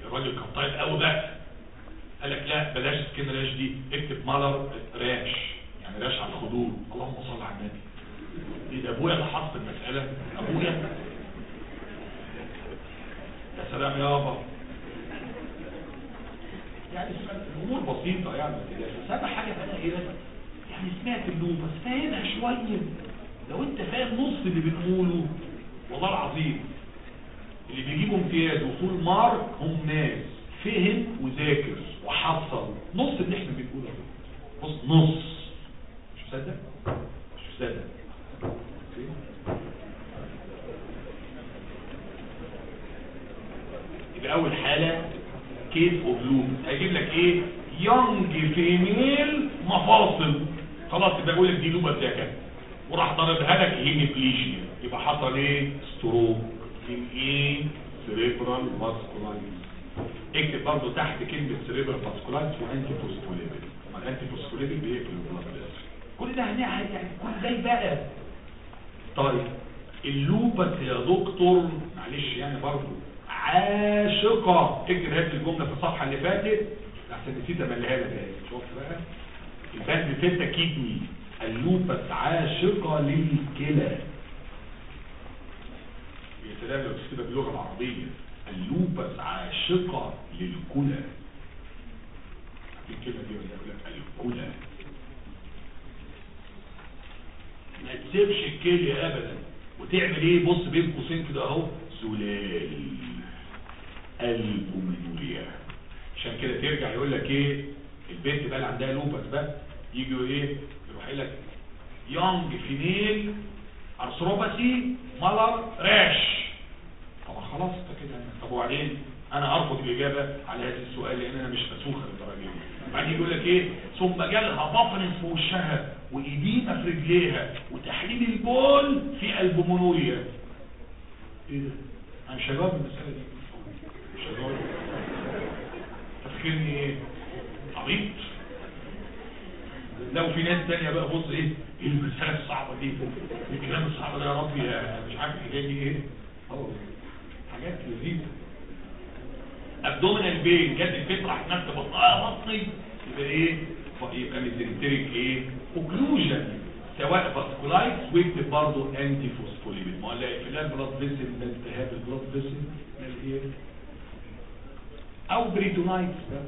الراجل كان طيب قوي بقى قال لك لا بلاش skin rash دي اكتب malar rash يعني rash على الخدود. اللهم صل على النبي. ده أبويا اللي حط المسألة. أبويا. يا سلام يابا يعني الأمور بسيطة يعني بس اهم حاجة بقى إيه يعني سمعت ال lupus فاهمها شوية. لو أنت فاهم نص اللي بنقوله والله العظيم. اللي بيجيبوا امتياز وفول مارك هم ناس فهم وذاكر وحصل نص اللي إحنا بنقوله ده. نص نص. مش مصدق؟ مش مصدق. يبقى أول حالة كيف وبلوم هجيب لك إيه؟ يونج فيميل مفاصل خلاص يبقى أقول لك دي لوبه ذكاء وراح ضربها لك hemiplegia يبقى حصل إيه؟ stroke cerebral vasculitis اكتب برضه تحت كلمه cerebral vasculitis و antiphospholipid ال antiphospholipid بيقفل ال blood كل ده هنعمل يعني كل ده بقى طيب ال lupus يا دكتور معلش يعني برضه عاشقة اكتب هذه الجملة في الصفحة اللي فاتت عشان نسيت امليها لك شوف بقى البند ستة kidney ال lupus عاشقة للكلى يا سلام لو تكتبها باللغة العربية ال lupus عاشقة للكلى. الكلمة دي ولا لا الكلى. ما تسيبش الكلية ابدا. وتعمل إيه؟ بص بين قوسين كده أهو. زلال. albuminuria عشان كده ترجع يقول لك إيه؟ البنت بقى اللي عندها lupus بقى يجوا إيه؟ يروح يقول لك young female arthropathy malar rash طبعا خلاص أنت كده. طب وبعدين؟ أنا ارفض الإجابة على هذا السؤال لأن أنا مش مسوخه للدرجة دي. بعدين يقول لك إيه؟ ثم جالها puffiness في وشها و edema في رجليها وتحليل البول فيه albuminuria. إيه ده؟ أنا مش هجاوب المساله دي. مش هجاوب تفكرني إيه؟ عبيط. لو في ناس تانية بقى بص إيه؟ إيه المسألة الصعبة دي؟ الكلام الصعب ده يا ربي مش عارف إيه آه حاجات لذيذة. abdominal pain جت راح نفس بطنها بطني يبقى إيه؟ يبقى mesenteric إيه؟ occlusion سواء فاسكولايتس ويكتب برضه انتي فوسفوليبيد ما لا في البلاد فيسل ده التهاب البلاد فيسل ده إيه؟ أو بريتونايتس ده.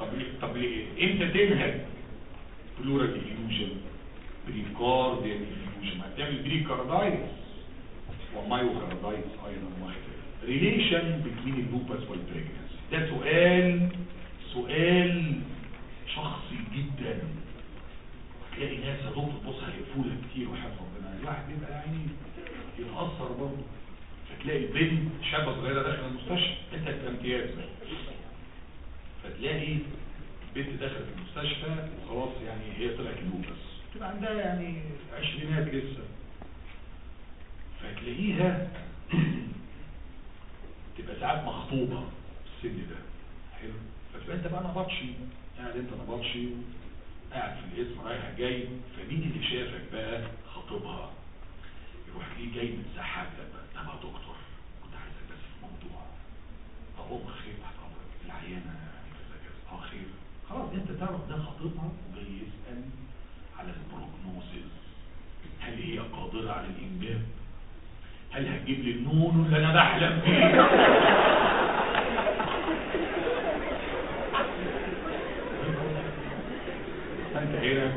طب طب ليه؟ إمتى تنهج بلورال ديفيوجن بريكارديال ديفيوجن هتعمل بريكاردايتس ومايوكاردايتس أيضا واحد ريليشن بين اللوبس والبريجنسي ده سؤال سؤال شخصي جدا. تلاقي ناس يا دكتور بص هيقفولها كتير وحياة ربنا. الواحد بيبقى يعني يتأثر برضه. فتلاقي بنت شابة صغيرة داخل المستشفى انت امتياز. فتلاقي البنت دخلت المستشفى وخلاص يعني هي طلعت لوبس تبقى عندها يعني عشرينات لسه. فتلاقيها [clears throat] تبقى ساعات مخطوبة في السن ده. حلو. فتبقى أنت بقى نبطشي قاعد أنت نبطشي قاعد في الاسم رايح جاي. فمين اللي شافك بقى؟ خطيبها. يروح ليه جاي متسحب لك بقى. طب يا دكتور كنت عايزك بس في موضوع. هو خير أمرك. العيانة يعني كذا كذا. أه خير. خلاص أنت تعرف ده خطيبها؟ وجاي يسأل على البروجنوسيس. هل هي قادرة على الإنجاب؟ هل هتجيب لي النون اللي أنا بحلم بيه؟ أنت هنا.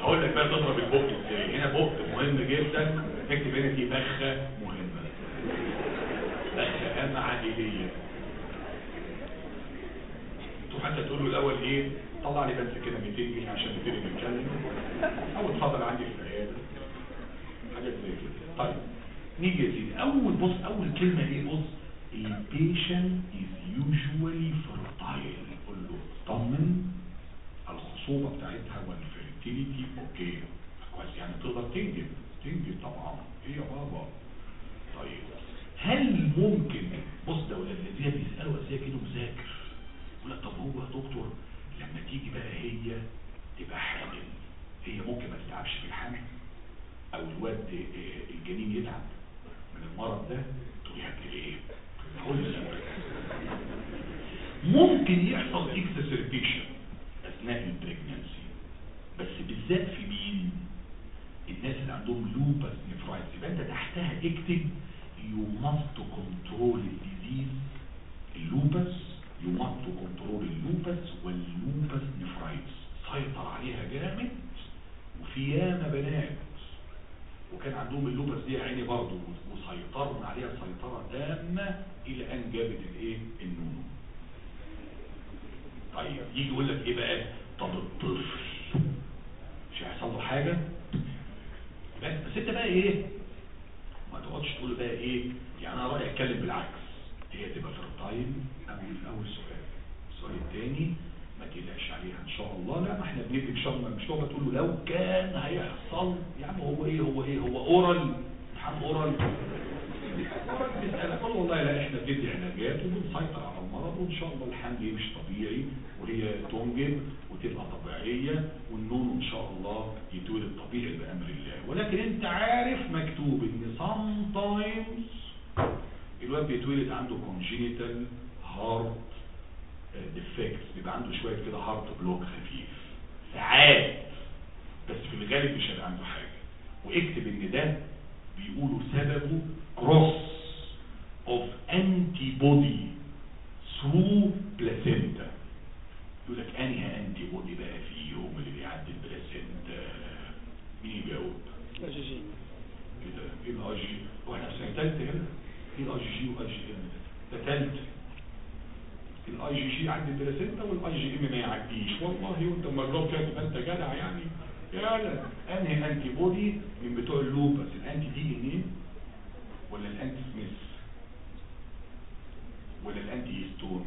هقول لك بقى تضرب البوق إزاي. هنا بوق مهم جدا. اكتب هنا دي بخة مهمة. بخة هامه عائليه أنتوا حتى تقولوا الأول إيه؟ طلع لي بس كده 200 جنيه عشان نبتدي نتكلم أو اتفضل عندي في العيادة. حاجات زي كده. طيب. نيجي يا سيدي أول بص أول كلمة إيه بص ال patient is usually fertile. قول له طمن الخصوبة بتاعتها وال fertility okay. كويس. يعني تقدر تنجب تنجب طبعا. إيه يا بابا؟ طيب. هل ممكن بص ده ولاد الذين بيسألوا أسئلة كده مذاكر. يقول لك طب هو يا دكتور لما تيجي بقى هي تبقى حامل هي ممكن ما تتعبش في الحمل أو الواد آه، الجنين يتعب؟ من المرض ده ابني إيه؟ لي. ممكن يحصل exacerbation أثناء ال pregnancy بس بالذات في مين؟ الناس اللي عندهم lupus nephritis يبقى أنت تحتها اكتب you must control ال disease ال lupus you must control ال lupus وال lupus nephritis سيطر عليها جامد وفي ياما بنات وكان عندهم ال lupus دي عيني برضه وسيطرنا عليها سيطرة تامة إلى أن جابت الإيه؟ النونو. طيب يجي يقول لك إيه بقى؟ طب الطفل مش هيحصل له حاجة؟ بس بس أنت بقى إيه؟ ما تقعدش تقول بقى إيه؟ يعني أنا رأيي أتكلم بالعكس. هي تبقى fertile اول أول سؤال السؤال الثاني تقلقش عليها إن شاء الله. لا ما إحنا بندي الله مش تقعد تقول له لو كان هيحصل يا عم هو إيه هو إيه هو oral. امتحان oral. قول والله لا إحنا بندي علاجات وبنسيطر على المرض وإن شاء الله الحمل يمشي طبيعي وهي تنجب وتبقى طبيعية والنونو إن شاء الله يتولد طبيعي بأمر الله. ولكن أنت عارف مكتوب إن sometimes الواد بيتولد عنده congenital heart defects بيبقى عنده شوية كده heart block خفيف. ساعات بس في الغالب مش هيبقى عنده حاجة. وأكتب إن ده بيقولوا سببه cross of antibody through placenta. يقول لك أنهي antibody بقى فيهم اللي بيعدي ال placenta؟ مين يجاوب؟ جي. جي كده إيه الاي جي؟ هو إحنا في سنة ثالثه هنا؟ إيه ال IG و IG؟ M ده ثالث ال IgG عدي ال placenta وال IgM ما يعديش. والله وانت تجاوب كده تبقى انت جدع يعني. يا لا. أنهي antibody من بتوع ال lupus؟ ال anti-DNA ولا ال anti-Smith ولا ال anti-histone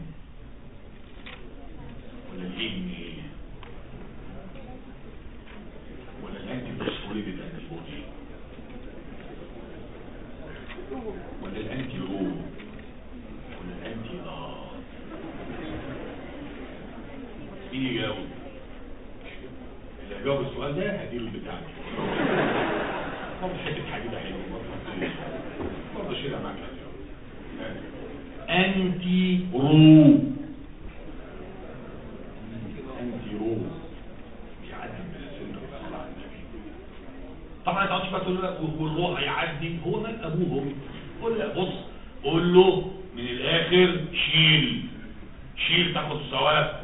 ولا ال ANA ولا ال antiphospholipid antibody ولا ال anti-Ro ولا ال anti آه مين يجاوب اللي هيجاوب السؤال ده هديله البتاع دي. برضه حتة حديده حلوة برضه شيلها معاك anti-Ro. أنتي رو. بيعدي على النبي. طبعا ما تقعدش بقى تقول له والروح هيعدي؟ هو مال ابوهم قول له بص قول له من الآخر شيل. شيل تاخد الثواب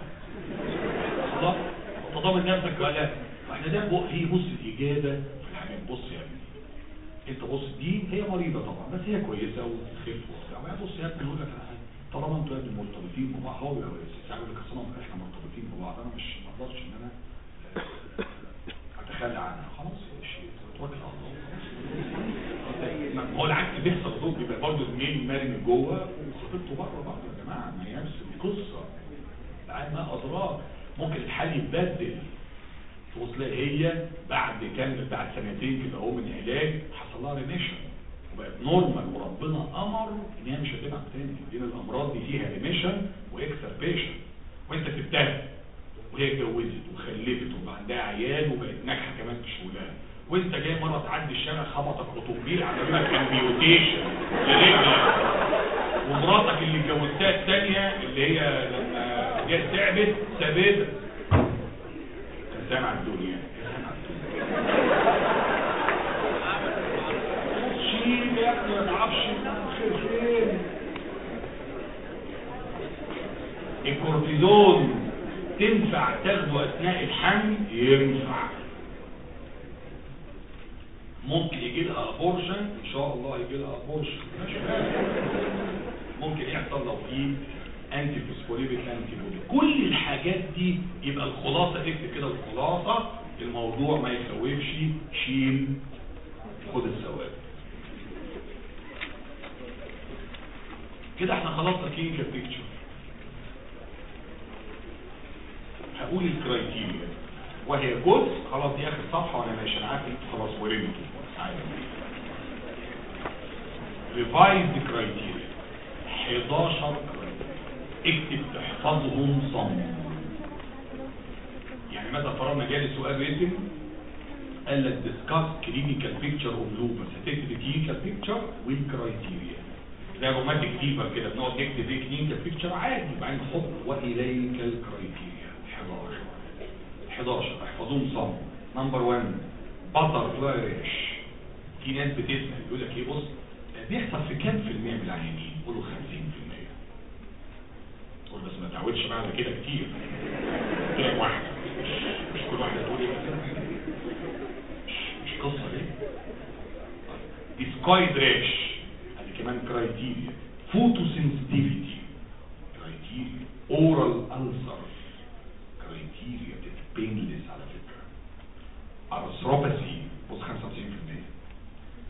تضامن نفسك ولا إحنا ده هي بص الإجابة؟ في الحاجات بص يا ابني. أنت بص دي هي مريضة طبعا بس هي كويسة وتخف وبتاع. بص يا ابني يقول لك أنا طالما أنتوا يا ابني مرتبطين ببعض هو بيبقى ساعات يقول لك أصل إحنا مرتبطين ببعض أنا مش ما أقدرش إن أنا آه، أتخلى عنها. خلاص يا شيء توكل على الله. هو العكس بيحصل برضه بيبقى برضه اثنين مرن جوه وخطيبته بره برضه يا جماعة ما هي نفس القصة. العيال ما أدراك. ممكن الحال يتبدل. تلاقي هي بعد كام بعد سنتين كده أهو من علاج حصل لها ريميشن. وبقت normal وربنا أمر إن هي مش هتبعد تاني. لأن الأمراض دي فيها remission و exacerbation وأنت تتهم وهي اتجوزت وخلفت وبقى عندها عيال وبقت ناجحة كمان في شغلها. وانت جاي مرة تعدي الشارع خبطك اوتوموبيل على ما كان بيوتيشن لرجلك. ومراتك اللي اتجوزتها الثانية اللي هي لما جت تعبت سامع الدنيا. سامع الدنيا. شيل يا ابني ما تعرفش خير فين. الكورتيزون تنفع تاخده أثناء الحمل؟ ينفع. ممكن يجي لها abortion إن شاء الله يجي لها abortion ممكن يحصل لو في antiphospholipid antibody كل الحاجات دي يبقى الخلاصة اكتب كده الخلاصة الموضوع ما يخوفش شيل خد الثواب. كده إحنا خلصنا clinical picture هقول ال criteria وهي جزء خلاص دي آخر صفحة وأنا ماشي أنا عارف خلاص ورمتوا revised criteria 11 criteria اكتب تحفظهم صم. يعني مثلا فرضنا جالي سؤال written قال لك discuss clinical picture of lupus هتكتب clinical picture وال criteria زي rheumatic fever كده بنقعد نكتب إيه clinical picture عادي بعدين نحط وإليك ال criteria 11 11 احفظوهم صم. number 1 butterfly rash في ناس بتسال يقول لك إيه بص بيحصل في كام في المية من العيانين؟ قولوا 50 في المية. قول بس ما تعودش بقى على كده كتير. لك واحدة مش, كل واحدة تقول إيه مش, قصة ليه discoid rash هذه كمان criteria photosensitivity criteria oral ulcer criteria painless على فكرة. arthropathy بص 95%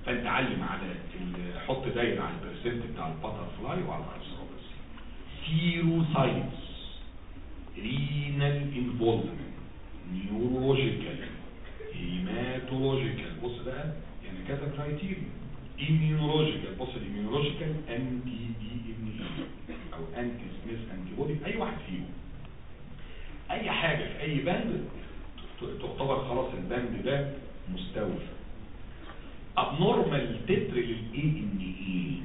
فانت علم على حط دايرة على ال percent بتاع ال butterfly وعلى ال arthropathy serositis renal involvement neurological hematological بص بقى يعني كذا criteria immunological. بص ال immunological anti DNA أو anti Smith antibody أي واحد فيهم. أي حاجة في أي بند تعتبر خلاص البند ده مستوفى. Abnormal titer لل ANA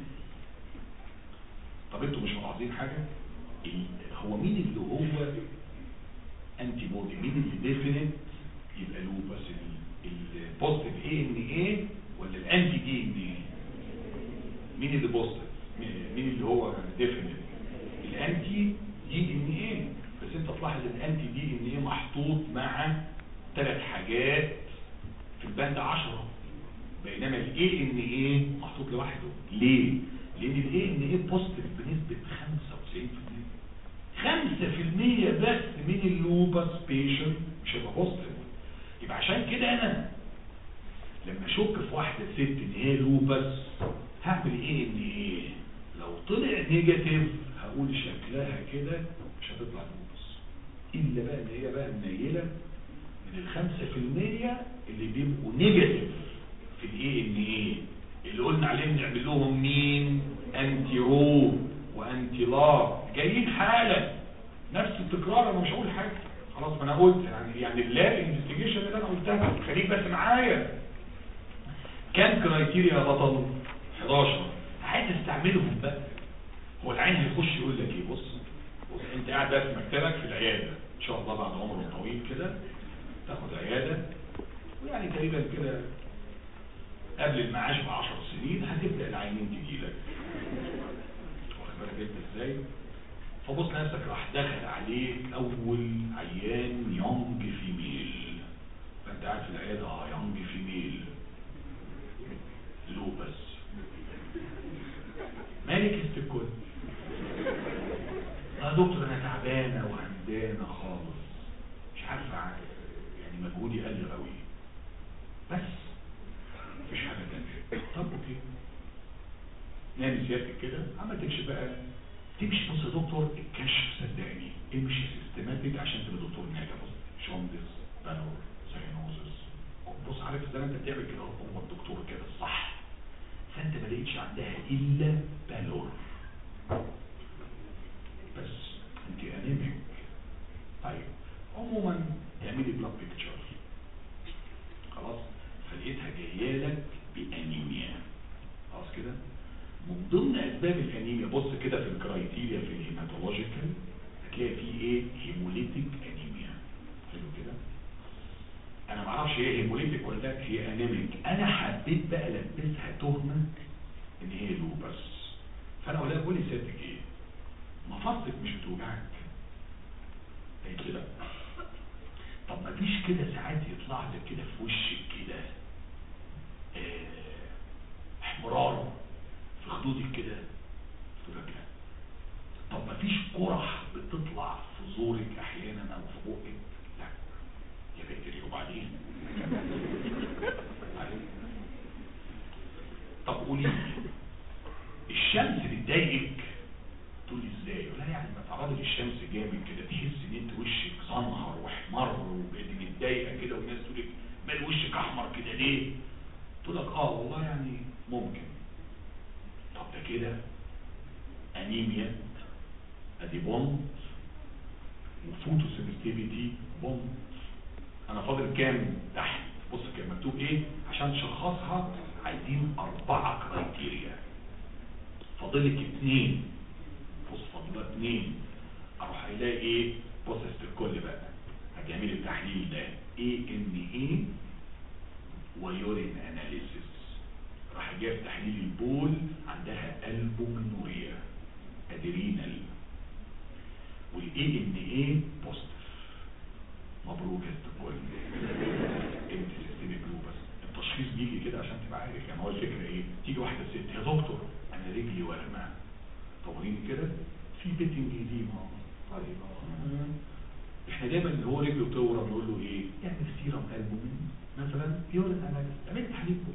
طب أنتوا مش ملاحظين حاجة؟ ال- هو مين اللي هو antibody مين اللي definite يبقى lupus ال positive ANA ولا ال anti DNA مين اللي positive مين اللي هو definite ال anti DNA بس انت تلاحظ ال anti DNA محطوط مع ثلاث حاجات في البند 10 بينما ال ANA محطوط لوحده. ليه؟ لأن ال ANA positive بنسبة 95% 5% بس من ال lupus patient مش هيبقى positive يبقى عشان كده أنا لما أشك في واحدة ست إن هي lupus هعمل ANA؟ لو طلع negative هقول شكلها كده مش هتطلع lupus إلا بقى إن هي بقى منيله من في المية اللي بيبقوا negative في ال ANA اللي قلنا عليهم نعمل لهم مين؟ anti Ro و anti La جايين حالا نفس التكرار أنا مش هقول حاجة. خلاص ما أنا قلت يعني يعني ال lab investigation اللي أنا قلتها. خليك بس معايا. كام criteria يا بطل. 11 عايز تستعملهم بقى. هو العيان هيخش يقول لك إيه؟ بص بص أنت قاعد بقى في مكتبك في العيادة. إن شاء الله بعد عمر طويل كده تاخد عيادة. ويعني تقريبا كده قبل المعاش ب 10 سنين هتبدأ العيانين تجيلك واخد بالك انت إزاي؟ فبص نفسك راح دخل عليك أول عيان young female. فأنت قاعد في العيادة آه young female. lupus مالك السكون آه دكتور أنا تعبانة وهمدانه خالص. مش عارفة يعني مجهودي قل قوي بس مفيش حاجة تانية طب okay نام سيادتك كده؟ عمال تمشي بقى. تمشي بص يا دكتور الكشف صدقني امشي systematic عشان تبقى دكتور ناجح. بص jaundice pallor cyanosis. بص عارف ما انت بتعمل كده هو الدكتور كده الصح فانت ما لقيتش عندها إلا pallor بس انت anemic طيب عموما اعملي blood picture خلاص فلقيتها جاية لك بانيميا خلاص كده من ضمن اسباب الانيميا بص كده في ال criteria في ال hematological هتلاقي فيه إيه hemolytic anemia حلو كده أنا ما أعرفش هي hemolytic ولا لا هي anemic أنا حبيت بقى البسها تهمه ان هي lupus فانا أقول لها قولي سيادتك إيه مفاصلك مش بتوجعك قالت لي لا طب ما فيش كده ساعات يطلع لك كده في وشك كده آه، احمرار في خدودك كده قلت لك لا طب ما فيش قرح بتطلع في زورك أحيانا أو في بقك لا يا بنت لي وبعدين بعدين. طب قولي لي الشمس بتضايقك تقول لي إزاي ولا يعني لما تعرضي للشمس جامد كده تحس ان انت وشك زنهر واحمر وبقيت متضايقه كده والناس تقول لك مال وشك احمر كده ليه تقول لك آه والله يعني ممكن طب ده كده انيميا ادي بند و photosensitivity بند أنا فاضل كام تحت بص كان مكتوب إيه عشان تشخصها عايزين اربعه criteria فاضلك اتنين بص فاضلها اتنين أروح الاقي إيه بص الكل بقى هتعملي التحليل ده ANA و urine analysis راح جايب تحليل البول عندها albuminuria ادي renal وال ANA positive مبروك يا استقبال انت systemic lupus التشخيص بيجي كده عشان تبقى عارف يعني هو الفكرة إيه تيجي واحدة ست يا دكتور أنا رجلي ورمه توريني كده في pitting edema طيب آه. إحنا دايما اللي هو رجله بتورم نقول يعني serum albumin مثلا urine analysis اعمل تحليل بول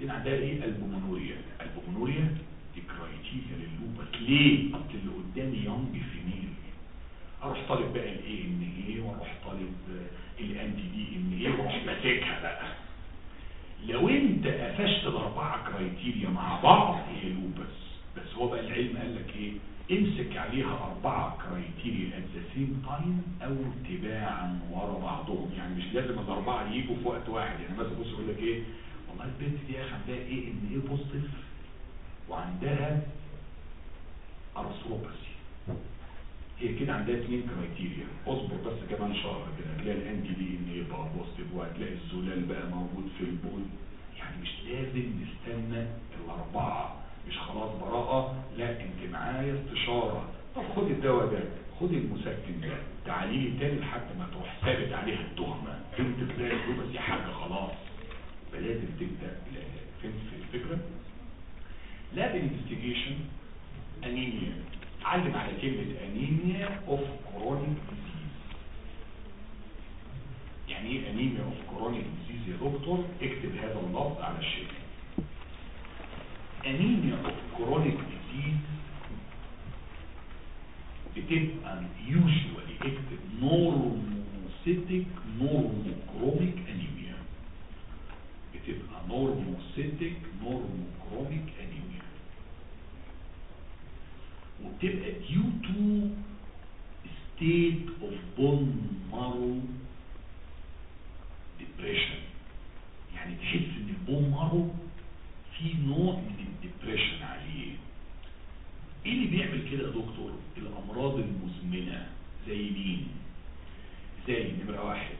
هنا عندها إيه albuminuria. ال albuminuria دي criteria لل lupus ليه؟ أصل اللي قدامي young أروح طالب بقى ال ANA وأروح طالب ال anti DNA وأروح ماسكها بقى. لو أنت قفشت الأربعة criteria مع بعض هي lupus بس هو بقى العلم قال لك إيه؟ امسك عليها أربعة criteria at the same time أو تباعا ورا بعضهم. يجوا في وقت واحد. يعني مثلا بص يقول لك إيه والله البنت دي يا أخي عندها ANA positive وعندها arthropathy هي كده عندها اثنين criteria اصبر بس كمان شهر كده هتلاقي ال anti DNA بقى positive وهتلاقي الزلال بقى موجود في البول. يعني مش لازم نستنى الأربعة مش خلاص براءة لا أنت معايا استشارة. طب خد الدواء ده. خد المسكن ده تعالي لي تاني لحد ما تروح ثابت عليها التهمة. فهمت تلاقي بس دي حاجة خلاص. فلازم تبدا العلاج فهمت الفكرة؟ lab investigation anemia علم على كلمة anemia of chronic disease يعني إيه anemia of chronic disease يا دكتور؟ اكتب هذا اللفظ على الشكل anemia of chronic disease بتبقى usually اكتب normocytic normochromic anemia بتبقى normocytic normochromic anemia وبتبقى due to state of bone marrow depression. يعني تحس ان ال bone marrow في نوع من ال depression عليه إيه اللي بيعمل كده يا دكتور؟ الأمراض المزمنة. زي مين؟ زي نمرة واحد.